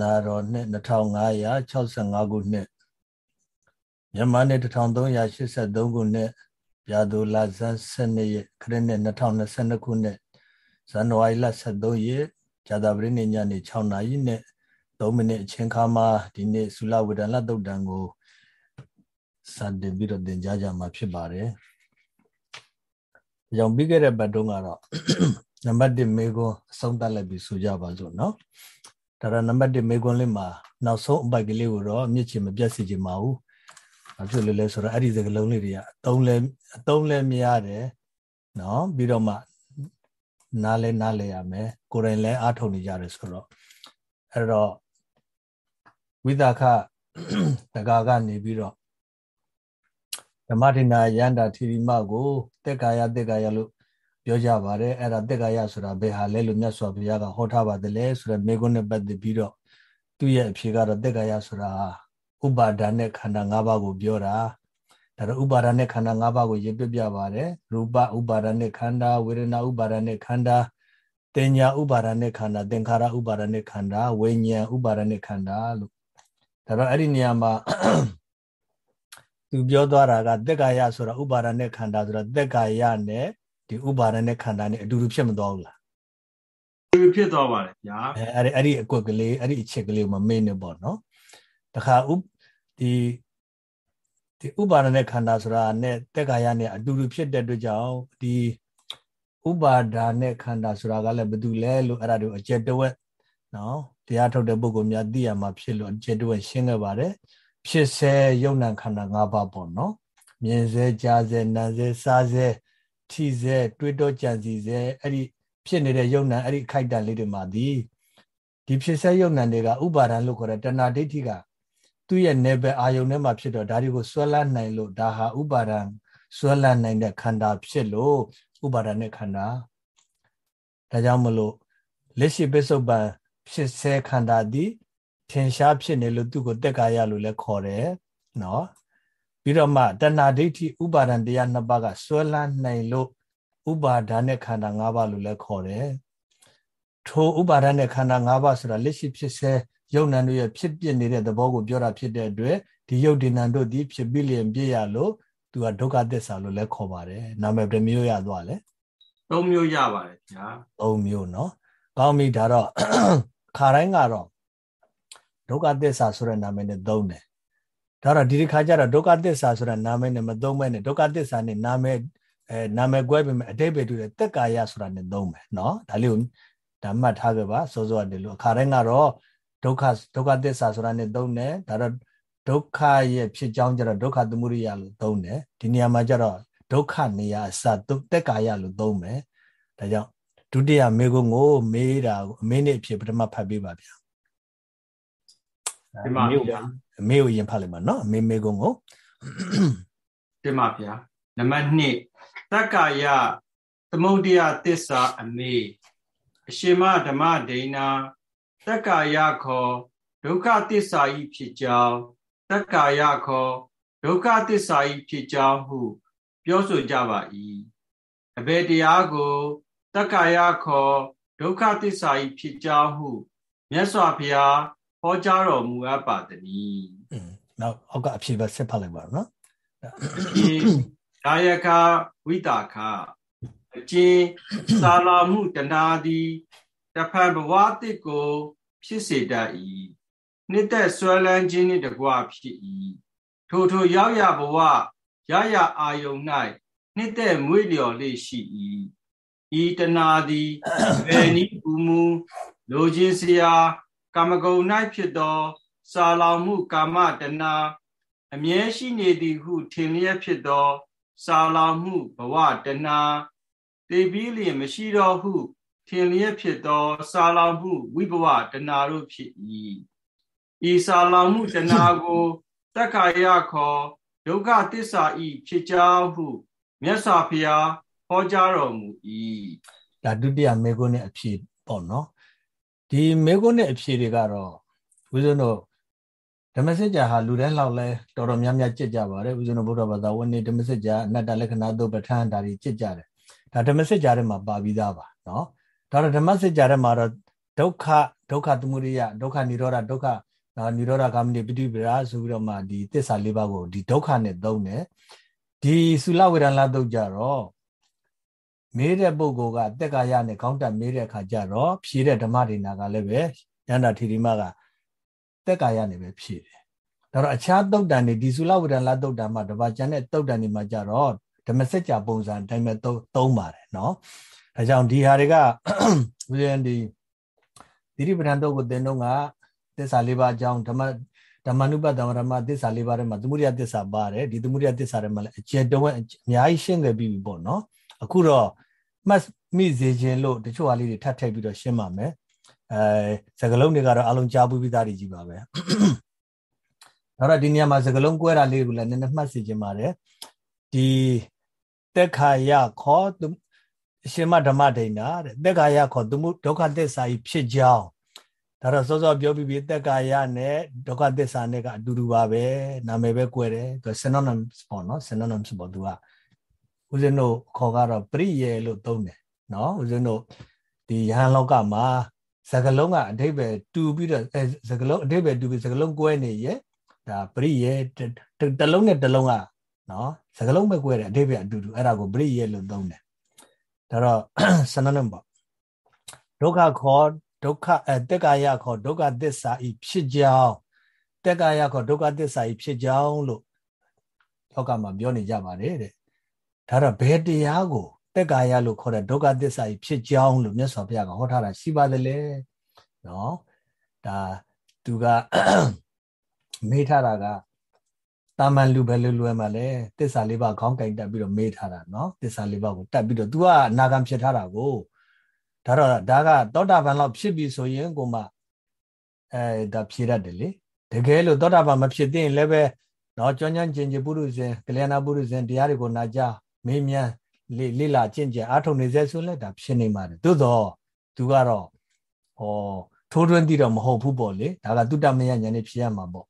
နာတော်နှစ်2565ခုနှစ်မြန်မာနှစ်1383ခုနှစ်ပြာသူလဇန်12ရက်ခရစ်နှစ်2022ခုနှစ်ဇန်နဝါရီလ23ရက်ဇာတာပရိနိညနေ6နာရီနဲ့3မိနစ်အချိန်ခါမှာဒီနေ့သုလဝေဒလသုတ်တံကိုစတင်ပြီးတော့သင်ကြားကြမှာဖြစ်ပါတယ်။ကြောင့်ပြီးခဲ့တဲ့ဘက်တုန်းကတော့နံပါတ်1မေကွန်းအဆုံးသတ်လိုက်ပြီးဆိုကြပါစို့နော် ဒါတော့နံပါတ်1မေကွန်းလေးမှာနောက်ဆုံးအပိုက်ကလေးကိုတော့မြစ်ချင်မပြတ်စီချင်ပါဘူးဘာဖြစ်လို့လဲဆိုတော့အဲ့ဒီစကလုံးလေးတွေကအတုံးလဲအတုံးလဲမရတယ်နော်ပြီးတော့မှနားလဲနားလဲရမယ်ကိုယ်တိုင်လဲအားထုတ်နေကြတယ်ဆိုတော့အဲ့တော့ဝိသခတကာကနေပြီးတော့ဓမ္မဒိနာယန္တာသီရိမကိုတက်ကာယတက်ကာယလို့ ပြောကြပါတယ်အဲ့ဒါတက်ကာယဆိုတာဘယ်ဟာလဲလို့မြတ်စွာဘုရားကဟောထားပါတယ်လဲဆိုတော့မေကုန်းနဲ့ပတ်သက်ပြီးတော့သူ့ရဲ့အဖြေကတော့တက်ကာယဆိုတာဥပါဒာနဲ့ခန္ဓာ၅ပါးကိုပြောတာဒါတော့ဥပါဒာနဲ့ခန္ဓာ၅ပါးကိုရေးပြပြပါတယ်ရူပဥပါဒာနဲ့ခန္ဓာဝေဒနာဥပါဒာနဲ့ခန္ဓာတင်ညာဥပါဒာနဲ့ခန္ဓာသင်္ခါရဥပါဒာနဲ့ခန္ဓာဝိညာဉ်ဥပါဒာနဲ့ခန္ဓာလို့ဒါတော့အဲ့ဒီနေရာမှာသူပြောသွားတာကတက်ကာယဆိုတာဥပါဒာနဲ့ခန္ဓာဆိုတော့တက်ကာယနဲ့ ဒီဥပါဒနဲ့ခန္ဓာနဲ့အတူတူဖြစ်မသွားဘူးလားအတူတူဖြစ်သွားပါတယ်ဗျာအဲအဲ့ဒီအဲ့ဒီအကွက်ကလေးအဲ့ဒီအချက်ကလေးကိုမမေ့နဲ့ပေါ့နော်တခါဥဒီဒီဥပါဒနဲ့ခန္ဓာဆိုတာနဲ့တက်ကာယနဲ့အတူတူဖြစ်တဲ့အတွက်ကြောင့်ဒီဥပါဒါနဲ့ခန္ဓာဆိုတာကလည်းဘာတူလဲလို့အဲ့ဒါတို့အကျက်တဝက်နော်တရားထုတ်တဲ့ပုဂ္ဂိုလ်များသိရမှာဖြစ်လို့အကျက်တဝက်ရှင်းခဲ့ပါတယ်ဖြစ်စေယုံ nant ခန္ဓာ၅ပါးပေါ့နော်မြင်စေကြားစေနားစေစားစေ ထီစေတွေးတောကြံစီစေအဲ့ဒီဖြစ်နေတဲ့ယုံ nant အဲ့ဒီခိုက်တန်လေးတွေမှာဒီဒီဖြစ်စေယုံ nant တွေကဥပါဒံလို့ခေါ်တဲ့တဏှာဒိဋ္ဌိကသူ့ရဲ့နယ်ပယ်အာယုန်ထဲမှာဖြစ်တော့ဒါတွေကိုဆွဲလန်းနိုင်လို့ဒါဟာဥပါဒံဆွဲလန်းနိုင်တဲ့ခန္ဓာဖြစ်လို့ဥပါဒณะခန္ဓာဒါကြောင့်မလို့လက်ရှိပစ္စုပန်ဖြစ်စေခန္ဓာသည်ထင်ရှားဖြစ်နေလို့သူ့ကိုတက်ကာယလို့လည်းခေါ်တယ်နော် ပြီးတော့မှတဏှာဒိဋ္ဌိဥပါဒံတရားနှစ်ပါးကဆွဲလန်းနိုင်လို့ဥပါဒณะခန္ဓာ၅ပါးလို့လည်းခေါ်တယ်ထိုဥပါဒณะခန္ဓာ၅ပါးဆိုတာလက်ရှိဖြစ်စေယုံနံတို့ရဲ့ဖြစ်ပြနေတဲ့သဘောကိုပြောတာဖြစ်တဲ့အတွက်ဒီယုတ်ဒီနံတို့ဒီဖြစ်ပြီးလျင်ပြည့်ရလို့သူကဒုက္ခသစ္စာလို့လည်းခေါ်ပါတယ်နာမည်ဘယ်မျိုးရသွားလဲ၃မျိုးရပါတယ်ဗျာ၃မျိုးเนาะကောင်းပြီဒါတော့ခါတိုင်းကတော့ဒုက္ခသစ္စာဆိုတဲ့နာမည်နဲ့သုံးတယ် ဒါတော့ဒီတစ်ခါကျတော့ဒုက္ခသစ္စာဆိုတာနာမည်နဲ့မသုံးမဲ့နဲ့ဒုက္ခသစ္စာနဲ့နာမည်အဲနာမည်ကွဲပြီးမှအတိတ်ပဲတူတယ်တက်ကာယဆိုတာနဲ့သုံးမယ်နော်ဒါလေးကိုဓမ္မထားကြပါစိုးစိုးရတယ်လို့အခါတိုင်းကတော့ဒုက္ခဒုက္ခသစ္စာဆိုတာနဲ့သုံးတယ်ဒါတော့ဒုက္ခရဲ့ဖြစ်ကြောင်းကျတော့ဒုက္ခသမုဒိယလို့သုံးတယ်ဒီနေရာမှာကျတော့ဒုက္ခနေရာအစတက်ကာယလို့သုံးမယ်ဒါကြောင့်ဒုတိယမေကုံကိုမေးတာကိုအမင်းနဲ့အဖြစ်ပထမဖတ်ပေးပါဗျာဒီမှာ မေကိုရင်ဖတ်လိုက်ပါနော်အမေမေကုံကိုဒီမှာဗျာနံပါတ်1တက္ကာယသမုဒိယသစ္စာအမေအရှင်မဓမ္မဒိဏတက္ကာယခောဒုက္ခသစ္စာဤဖြစ်ကြောင်းတက္ကာယခောဒုက္ခသစ္စာဤဖြစ်ကြောင်းဟုပြောဆိုကြပါ၏အဘယ်တရားကိုတက္ကာယခောဒုက္ခသစ္စာဤဖြစ်ကြောင်းဟုမြတ်စွာဘုရား ဟောကြားတော်မူအပ်ပါတည်းနောက်အောက်ကအဖြေပဲဆက်ဖတ်လိုက်ပါတော့နော်ဒါယကဝိတာခအကျဉ်သာလာမှုတဏှာသည်တဖန်ဘဝတိကို ဖြစ်စေတတ်၏နှစ်သက်ဆွဲလန်းခြင်းနှင့်တကွဖြစ်၏ထိုထိုရောက်ရဘဝရရအာယုံ၌နှစ်သက်မွေ့လျော်လေးရှိ၏ဤတနာသည်ဘယ်နည်းပူမူလိုခြင်းစရာ ကာမဂုဏ်၌ဖြစ်သော စာလောင်မှုကာမတနာအမြဲရှိနေသည်ဟု ထင်လျက်ဖြစ်သော စာလောင်မှုဘဝတနာတေပြီးလျင်မရှိတော့ဟု ထင်လျက်ဖြစ်သော စာလောင်မှုဝိဘဝတနာတို့ဖြစ်၏ဤစာလောင်မှုတနာကိုတက္ကာယခောဒုက္ခသစ္စာဤဖြစ်ကြောင်းဟုမြတ်စွာဘုရားဟောကြားတော်မူ၏ဒါဒုတိယမေကုန်းနဲ့အဖြေပေါ့နော် ဒီမေကုန်းနဲ့အဖြေတွေကတော့ဦးဇင်းတို့ဓမ္မစစ်ကြာဟာလူတိုင်းလောက်လဲတော်တော်များများကြစ်ကြပါတယ်ဦးဇင်းတို့ဗုဒ္ဓဘာသာဝင်နေဓမ္မစစ်ကြာအနတ္တလက္ခဏာတို့ပဋ္ဌာန်းဒါတွေကြစ်ကြတယ်ဒါဓမ္မစစ်ကြာထဲမှာပါပြီးသားပါနော်ဒါတော့ဓမ္မစစ်ကြာထဲမှာတော့ဒုက္ခ ဒုက္ခသမုဒယဒုက္ခនិရောဓဒုက္ခနော်និရောဓဂามနိပฏิပဒါဆိုပြီးတော့မှဒီသစ္စာလေးပါးကိုဒီဒုက္ခနဲ့သုံးတယ်ဒီသုလဝေဒနာတုတ်ကြတော့ မေးတဲ့ပုဂ္ဂိုလ်ကတက်ကာယနဲ့ခေါင်းတက်မေးတဲ့အခါကျတော့ဖြေတဲ့ဓမ္မဒေနာကလည်းပဲယန္တာထီရိမကတက်ကာယနဲ့ပဲဖြေတယ်ဒါတော့အခြားတုတ်တန်တွေဒီသုလဝေဒနာတုတ်တန်မှာတပါးကျန်တဲ့တုတ်တန်တွေမှာကြတော့ဓမ္မစကြာပုံစံအတိုင်းပဲသုံးပါတယ်နော်ဒါကြောင့်ဒီဟာတွေကဦးဇင်းဒီသီရိပဋ္ဌာန်တုတ်ကိုသင်တော့ကသစ္စာလေးပါးအကြောင်းဓမ္မဓမ္မနုပဒ္ဓမဓမ္မသစ္စာလေးပါးထဲမှာသမုဒိယသစ္စာပါတယ်ဒီသမုဒိယသစ္စာထဲမှာလည်းအကျယ်တဝက်အများကြီးရှင်းခဲ့ပြီးပြီပေါ့နော်အခုတော့ မှတ်မိစေခြင်းလို့တချို့ဟာလေးတွေထပ်ထည့်ပြီးတော့ရှင်းပါမယ်အဲစကလုံးတွေကတော့အလုံးကြားပူးပြီးသားတွေကြီးပါပဲအဲ့တော့ဒီနေရာမှာစကလုံးကွဲတာလေးကိုလည်းနည်းနည်းမှတ်စီခြင်းပါတယ်ဒီတက်ခါယခောရှင်မဓမ္မဒိဏတဲ့တက်ခါယခောသူမှုဒုက္ခသစ္စာကြီးဖြစ်ကြောင်းဒါတော့စောစောပြောပြီးပြီတက်ကာယနဲ့ဒုက္ခသစ္စာနဲ့ကအတူတူပါပဲနာမည်ပဲကွဲတယ်သူ synonyms ပေါ့နော် synonyms ပေါ့သူက ဦးဇင်းတို့ခေါ်ကတော့ပရိယေလို့သုံးတယ်နော်ဦးဇင်းတို့ဒီယဟန်လောကမှာစကလုံးကအဓိပ္ပာယ်တူပြီးတော့အဲစကလုံးအဓိပ္ပာယ်တူပြီးစကလုံးကွဲနေရဲ့ဒါပရိယေတလုံးနဲ့တလုံးကနော်စကလုံးပဲကွဲတယ်အဓိပ္ပာယ်အတူတူအဲ့ဒါကိုပရိယေလို့သုံးတယ်ဒါတော့ synonym ပေါ့ဒုက္ခခေါ်ဒုက္ခအဲတက်ကာယခေါ်ဒုက္ခသစ္စာဤဖြစ်ကြောင်းတက်ကာယခေါ်ဒုက္ခသစ္စာဤဖြစ်ကြောင်းလို့လောကမှာပြောနေကြပါတယ်တဲ့ ဒါတော့ဘယ်တရားကိုတက်ကာယလို့ခေါ်တဲ့ဒုက္ခသစ္စာဤဖြစ်ကြောင်းလို့မြတ်စွာဘုရားကဟောထားတာရှိပါတယ်လေနော်ဒါသူကမေးထားတာကတာမန်လူပဲလွယ်လွယ်မှလဲသစ္စာလေးပါးခေါင်းကင်တက်ပြီးတော့မေးထားတာနော်သစ္စာလေးပါးကိုတက်ပြီးတော့ तू ကအနာဂံဖြစ်ထားတာကိုဒါတော့ဒါကသောတာပန်လောက်ဖြစ်ပြီဆိုရင်ကိုမှအဲဒါဖြေရတယ်လေတကယ်လို့သောတာပန်မဖြစ်သေးရင်လည်းပဲနော်ကျွမ်းကျွမ်းကျင်ကျင်ပုရုဇဉ်ကလျာဏပုရုဇဉ်တရားတွေကိုနာကြ မေးမြန်းလေလေလာကျင့်ကြံအားထုတ်နေစေဆိုလဲဒါဖြစ်နေပါတယ်သို့တော့သူကတော့ဟောထိုးထွင်းသိတော့မဟုတ်ဘူးပေါ့လေဒါကတုတ္တမယညာနေဖြစ်ရမှာပေါ့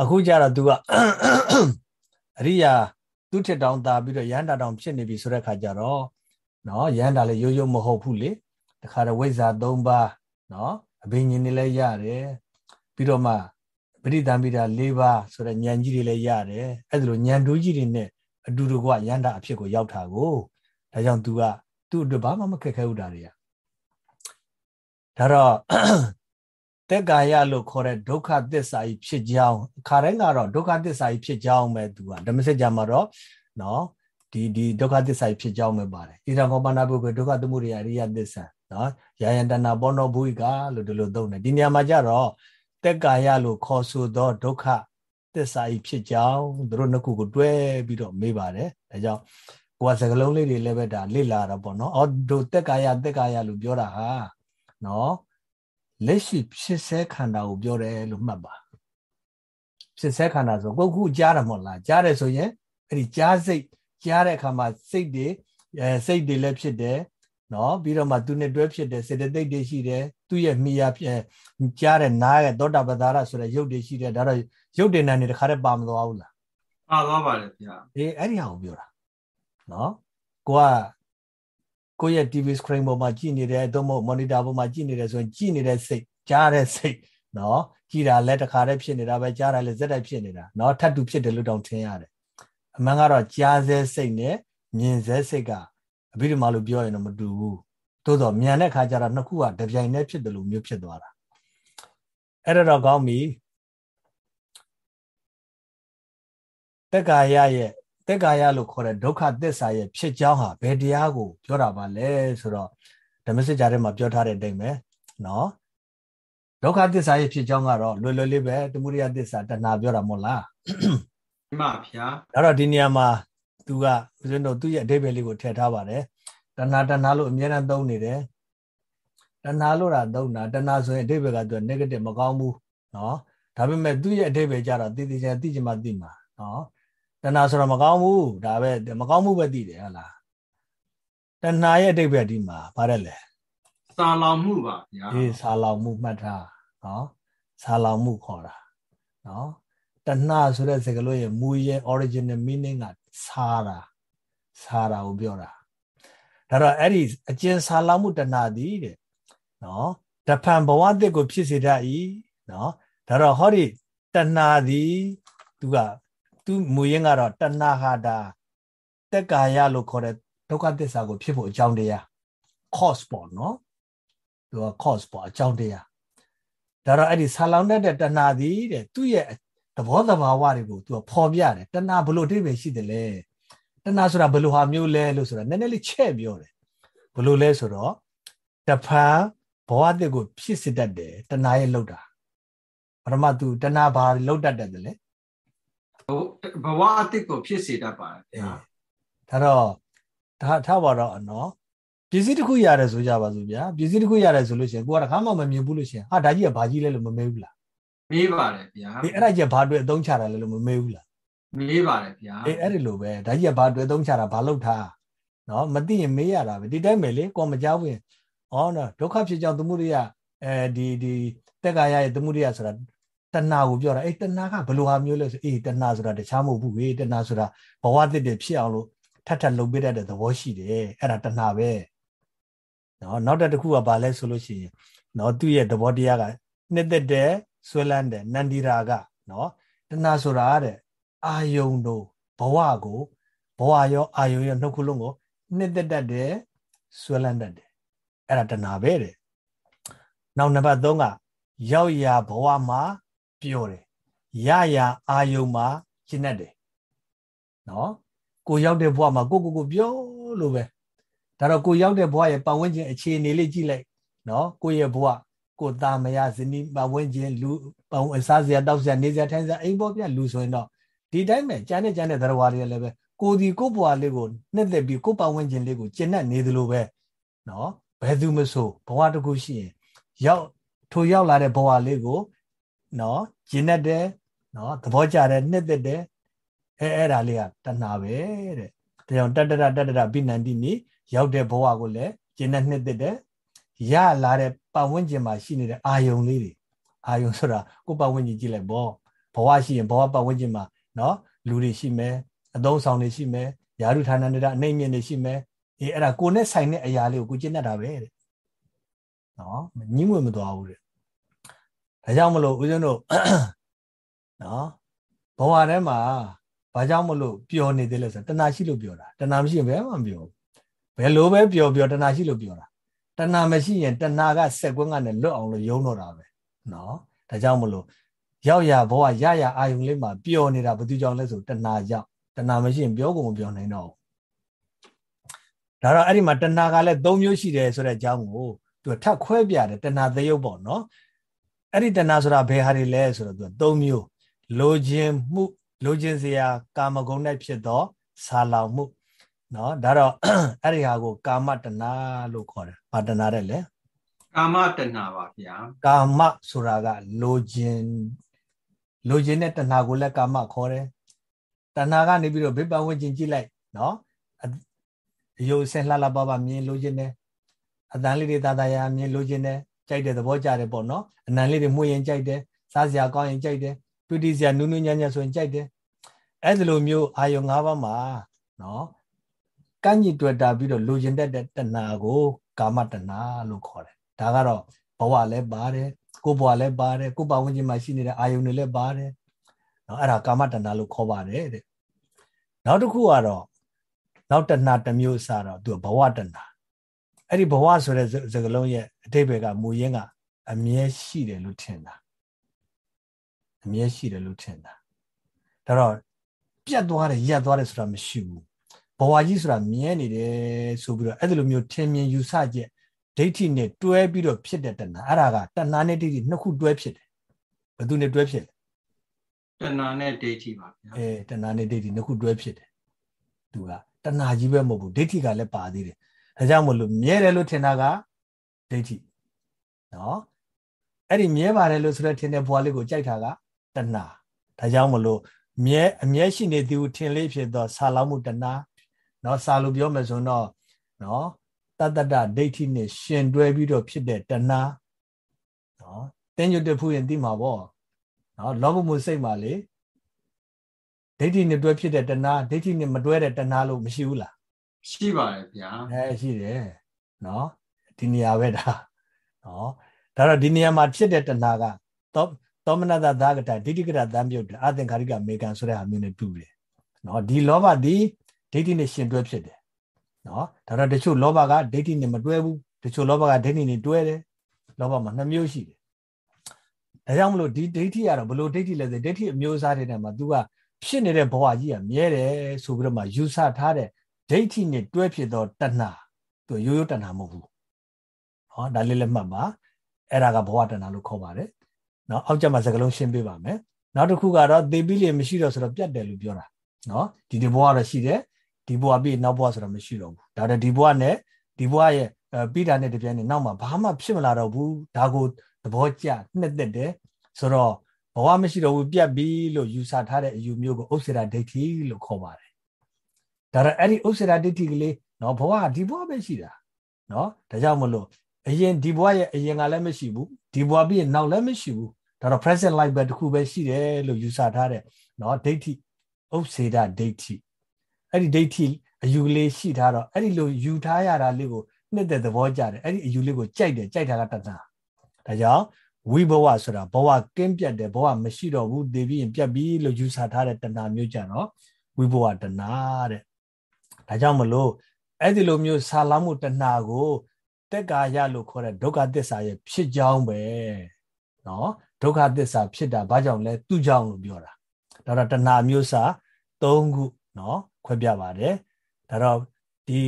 အခုကျတော့သူကအရိယာသူထစ်တောင်တာပြီးတော့ရဟန္တာတောင်ဖြစ်နေပြီဆိုတဲ့ခါကျတော့နော်ရဟန္တာလည်းရိုးရိုးမဟုတ်ဘူးလေတခါတော့ဝိဇ္ဇာ၃ပါးနော်အဘိညာဉ်တွေလည်းရတယ်ပြီးတော့မှပရိသံပိတာ၄ပါးဆိုတဲ့ဉာဏ်ကြီးတွေလည်းရတယ်အဲ့ဒါလိုဉာဏ်တူးကြီးတွေနဲ့ အတူတူကရဟန္တာအဖြစ်ကိုရောက်တာကိုဒါကြောင့် तू ကသူ့အတွက်ဘာမှမခက်ခဲဘူးတာတွေကဒါတော့တက်ကာယလို့ခေါ်တဲ့ဒုက္ခသစ္စာကြီးဖြစ်ကြောင်းခါတိုင်းကတော့ဒုက္ခသစ္စာကြီးဖြစ်ကြောင်းပဲ तू ကဓမ္မစကြာမှာတော့နော်ဒီဒီဒုက္ခသစ္စာဖြစ်ကြောင်းပဲပါတယ်ဣဒံကောပနာဘုကဒုက္ခသမှုရိယအရိယသစ္စာနော်ယာယံတဏဘောနောဘုိကလို့ဒီလိုသုံးတယ်ဒီနေရာမှာကြတော့တက်ကာယလို့ခေါ်ဆိုသောဒုက္ခ သစ္စာဤဖြစ်ကြောင်းတို့နှစ်ခုကိုတွဲပြီးတော့မေးပါတယ်ဒါကြောင့်ကိုယ်ကစကလုံးလေးတွေလည်းပဲဒါလေ့လာတာပေါ့နော်အော်တို့တက်ကာယတက်ကာယလို့ပြောတာဟာနော်လက်ရှိဖြစ်ဆဲခန္ဓာကိုပြောတယ်လို့မှတ်ပါဖြစ်ဆဲခန္ဓာဆိုကိုယ်ခုကြားတယ်မဟုတ်လားကြားတယ်ဆိုရင်အဲ့ဒီကြားစိတ်ကြားတဲ့အခါမှာစိတ်တွေအဲစိတ်တွေလည်းဖြစ်တယ်နော်ပြီးတော့မှသူနဲ့တွဲဖြစ်တယ်စေတသိက်တွေရှိတယ် သူ့ရဲ့မိယာဖြစ်ကြားတဲ့နားရဲ့သောတာပဒါရဆိုတဲ့ရုပ်တွေရှိတယ်ဒါတော့ရုပ်တင်နေတခါတည်းပါမသွားဘူးလားပါသွားပါတယ်ဗျာအေးအဲ့ဒီဟာကိုပြောတာနော်ကိုကကိုယ့်ရဲ့ TV screen ပေါ်မှာကြည့်နေတယ်သို့မဟုတ် monitor ပေါ်မှာကြည့်နေတယ်ဆိုရင်ကြည့်နေတဲ့စိတ်ကြားတဲ့စိတ်နော်ကြည့်တာလည်းတခါတည်းဖြစ်နေတာပဲကြားတာလည်းဇက်တိုက်ဖြစ်နေတာနော်ထပ်တူဖြစ်တယ်လို့တောင်ထင်ရတယ်အမှန်ကတော့ကြားစဲစိတ်နဲ့မြင်စဲစိတ်ကအဘိဓမ္မာလို့ပြောရင်တော့မတူဘူး သို့တော့မြန်တဲ့ခါကျတော့နှစ်ခုကတပြိုင်တည်းဖြစ်တယ်လို့မျိုးဖြစ်သွားတာအဲ့ဒါတော့ကောင်းပြီတက်ကာယရဲ့တက်ကာယလို့ခေါ်တဲ့ဒုက္ခသစ္စာရဲ့ဖြစ်ကြောင်းဟာဘယ်တရားကို ပြောတာပါလဲဆိုတော့ဓမ္မစစ်ကြာထဲမှာပြောထားတဲ့အတိုင်းပဲနော်ဒုက္ခသစ္စာရဲ့ဖြစ်ကြောင်းကတော့လွယ်လွယ်လေးပဲတမှုရိယသစ္စာတဏှာပြောတာမဟုတ်လားမှန်ပါဗျာဒါတော့ဒီနေရာမှာသူကဦးဇင်းတို့သူ့ရဲ့အဓိပ္ပာယ်လေးကိုထည့်ထားပါတယ် တဏှာတဏှာလို့အများအားသုံးနေတယ်တဏှာလို့တာသုံးတာတဏှာဆိုရင်အဓိပ္ပာယ်ကသူက negative မကောင်းဘူးနော်ဒါပေမဲ့သူ့ရဲ့အဓိပ္ပာယ်ကြတော့တည်တည်ချာသိချင်မှသိမှာနော်တဏှာဆိုတော့မကောင်းဘူးဒါပဲမကောင်းမှုပဲသိတယ်ဟုတ်လားတဏှာရဲ့အဓိပ္ပာယ်ဒီမှာဗါတယ်လေစာလောင်မှုပါဗျာအေးစာလောင်မှုမှတ်ထားနော်စာလောင်မှုခေါ်တာနော်တဏှာဆိုတဲ့စကားလုံးရဲ့မူရဲ့ original meaning ကစားတာစားတာကိုပြောတာ ဒါတော့အဲ့ဒီအကျဉ်းစားလောက်မှုတဏှာသည်တဲ့နော်တဖန်ဘဝတစ်ကိုဖြစ်စေတတ်၏နော်ဒါတော့ဟောဒီတဏှာသည်သူကသူမူရင်းကတော့တဏှာဟာတာတက်ကာယလို့ခေါ်တဲ့ဒုက္ခသစ္စာကိုဖြစ်ဖို့အကြောင်းတရား cause ပေါ့နော်သူက cause ပေါ့အကြောင်းတရားဒါတော့အဲ့ဒီဆာလောင်တတ်တဲ့တဏှာသည်တဲ့သူ့ရဲ့သဘောတဘာဝတွေကိုသူကဖော်ပြတယ်တဏှာဘလို့အဓိပ္ပာယ်ရှိတယ်လဲ တဏှာဆိုတာဘလို့ဟာမျိုးလဲလို့ဆိုတာနည်းနည်းလေးချဲ့ပြောတယ်ဘလို့လဲဆိုတော့တဖန်ဘဝတစ်ကိုဖြစ်စစ်တတ်တယ်တဏှာရဲ့လောက်တာပရမတ်သူတဏှာဘာလောက်တတ်တယ်လဲဘဝအတိတ်ကိုဖြစ်စေတတ်ပါတယ်ဗျာဒါတော့ဒါထားပါတော့နော်ပစ္စည်းတစ်ခုရတယ်ဆိုကြပါစို့ဗျာပစ္စည်းတစ်ခုရတယ်ဆိုလို့ရှိရင်ကိုကတခါမှမမြင်ဘူးလို့ရှိရင်ဟာဒါကြီးကဘာကြီးလဲလို့မမေးဘူးလားမေးပါတယ်ဗျာအေးအဲ့ဒါကြီးကဘာအတွက်အသုံးချတာလဲလို့မမေးဘူးလား မေးပါတယ်ဗျာအေးအဲ့ဒီလိုပဲဒါကြီးကဘာအတွက်အသုံးချတာဘာလုပ်ထားနော်မသိရင်မေးရတာပဲဒီတိုင်းပဲလေကိုမကြောက်ဘူးဩနော်ဒုက္ခဖြစ်ကြောင်းသမှုရိယအဲဒီဒီတက်ကာယရဲ့သမှုရိယဆိုတာတဏှာကိုပြောတာအေးတဏှာကဘယ်လိုဟာမျိုးလဲဆိုအေးတဏှာဆိုတာတခြားမဟုတ်ဘူးလေတဏှာဆိုတာဘဝတစ်တည်းဖြစ်အောင်လို့ထပ်ထပ်လုပ်ပေးတတ်တဲ့သဘောရှိတယ်အဲ့ဒါတဏှာပဲနော်နောက်တစ်ခုကဘာလဲဆိုလို့ရှိရင်နော်သူ့ရဲ့သဘောတရားကနှစ်သက်တဲ့ဆွဲလန်းတဲ့နန္ဒီရာကနော်တဏှာဆိုတာတဲ့ အာယုံတို့ဘဝကိုဘဝရောအာယုံရောနှစ်ခုလုံးကိုနှစ်သက်တတ်တယ်ဆွဲလန်းတတ်တယ်အဲ့ဒါတဏှာပဲတဲ့နောက်နံပါတ်3ကရောက်ရာဘဝမှာပျော်တယ်ရရာအာယုံမှာရှင်းတတ်တယ်နော်ကိုရောက်တဲ့ဘဝမှာကိုကိုကိုပြောလို့ပဲဒါတော့ကိုရောက်တဲ့ဘဝရဲ့ပတ်ဝန်းကျင်အခြေအနေလေးကြည့်လိုက်နော်ကိုရဲ့ဘဝကိုသားမယားဇနီးပတ်ဝန်းကျင်လူပတ်ဝန်းစားစရာတောက်စရာနေစရာထိုင်စရာအိမ်ပေါ်ပြလူဆိုရင်တော့ ဒီတိုင်းပဲကျန်တဲ့ကျန်တဲ့သရဝါတွေလည်းပဲကိုဒီကိုဘဝလေးကိုနှစ်သက်ပြီးကိုပတ်ဝန်းကျင်လေးကိုကျင့်တတ်နေသလိုပဲနော်ဘယ်သူမဆိုဘဝတစ်ခုရှိရင်ရောက်ထိုရောက်လာတဲ့ဘဝလေးကိုနော်ကျင့်တတ်တယ်နော်သဘောကျတယ်နှစ်သက်တယ်အဲအဲ့ဒါလေးကတဏှာပဲတဲ့ဒါကြောင့်တတ္တရတတ္တရပိဏန္တိနိရောက်တဲ့ဘဝကိုလည်းကျင့်တဲ့နှစ်သက်တဲ့ရလာတဲ့ပတ်ဝန်းကျင်မှာရှိနေတဲ့အာယုံလေးတွေအာယုံဆိုတာကိုယ်ပတ်ဝန်းကျင်ကြည့်လိုက်ဘောဘဝရှိရင်ဘဝပတ်ဝန်းကျင်မှာ နော်လူတွေရှိမယ်အသုံးဆောင်တွေရှိမယ်ယာရုဌာနတွေအနှိမ့်မြင့်တွေရှိမယ်အေးအဲ့ဒါကိုနဲ့ဆိုင်တဲ့အရာလေးကိုကိုကျင့်တတ်တာပဲတဲ့နော်ညှင်းငွေမသွားဘူးတဲ့ဒါကြောင့်မလို့ဦးဇင်းတို့နော်ဘဝထဲမှာဘာကြောင့်မလို့ပျော်နေသေးလဲဆိုတဏှာရှိလို့ပျော်တာတဏှာမရှိရင်ဘယ်မှမပျော်ဘူးဘယ်လိုပဲပျော်ပျော်တဏှာရှိလို့ပျော်တာတဏှာမရှိရင်တဏှာကစက်ကွင်းကနေလွတ်အောင်လို့ယုံတော့တာပဲနော်ဒါကြောင့်မလို့ ရောက်ရဘဝရရအာယုံလေးမှာပျော်နေတာဘယ်သူကြောင့်လဲဆိုတဏှာကြောင့်တဏှာမရှိရင်ပြောကုန်မပြောနိုင်တော့ဘူးဒါတော့အဲ့ဒီမှာတဏှာကလည်း၃မျိုးရှိတယ်ဆိုတဲ့အကြောင်းကိုသူထပ်ခွဲပြတယ်တဏှာသရုပ်ပေါ့နော်အဲ့ဒီတဏှာဆိုတာဘယ်ဟာတွေလဲဆိုတော့သူ၃မျိုးလိုခြင်းမှုလိုခြင်းစရာကာမဂုဏ်၌ဖြစ်သောဆာလောင်မှုနော်ဒါတော့အဲ့ဒီဟာကို ကာမတဏလို့ခေါ်တယ်ဘာတဏတဲ့လဲကာမတဏပါဗျာကာမဆိုတာကလိုခြင်း လိုခြင်းတဲ့တဏကိုလည်းကာမခေါ်တယ်တဏကနေပြီးတော့ဘိပဝင့်ကျင်ကြည့်လိုက်နော်အယုဆင်လှလှပပမြင်လိုခြင်းတယ်အတန်လေးတွေတာတာရမြင်လိုခြင်းတယ်ကြိုက်တဲ့သဘောကြတယ်ပေါ့နော်အနံလေးတွေမှုရင်ကြိုက်တယ်စားစရာကောင်းရင်ကြိုက်တယ်ပဋိစရာနူးနူးညံ့ညံ့ဆိုရင်ကြိုက်တယ်အဲ့ဒီလိုမျိုးအာယုံ၅ပါးမှာနော်ကန့်ညစ်တွေ့တာပြီးတော့လိုချင်တဲ့တဏှာကို ကာမတဏှာလို့ခေါ်တယ်ဒါကတော့ဘဝလည်းပါတယ် ကိုယ်ဘဝလည်းပါတယ်ကိုယ်ပတ်ဝန်းကျင်မှာရှိနေတဲ့အာယုန်တွေလည်းပါတယ်နော်အဲ့ဒါကာမတဏှာလို့ခေါ်ပါတယ်တဲ့နောက်တစ်ခုကတော့နောက်တဏှာတစ်မျိုးစားတော့သူကဘဝတဏှာအဲ့ဒီဘဝဆိုတဲ့စကားလုံးရဲ့အတိပ္ပယ်ကမူရင်းကအမြဲရှိတယ်လို့ထင်တာအမြဲရှိတယ်လို့ထင်တာဒါတော့ပြတ်သွားတယ်ရက်သွားတယ်ဆိုတာမရှိဘူးဘဝကြီးဆိုတာမြဲနေတယ်ဆိုပြီးတော့အဲ့ဒီလိုမျိုးထင်မြင်ယူဆချက် ဒိဋ္ဌိနဲ့တွဲပြီးတော့ဖြစ်တဲ့တဏှာအဲ့ဒါကတဏှာနဲ့ဒိဋ္ဌိနှစ်ခုတွဲဖြစ်တယ်ဘယ်သူနဲ့တွဲဖြစ်လဲတဏှာနဲ့ဒိဋ္ဌိပါဗျာအဲတဏှာနဲ့ဒိဋ္ဌိနှစ်ခုတွဲဖြစ်တယ်သူကတဏှာကြီးပဲမဟုတ်ဘူးဒိဋ္ဌိကလည်းပါသေးတယ်ဒါကြောင့်မလို့မြဲတယ်လို့ထင်တာကဒိဋ္ဌိနော်အဲ့ဒီမြဲပါတယ်လို့ဆိုတဲ့ထင်တဲ့ဘဝလေးကိုကြိုက်တာကတဏှာဒါကြောင့်မလို့မြဲအမြဲရှိနေသူထင်လေးဖြစ်သောဆာလောင်မှုတဏှာနော်စာလို့ပြောမယ်ဆိုတော့နော် တတ္တဒဒိဋ္ဌိနဲ့ရှင်တွဲပြီးတော့ဖြစ်တဲ့တဏှာနော်တင်းညွတ်တဖူးရင်သိမှာပေါ့နော်လောဘမှုစိတ်မှာလေဒိဋ္ဌိနဲ့တွဲဖြစ်တဲ့တဏှာဒိဋ္ဌိနဲ့မတွဲတဲ့တဏှာလို့မရှိဘူးလားရှိပါတယ်ဗျာအဲရှိတယ်နော်ဒီနေရာပဲဒါနော်ဒါတော့ဒီနေရာမှာဖြစ်တဲ့တဏှာကသောသောမနတသာကတဒိဋ္ဌိကတသံပြုတ်တယ်အသင်္ခါရိကမေကံဆိုတဲ့ဟာမျိုးနဲ့တူတယ်နော်ဒီလောဘဒီဒိဋ္ဌိနဲ့ရှင်တွဲဖြစ်တယ် နော်ဒါတော့တချို့လောဘကဒိဋ္ဌိနဲ့မတွဲဘူးတချို့လောဘကဒိဋ္ဌိနဲ့တွဲတယ်လောဘမှာနှစ်မျိုးရှိတယ်ဒါကြောင့်မလို့ဒီဒိဋ္ဌိကတော့ဘလို့ဒိဋ္ဌိလဲဆိုဒိဋ္ဌိအမျိုးအစားတွေနဲ့မှာ तू ကဖြစ်နေတဲ့ဘဝကြီးကမြဲတယ်ဆိုပြီးတော့မှယူဆထားတဲ့ဒိဋ္ဌိနဲ့တွဲဖြစ်သောတဏှာသူရိုးရိုးတဏှာမဟုတ်ဘူးဟောဒါလေးလည်းမှတ်ပါအဲ့ဒါကဘဝတဏှာလို့ခေါ်ပါတယ်နော်အောက်ကျမှစကလုံးရှင်းပေးပါမယ်နောက်တစ်ခုကတော့သေပြီးလေမရှိတော့ဆိုတော့ပြတ်တယ်လို့ပြောတာနော်ဒီဒီဘဝတော့ရှိတယ် ဒီဘဝပြီးနောက်ဘဝဆိုတော့မရှိတော့ဘူးဒါတော့ဒီဘဝနဲ့ဒီဘဝရဲ့ပြီးတာနဲ့တပြိုင်နက်နောက်မှာဘာမှဖြစ်မလာတော့ဘူးဒါကိုသဘောကျနှစ်သက်တယ်ဆိုတော့ဘဝမရှိတော့ဘူးပြတ်ပြီလို့ယူဆထားတဲ့အယူမျိုးကိုဥစ္စေရာဒိဋ္ဌိလို့ခေါ်ပါတယ်ဒါတော့အဲ့ဒီဥစ္စေရာဒိဋ္ဌိကလေးနော်ဘဝကဒီဘဝပဲရှိတာနော်ဒါကြောင့်မလို့အရင်ဒီဘဝရဲ့အရင်ကလည်းမရှိဘူးဒီဘဝပြီးရင်နောက်လည်းမရှိဘူးဒါတော့ present life ပဲတခုပဲရှိတယ်လို့ယူဆထားတဲ့နော်ဒိဋ္ဌိဥစ္စေရာဒိဋ္ဌိ အဲ့ဒီဒိဋ္ဌိအယူလေးရှိထားတော့အဲ့ဒီလိုယူထားရတာလေးကိုနှစ်သက်သဘောကျတယ်အဲ့ဒီအယူလေးကိုကြိုက်တယ်ကြိုက်တာကတဏှာဒါကြောင့်ဝိဘဝဆိုတာဘဝကင်းပြတ်တယ်ဘဝမရှိတော့ဘူးသိပြီးရင်ပြတ်ပြီလို့ယူဆထားတဲ့တဏှာမျိုးကြတော့ဝိဘဝတဏှာတဲ့ဒါကြောင့်မလို့အဲ့ဒီလိုမျိုးဆာလောင်းမှုတဏှာကိုတက်ကာယလို့ခေါ်တဲ့ဒုက္ခသစ္စာရဲ့ဖြစ်ကြောင်းပဲနော်ဒုက္ခသစ္စာဖြစ်တာဘာကြောင့်လဲသူ့ကြောင့်လို့ပြောတာဒါတော့တဏှာမျိုးစာ၃ခုနော် ခွဲပြပါတယ်ဒါတော့ဒီ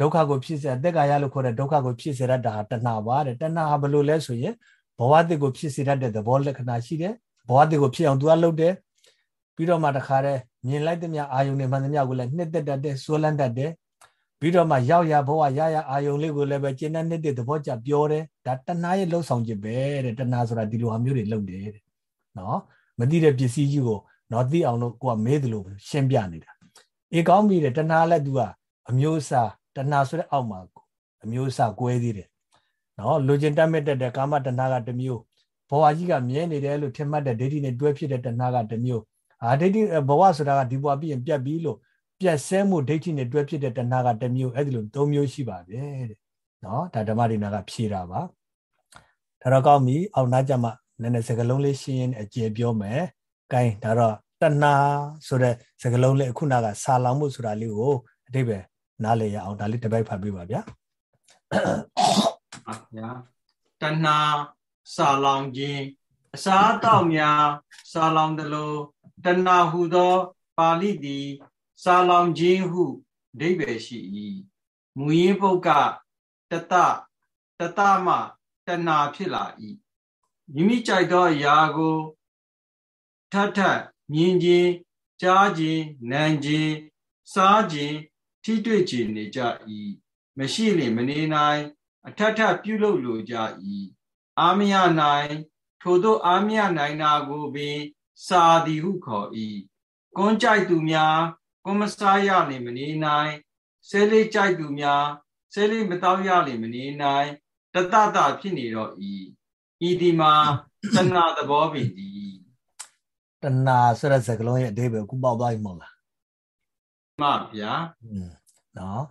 ဒုက္ခကိုဖြစ်စေတက်ကာယလို့ခေါ်တဲ့ဒုက္ခကိုဖြစ်စေရတာဟာတဏှာပါတဲ့တဏှာဟာဘယ်လိုလဲဆိုရင်ဘဝတစ်ကိုဖြစ်စေတတ်တဲ့သဘောလက္ခဏာရှိတယ်ဘဝတစ်ကိုဖြစ်အောင်သူကလုပ်တယ်ပြီးတော့မှတခါတည်းမြင်လိုက်တဲ့မြအာယုန်နဲ့မှန်သမျှကိုလည်းနှစ်သက်တတ်တယ်စိုးလန်းတတ်တယ်ပြီးတော့မှရောက်ရဘဝရရအာယုန်လေးကိုလည်းပဲကျင့်တဲ့နှစ်တဲ့သဘောကြပြောတယ်ဒါတဏှာရဲ့လှုပ်ဆောင်ခြင်းပဲတဲ့တဏှာဆိုတာဒီလိုဟာမျိုးတွေလုပ်တယ်တဲ့နော်မသိတဲ့ပစ္စည်းကြီးကိုတော့သိအောင်လို့ကိုကမေးတယ်လို့ရှင်းပြနေတာ အေကောင်းပြီတဲ့တဏှာလည်း तू ကအမျိုးအစားတဏှာဆိုတဲ့အောက်မှာအမျိုးအစားကွဲသေးတယ်နော်လူကျင်တတ်မဲ့တဲ့ကာမတဏှာကတစ်မျိုးဘဝကြီးကမြဲနေတယ်လို့ထင်မှတ်တဲ့ဒိဋ္ဌိနဲ့တွဲဖြစ်တဲ့တဏှာကတစ်မျိုးအာဒိဋ္ဌိဘဝဆိုတာကဒီဘဝပြီးရင်ပြတ်ပြီလို့ပြတ်ဆဲမှုဒိဋ္ဌိနဲ့တွဲဖြစ်တဲ့တဏှာကတစ်မျိုးအဲ့ဒီလို၃မျိုးရှိပါတယ်တဲ့နော်ဒါဓမ္မဒိနာကဖြေတာပါဒါတော့ကောင်းပြီအောက်နားကြမှာနည်းနည်းစကလုံးလေးရှင်းရင်အကျေပြောမယ်။ကဲဒါတော့ တဏှာဆိုတဲ့စကလုံးလေးအခုနကစာလောင်မှုဆိုတာလေးကိုအတိပ္ပယ်နားလည်ရအောင်ဒါလေးတစ်ပိုက်ဖတ်ပေးပါဗျာ။ဗျာတဏှာစာလောင်ခြင်းအစားတောက်များစာလောင်တယ်လို့တဏှာဟုသောပါဠိသည်စာလောင်ခြင်းဟုအဓိပ္ပာယ်ရှိ၏မူရင်းပုဂ္ဂတတတတမတဏှာဖြစ်လာ၏မိမိကြိုက်သောအရာကိုထပ်ထပ် မြင်ခြင်းကြားခြင်းနားခြင်းစားခြင်းထိတွေ့ခြင်းနေကြ၏မရှိလင်မနေနိုင် အထက်ထပ်ပြုလုပ်လိုကြ၏အာမယနိုင်ထို့သောအာမယနိုင်နာကိုပင် စာသည်ဟုခေါ်၏ကွန်းကြိုက်သူများကွန်းမစားရလင်မနေနိုင်ဆဲလေးကြိုက်သူများဆဲလေးမတောက်ရလင်မနေနိုင်တတတဖြစ်နေတော့၏ဤဒီမှာတဏှာသဘောပင်သည် တဏှာဆိုတဲ့စကားလုံးရဲ့အဓိပ္ပာယ်ကိုပေါက်သွားပြီမဟုတ်လားမှန်ဗျာอืมနော်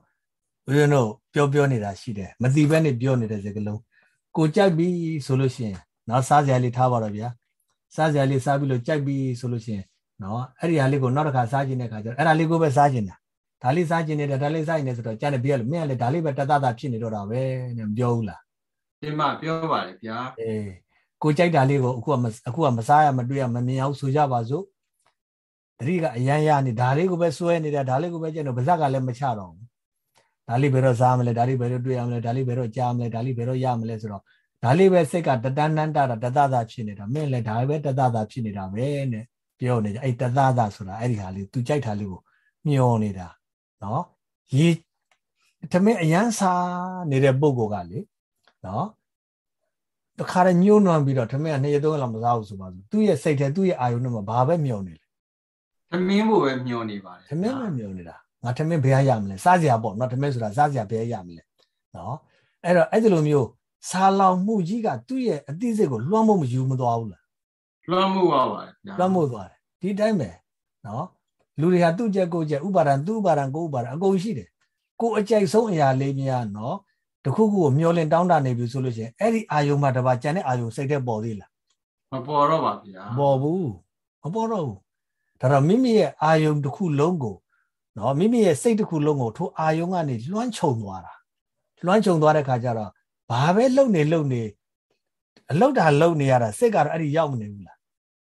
ဦးဇင်းတို့ပြောပြောနေတာရှိတယ်မသိဘဲနဲ့ပြောနေတဲ့စကားလုံးကိုကြိုက်ပြီဆိုလို့ရှိရင်နော်စားစရာလေးထားပါတော့ဗျာစားစရာလေးစားပြီးလို့ကြိုက်ပြီဆိုလို့ရှိရင်နော်အဲ့ဒီဟာလေးကိုနောက်တစ်ခါစားခြင်းတဲ့ခါကျတော့အဲ့ဒါလေးကိုပဲစားခြင်းတာဒါလေးစားခြင်းနေတာဒါလေးစားရင်လည်းဆိုတော့ကြားနေပြရလို့မင်းကလည်းဒါလေးပဲတတတာဖြစ်နေတော့တာပဲနဲ့မပြောဘူးလားဒီမှာပြောပါတယ်ဗျာအေး ကိုကြိုက်တာလေးကိုအခုကအခုကမစားရမတွေ့ရမမြင်အောင်ဆိုကြပါစို့တတိကအရန်ရနေဒါလေးကိုပဲစွဲနေတာဒါလေးကိုပဲကျင့်တော့ဗဇက်ကလည်းမချတော့ဘူးဒါလေးဘယ်တော့စားမလဲဒါလေးဘယ်တော့တွေ့ရမလဲဒါလေးဘယ်တော့ကြားမလဲဒါလေးဘယ်တော့ရမလဲဆိုတော့ဒါလေးပဲစိတ်ကတတန်းတန်းတာတတသာဖြစ်နေတာမင်းလည်းဒါပဲတတသာဖြစ်နေတာပဲနဲ့ပြောနေကြအဲ့တတသာဆိုတာအဲ့ဒီဟာလေးသူကြိုက်တာလေးကိုမျောနေတာနော်ရေတမင်အရန်စားနေတဲ့ပုံကောကလေနော် တခါတည်းညှိုးနွမ်းပြီးတော့ထမင်းကနှစ်ရက်သုံးရက်လောက်မစားဘူးဆိုပါစို့သူ့ရဲ့စိတ်ထဲသူ့ရဲ့အာယုံထဲမှာဘာပဲမျောနေလဲထမင်းဖို့ပဲမျောနေပါတယ်ထမင်းပဲမျောနေတာငါထမင်းဘယ်ရရမလဲစားစရာပေါ့နော်ထမင်းဆိုတာစားစရာဘယ်ရမလဲနော်အဲ့တော့အဲ့ဒီလိုမျိုးစားလောင်မှုကြီးကသူ့ရဲ့အသိစိတ်ကိုလွှမ်းမိုးမယူမသွားဘူးလားလွှမ်းမိုးသွားပါတယ်လွှမ်းမိုးသွားတယ်ဒီတိုင်းပဲနော်လူတွေဟာသူ့ကြက်ကိုကြက်ဥပါဒံသူ့ဥပါဒံကိုဥပါဒံအကုန်ရှိတယ်ကိုအကြိုက်ဆုံးအရာလေးများနော် တခုခုကိုမျောလင့်တောင်းတနေပြီဆိုလို့ရှိရင်အဲ့ဒီအာယုံမှာတပါကြံတဲ့အာယုံစိတ်တဲ့ပေါ်သေးလားမပေါ်တော့ပါဗျာမပေါ်ဘူးမပေါ်တော့ဘူးဒါတော့မိမိရဲ့အာယုံတစ်ခုလုံးကိုနော်မိမိရဲ့စိတ်တစ်ခုလုံးကိုထိုအာယုံကနေလွှမ်းခြုံသွားတာလွှမ်းခြုံသွားတဲ့ခါကျတော့ဘာပဲလုံနေလုံနေအလုတ်တာလုံနေရတာစိတ်ကတော့အဲ့ဒီရောက်မနေဘူးလား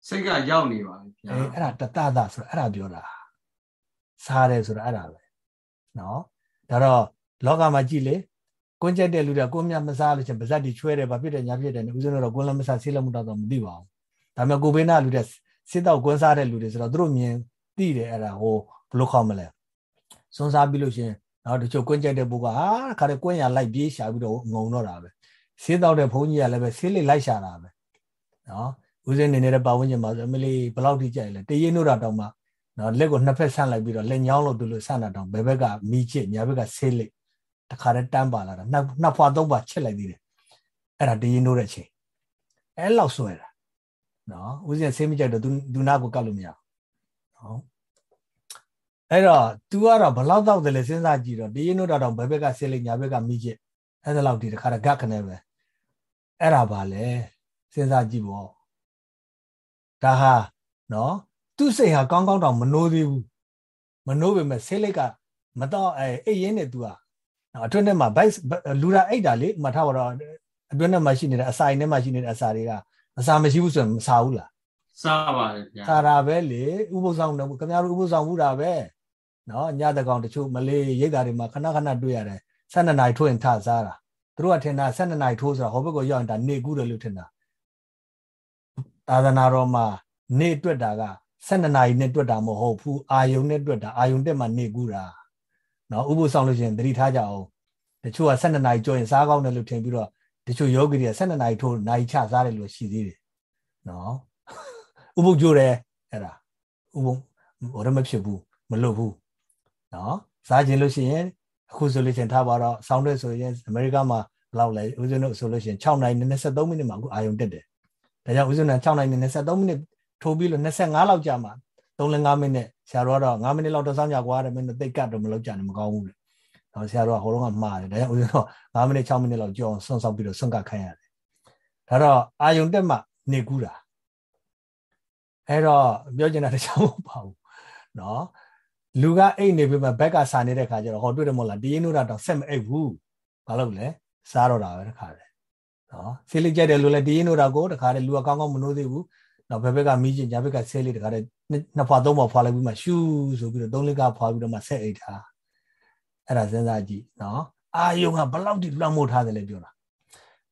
စိတ်ကရောက်နေပါဗျာအဲအဲ့ဒါတတတာဆိုတော့အဲ့ဒါပြောတာစားတယ်ဆိုတော့အဲ့ဒါပဲနော်ဒါတော့လောကမှာကြည့်လေ ကွန်းကျက်တဲ့လူတွေကကိုမြတ်မစားလို့ချင်းပါဇက်တီချွဲတယ်ဘာဖြစ်တယ်ညာဖြစ်တယ်ဦးဇင်းတို့တော့ကွန်းလည်းမစားဆေးလည်းမတော့တော့မသိပါဘူးဒါပေမဲ့ကိုဘေးနာလူတွေစစ်တော့ကွန်းစားတဲ့လူတွေဆိုတော့သူတို့မြင်သိတယ်အဲ့ဒါဟိုဘလို့ခေါ်မလဲစွန်းစားပြီးလို့ရှင်နော်တချို့ကွန်းကျက်တဲ့ပုဂ္ဂိုလ်ဟာခါတဲ့ကွန်းရလိုက်ပြေးရှာပြီးတော့ငုံတော့တာပဲဆေးတော့တဲ့ဘုန်းကြီးကလည်းပဲဆေးလေးလိုက်ရှာတာပဲနော်ဦးဇင်းနေနေတဲ့ပါဝန်းကျင်မှာဆိုအမလီဘလောက်ထိကြိုက်လဲတရေနို့တာတောင်မှနော်လက်ကိုနှစ်ဖက်ဆန့်လိုက်ပြီးတော့လက်ညောင်းလို့သူလို့ဆန့်တာတောင်ဘယ်ဘက်ကမီးချစ်ညာဘက်ကဆေးလိ တခါတည်းတန်းပါလာတာနှစ်နှစ်ဖွာသုံးပါချစ်လိုက်သေးတယ်အဲ့ဒါတရေနိုးတဲ့အချိန်အဲ့လောက်ဆွဲတာနော်ဦးဇင်းဆေးမကြိုက်တော့သူသူနာကိုကတ်လို့မရနော်အဲ့တော့ तू ကတော့ဘလောက်တော့တယ်လဲစဉ်းစားကြည့်တော့တရေနိုးတာတောင်ဘယ်ဘက်ကဆေးလိညာဘက်ကမီးချစ်အဲ့ဒါလောက်ဒီတခါတည်းဂတ်ခနဲ့ပဲအဲ့ဒါပါလေစဉ်းစားကြည့်ပေါ့ဒါဟာနော်သူ့စိတ်ဟာကောင်းကောင်းတောင်မနှိုးသေးဘူးမနှိုးပေမဲ့ဆေးလိတ်ကမတော့အဲအိတ်ရင်းနဲ့ तू อ่ะ အတွင်းထဲမှာ bike လူတာအိတ်တာလေမှတ်ထားပါတော့အတွင်းထဲမှာရှိနေတဲ့အစာရင်းထဲမှာရှိနေတဲ့အစာတွေကအစာမရှိဘူးဆိုရင်မစားဘူးလားစားပါတယ်ဗျာစားတာပဲလေဥပုသ်ဆောင်တော့ခင်ဗျားတို့ဥပုသ်ဆောင်ဘူးတာပဲနော်ညတကောင်တချို့မလေးရိတ်တာတွေမှာခဏခဏတွေ့ရတယ်12နာရီထိုးရင်ထစားတာသူတို့ကထင်တာ12နာရီထိုးဆိုတာဟောဘက်ကိုရောက်ရင်ဒါနေကူးတယ်လို့ထင်တာသာသနာတော်မှာနေတွက်တာက12နာရီနဲ့တွက်တာမဟုတ်ဘူးအာယုံနဲ့တွက်တာအာယုံတက်မှနေကူးတာ နော်ဥပုသ်ဆောင်လို့ရှိရင်သတိထားကြအောင်တချို့က12နာရီကြောရင်စားကောင်းတယ်လို့ထင်ပြီးတော့တချို့ယောဂီတွေက12နာရီထိုးနာရီချစားတယ်လို့ရှိသေးတယ်နော်ဥပုသ်ကြိုးတယ်အဲ့ဒါဥပုသ်ဟိုတော့မဖြစ်ဘူးမလွတ်ဘူးနော်စားခြင်းလို့ရှိရင်အခုဆိုလို့ရှိရင်ထားပါတော့ဆောင်းတဲ့ဆိုရင်အမေရိကမှာဘယ်လောက်လဲဦးဇင်းတို့ဆိုလို့ရှိရင်6နိုင်23မိနစ်မှာအခုအာယုံတက်တယ်ဒါကြောင့်ဦးဇင်းက6နိုင်23မိနစ်ထိုးပြီးလို့25လောက်ကြာမှာ 3-5မိနစ်ဆရာတော်ကတော့5မိနစ်လောက်တော့စောင့်ကြကွာတယ်မင်းတို့သိတ်ကတ်တော့မလုပ်ကြနဲ့မကောင်းဘူးလေ။တော့ဆရာတော်ကဟိုတော့ကမှားတယ်ဒါကြောင့်ဦးဇင်းတော့5မိနစ်6မိနစ်လောက်ကြောအောင်ဆွန့်ဆောက်ပြီးတော့ဆွန့်ကခိုင်းရတယ်။ဒါတော့အာယုံတက်မှနေကူးတာ။အဲ့တော့ပြောချင်တာတခြားမဟုတ်ပါဘူး။နော်။လူကအိတ်နေပြီမှဘက်ကစာနေတဲ့ခါကျတော့ဟောတွေ့တယ်မဟုတ်လားဒီရင်တို့တော့ဆက်မအိတ်ဘူး။ဘာလို့လဲ။စားတော့တာပဲတခါလေ။နော်။ဆေးလေးကြိုက်တယ်လို့လဲဒီရင်တို့တော့ကိုတခါလေလူကကောင်းကောင်းမနှိုးသေးဘူး။ နောက်ဘက်ဘက်ကမီးကျင်ညာဘက်ကဆဲလေးတခါလေနှစ်ဖွာသုံးဖွာဖွာလိုက်ပြီးမှရှူးဆိုပြီးတော့သုံးလက်ကဖွာပြီးတော့မှဆက်အိတ်ထားအဲ့ဒါစဉ်းစားကြည့်နော်အာယုံကဘလောက်ထိလွှမ်းမိုးထားတယ်လဲပြောတာ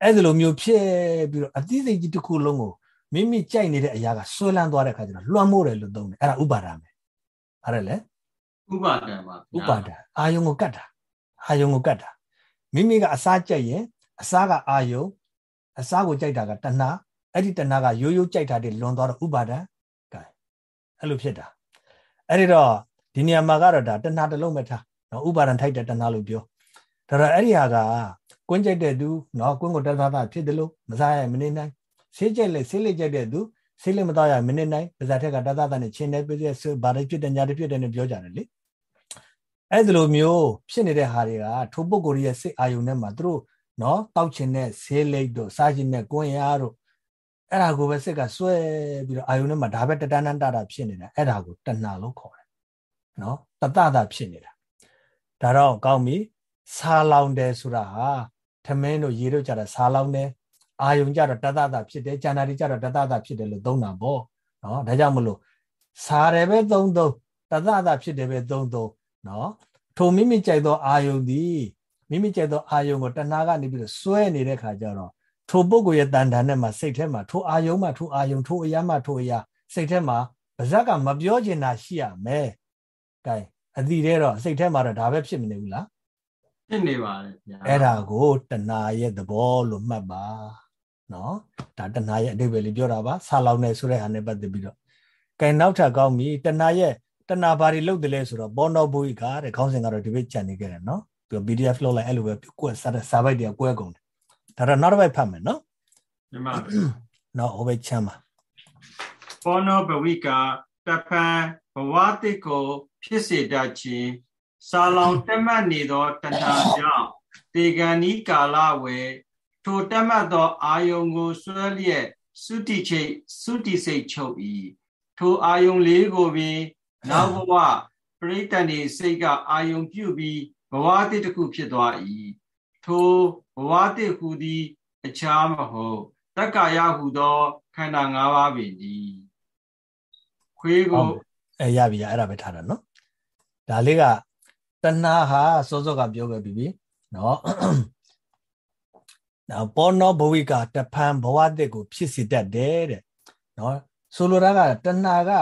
အဲ့ဒီလိုမျိုးဖြစ်ပြီးတော့အသိစိတ်ကြီးတစ်ခုလုံးကိုမိမိကြိုက်နေတဲ့အရာကဆွဲလန်းသွားတဲ့အခါကျတော့လွှမ်းမိုးတယ်လို့သုံးတယ်အဲ့ဒါဥပါဒံပဲအဲ့ဒါလေဥပါဒံပါဥပါဒံအာယုံကိုကတ်တာအာယုံကိုကတ်တာမိမိကအစားကြိုက်ရင်အစားကအာယုံအစားကိုကြိုက်တာကတဏှာ အဲ့ဒီတဏှာကရိုးရိုးကြိုက်တာတွေလွန်သွားတော့ဥပါဒံကဲအဲ့လိုဖြစ်တာအဲ့ဒီတော့ဒီနေရာမှာကတော့ဒါတဏှာတစ်လုံးပဲထားနော်ဥပါဒံထိုက်တဲ့တဏှာလို့ပြောဒါတော့အဲ့ဒီဟာကကွင်းကြိုက်တဲ့သူနော်ကွင်းကိုတသားသားဖြစ်တယ်လို့မစားရမနေနိုင်ဆေးကြိုက်လေဆေးလေးကြိုက်တဲ့သူဆေးလေးမသားရမနေနိုင်ပါဇာထက်ကတသားသားနဲ့ချင်းနေပြည့်ဆိုဘာတွေဖြစ်တယ်ညာတွေဖြစ်တယ်နဲ့ပြောကြတယ်လေအဲ့ဒီလိုမျိုးဖြစ်နေတဲ့ဟာတွေကထိုပုဂ္ဂိုလ်ရဲ့စိတ်အာယုန်ထဲမှာသူတို့နော်တောက်ချင်တဲ့ဆေးလိတ်တို့စားချင်တဲ့ကွင်းရားတို့ အဲ့ဒါကိုပဲစိတ်ကစွဲပြီးတော့အာယုန်ထဲမှာဒါပဲတတန်းတန်းတာဖြစ်နေတာအဲ့ဒါကိုတဏှာလို့ခေါ်တယ်နော်တတတာဖြစ်နေတာဒါတော့ကောင်းပြီဆာလောင်တယ်ဆိုတာဟာထမင်းတို့ရေတို့ကြတာဆာလောင်တယ်အာယုံကြတော့တသတာဖြစ်တယ်ကျန်တာတွေကြတော့တသတာဖြစ်တယ်လို့သုံးတာပေါ့နော်ဒါကြောင့်မလို့စားတယ်ပဲသုံးသုံးတသတာဖြစ်တယ်ပဲသုံးသုံးနော်ထိုမိမိကြိုက်သောအာယုံသည်မိမိကြိုက်သောအာယုံကိုတဏှာကနေပြီးတော့စွဲနေတဲ့ခါကျတော့ ထိုပုဂ္ဂိုလ်ရဲ့တန်တန်နဲ့မှစိတ်ထဲမှာထိုအာယုံမှထိုအာယုံထိုအရာမှထိုအရာစိတ်ထဲမှာပါဇက်ကမပြောချင်တာရှိရမယ်။ကဲအတိတဲ့တော့စိတ်ထဲမှာတော့ဒါပဲဖြစ်မနေဘူးလားဖြစ်နေပါတယ်ဗျာအဲ့ဒါကိုတဏှာရဲ့သဘောလို့မှတ်ပါနော်ဒါတဏှာရဲ့အဓိပ္ပာယ်လေးပြောတာပါဆာလောင်နေဆိုတဲ့ဟာနဲ့ပတ်သက်ပြီးတော့ကဲနောက်ထပ်ကောင်းပြီတဏှာရဲ့တဏှာဘာတွေလုပ်တယ်လဲဆိုတော့ဘောနောဘူိကတဲ့ခေါင်းစဉ်ကတော့ဒီဘက်ကြံနေခဲ့တယ်နော်သူ PDF လောက်လိုက်အဲ့လိုပဲကွက်စားတဲ့စာပိုက်တွေကကွဲကုန်တယ် ဒါတော့နောက်တစ်ပိုက်ဖတ်မယ်နော်ဒီမှာနော်ဟိုဘက်ချမ်းပါဘောနောဘဝိကတဖန်ဘဝတိကိုဖြစ်စေတတ်ခြင်းစာလောင်တက်မှတ်နေသောတဏှာကြောင့်တေဂန်နီကာလဝေထိုတက်မှတ်သောအာယုံကိုဆွဲလျက်သုတိချိတ်သုတိစိတ်ချုပ်၏ထိုအာယုံလေးကိုပင်နောက်ဘဝပရိတန်နေစိတ်ကအာယုံပြုပြီးဘဝတိတစ်ခုဖြစ်သွား၏ ထိုဘဝတိဟူသည်အခြားမဟုတ်တက္ကာယဟုသောခန္ဓာ၅ပါးပင်ဒီခွေးကိုအဲရပြီအဲ့ဒါပဲထားတာနော်ဒါလေးကတဏှာဟာစောစောကပြောခဲ့ပြီနော်နော်ဘောနောဘဝိကတဖန်ဘဝတစ်ကို ဖြစ်စေတတ်တယ်တဲ့နော်ဆိုလိုတာကတဏှာက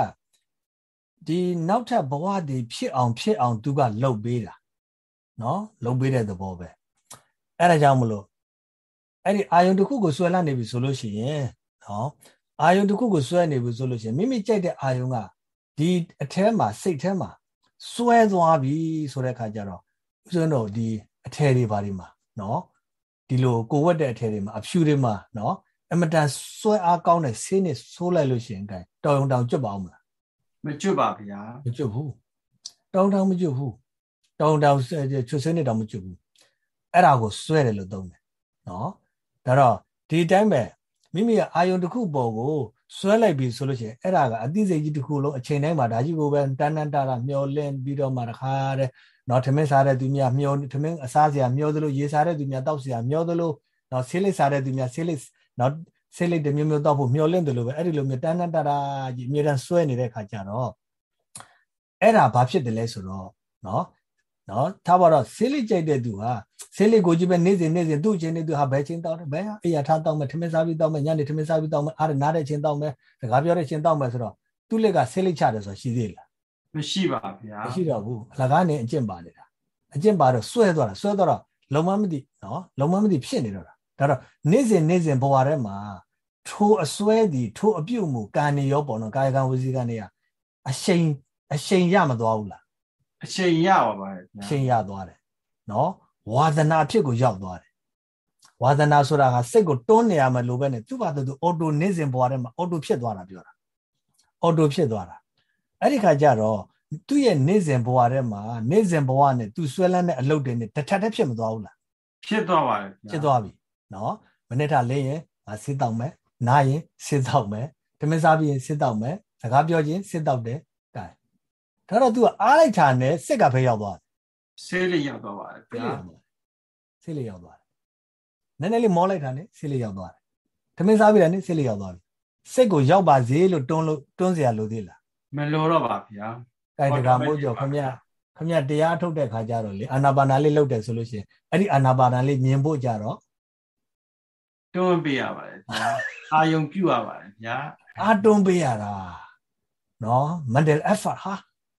ဒီနောက်ထပ်ဘဝတည်ဖြစ်အောင်ဖြစ်အောင်သူကလှုပ်ပေးတာနော်လှုပ်ပေးတဲ့သဘောပဲ အဲ့ဒါကြောင့်မလို့အဲ့ဒီအာယုံတစ်ခုကိုဆွဲလာနေပြီဆိုလို့ရှိရင်နော်အာယုံတစ်ခုကိုဆွဲနေပြီဆိုလို့ရှိရင်မိမိကြိုက်တဲ့အာယုံကဒီအထဲမှာစိတ်ထဲမှာစွဲသွားပြီဆိုတဲ့အခါကျတော့ဦးဇင်းတို့ဒီအထည်တွေဘာတွေမှာနော်ဒီလိုကိုဝတ်တဲ့အထည်တွေမှာအဖြူတွေမှာနော်အမတန်စွဲအားကောင်းတဲ့ဆေးနဲ့ဆိုးလိုက်လို့ရှိရင်ကဲတောင်တောင်ကျွတ်ပါအောင်မလားမကျွတ်ပါဗျာမကျွတ်ဘူးတောင်တောင်မကျွတ်ဘူးတောင်တောင်ချွတ်ဆင်းနေတောင်မကျွတ်ဘူး အဲ့ဒါကိုစွဲတယ်လို့သုံးတယ်နော်ဒါတော့ဒီတိုင်းပဲမိမိရဲ့အာယုံတစ်ခုပေါ်ကိုဆွဲလိုက်ပြီဆိုလို့ရှိရင်အဲ့ဒါကအသိစိတ်ကြီးတစ်ခုလုံးအချိန်တိုင်းမှာဒါကြီးကိုပဲတန်းတန်းတာတာမျောလင့်ပြီးတော့မှတခါတဲ့နော်ထမင်းစားတဲ့သူများမျောထမင်းအစားစရာမျောသလိုရေစားတဲ့သူများတောက်စရာမျောသလိုနော်ဆေးလိပ်စားတဲ့သူများဆေးလိပ်နော်ဆေးလိပ်တစ်မျိုးမျိုးတောက်ဖို့မျောလင့်တယ်လို့ပဲအဲ့ဒီလိုမျိုးတန်းတန်းတာတာကြီးအမြဲတမ်းဆွဲနေတဲ့ခါကျတော့အဲ့ဒါဘာဖြစ်တယ်လဲဆိုတော့နော် နော်ထားပါတော့ဆေးလိပ်ကြိုက်တဲ့သူဟာဆေးလိပ်ကိုကြည့်ပဲနေ့စဉ်နေ့စဉ်သူ့ချင်းနေသူဟာဘယ်ချင်းတောက်တယ်ဘယ်အေးရထားတောက်မယ်ထမင်းစားပြီးတောက်မယ်ညနေထမင်းစားပြီးတောက်မယ်အားရနားတဲ့ချင်းတောက်မယ်စကားပြောတဲ့ချင်းတောက်မယ်ဆိုတော့သူ့လက်ကဆေးလိပ်ချတယ်ဆိုတာရှိသေးလားမရှိပါဗျာမရှိတော့ဘူးအလကားနဲ့အကျင့်ပါနေတာအကျင့်ပါတော့စွဲသွားတာစွဲသွားတော့လုံမမသိနော်လုံမမသိဖြစ်နေတော့တာဒါတော့နေ့စဉ်နေ့စဉ်ဘဝထဲမှာထိုးအစွဲသည်ထိုးအပြုတ်မှုကာနေရောပေါ့နော်ကာယကံဝစီကံတွေကအရှိန်အရှိန်ရမသွားဘူးလား အချိန်ရပါပါအချိန်ရသွားတယ်နော်ဝါသနာဖြစ်ကိုရောက်သွားတယ်ဝါသနာဆိုတာကစိတ်ကိုတွန်းနေရမယ်လို့ပဲနဲ့သူ့ဘာသူအော်တိုနေစဉ်ဘဝထဲမှာအော်တိုဖြစ်သွားတာပြောတာအော်တိုဖြစ်သွားတာအဲ့ဒီခါကျတော့သူ့ရဲ့နေစဉ်ဘဝထဲမှာနေစဉ်ဘဝနဲ့သူဆွဲလန်းတဲ့အလုပ်တွေနဲ့တထက်တည်းဖြစ်မသွားဘူးလားဖြစ်သွားပါတယ်ဖြစ်သွားပြီနော်မနေ့ကလေးရင်ငါစစ်တောက်မယ်နားရင်စစ်တောက်မယ်တမင်စားပြီးရင်စစ်တောက်မယ်စကားပြောချင်းစစ်တောက်တယ် ဒါတော့ तू အားလိုက်တာနဲ့စစ်ကဖဲရောက်သွားတယ်ဆေးလေးရောက်သွားပါတယ်ဗျာဆေးလေးရောက်သွားတယ်နည်းနည်းလေးမောလိုက်တာနဲ့ဆေးလေးရောက်သွားတယ်ထမင်းစားပြီးတာနဲ့ဆေးလေးရောက်သွားပြီစိတ်ကိုရောက်ပါစေလို့တွန်းလို့တွန်းเสียလို့သေးလားမလိုတော့ပါဗျာအဲတကာမို့ကြောခမရခမရတရားထုတ်တဲ့ခါကျတော့လေအာနာပါနာလေးလုပ်တယ်ဆိုလို့ရှိရင်အဲ့ဒီအာနာပါနာလေးမြင်ဖို့ကြတော့တွန်းပေးရပါတယ်ဗျာအာယုံပြုရပါတယ်ဗျာအာတွန်းပေးရတာနော် mental effort ဟာ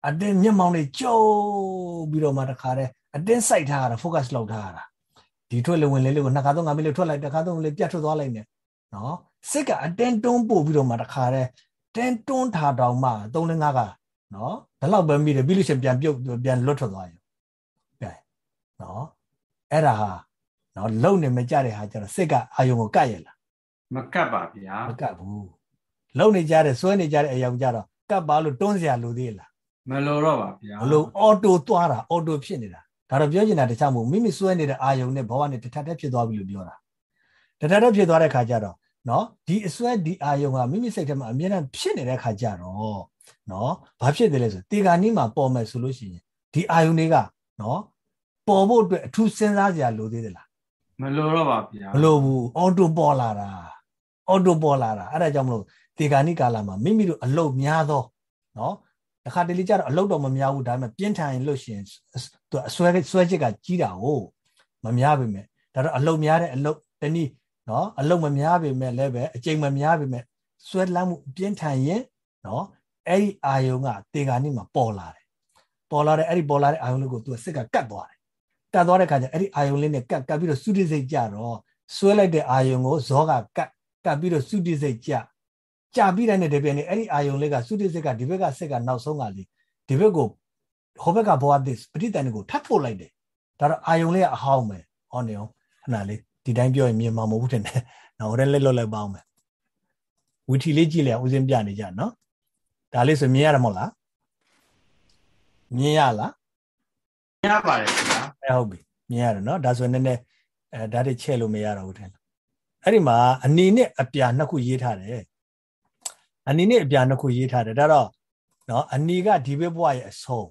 အတင်းမျက်မှောင်တွေကြုံပြီးတော့မှတခါတည်းအတင်းစိုက်ထားရတာ focus လောက်ထားရတာဒီထွက်လေဝင်လေလေးကိုနှစ်ခါသုံးခါမိလေးထွက်လိုက်တစ်ခါသုံးလေးပြတ်ထွက်သွားလိုက်မယ်နော်စစ်ကအတင်းတွန်းပို့ပြီးတော့မှတခါတည်းတင်းတွန်းထားတောင်မှ3လ5ကနော်ဒါလောက်ပဲမိတယ်ပြီးလို့ရှင်ပြန်ပြုတ်ပြန်လွတ်ထွက်သွားရင်ပြန်နော်အဲ့ဒါဟာနော်လုံနေမကြတဲ့ဟာကျတော့စစ်ကအာယုံကိုကတ်ရလားမကတ်ပါဗျာမကတ်ဘူးလုံနေကြတဲ့စွဲနေကြတဲ့အရာကိုကြတော့ကတ်ပါလို့တွန်းစရာလိုသေးလား မလိုတော့ပါဗျာမလိုအော်တိုသွားတာအော်တိုဖြစ်နေတာဒါတော့ပြောချင်တာတခြားမဟုတ်မိမိစွဲနေတဲ့အာယုံနဲ့ဘဝနဲ့တထက်တက်ဖြစ်သွားပြီလို့ပြောတာတထက်တက်ဖြစ်သွားတဲ့ခါကျတော့နော်ဒီအစွဲဒီအာယုံကမိမိစိတ်ထဲမှာအမြဲတမ်းဖြစ်နေတဲ့ခါကျတော့နော်ဘာဖြစ်တယ်လဲဆိုတေဂာနီးမှာပေါ်မယ်ဆိုလို့ရှိရင်ဒီအာယုံတွေကနော်ပေါ်ဖို့အတွက်အထူးစဉ်းစားစရာလိုသေးသလားမလိုတော့ပါဗျာမလိုဘူးအော်တိုပေါ်လာတာအော်တိုပေါ်လာတာအဲ့ဒါကြောင့်မလို့တေဂာနီကာလာမှာမိမိတို့အလုတ်များသောနော် တခါတလေကျတော့အလုတ်တော့မများဘူးဒါပေမဲ့ပြင်းထန်ရင်လို့ရှိရင်သူအစွဲဆွဲချစ်ကကြီးတာကိုမများပေမဲ့ဒါတော့အလုတ်များတဲ့အလုတ်တနည်းနော်အလုတ်မများပေမဲ့လည်းပဲအကျိန်မများပေမဲ့ဆွဲလမ်းမှုပြင်းထန်ရင်နော်အဲ့ဒီအာယုံကတေဂာနိမှာပေါ်လာတယ်ပေါ်လာတဲ့အဲ့ဒီပေါ်လာတဲ့အာယုံလေးကိုသူကစစ်ကကတ်သွားတယ်ကတ်သွားတဲ့ခါကျအဲ့ဒီအာယုံလေးနဲ့ကတ်ကတ်ပြီးတော့စုတိစိတ်ကြတော့ဆွဲလိုက်တဲ့အာယုံကိုဇောကကတ်ကတ်ပြီးတော့စုတိစိတ်ကြ ကြာပြီးတဲ့နေ့တပြည့်နေ့အဲ့ဒီအာယုံလေးကသုတိစိတ်ကဒီဘက်ကစိတ်ကနောက်ဆုံးကလေဒီဘက်ကိုဟိုဘက်ကဘဝသစ်ပဋိသန္ဓေကိုထပ်ဖို့လိုက်တယ်ဒါတော့အာယုံလေးကအဟောင်းပဲဟောနေအောင်ခဏလေးဒီတိုင်းပြောရင်မြင်မှာမဟုတ်ဘူးတဲ့နော်ဟိုထဲလက်လွတ်လိုက်ပါအောင်မယ်ဝီထီလေးကြည့်လေဦးစင်းပြနေကြနော်ဒါလေးဆိုမြင်ရမှာမဟုတ်လားမြင်ရလားမြင်ရပါတယ်ခင်ဗျာအဲဟုတ်ပြီမြင်ရတယ်နော်ဒါဆိုရင်နည်းနည်းအဲဒါတွေချဲ့လို့မရတော့ဘူးထင်တယ်အဲ့ဒီမှာအနီနဲ့အပြာနှစ်ခုရေးထားတယ် အနီနဲ့အပြာနှစ်ခုရေးထားတယ်ဒါတော့နော်အနီကဒီဘက်ဘဝရဲ့အဆုံး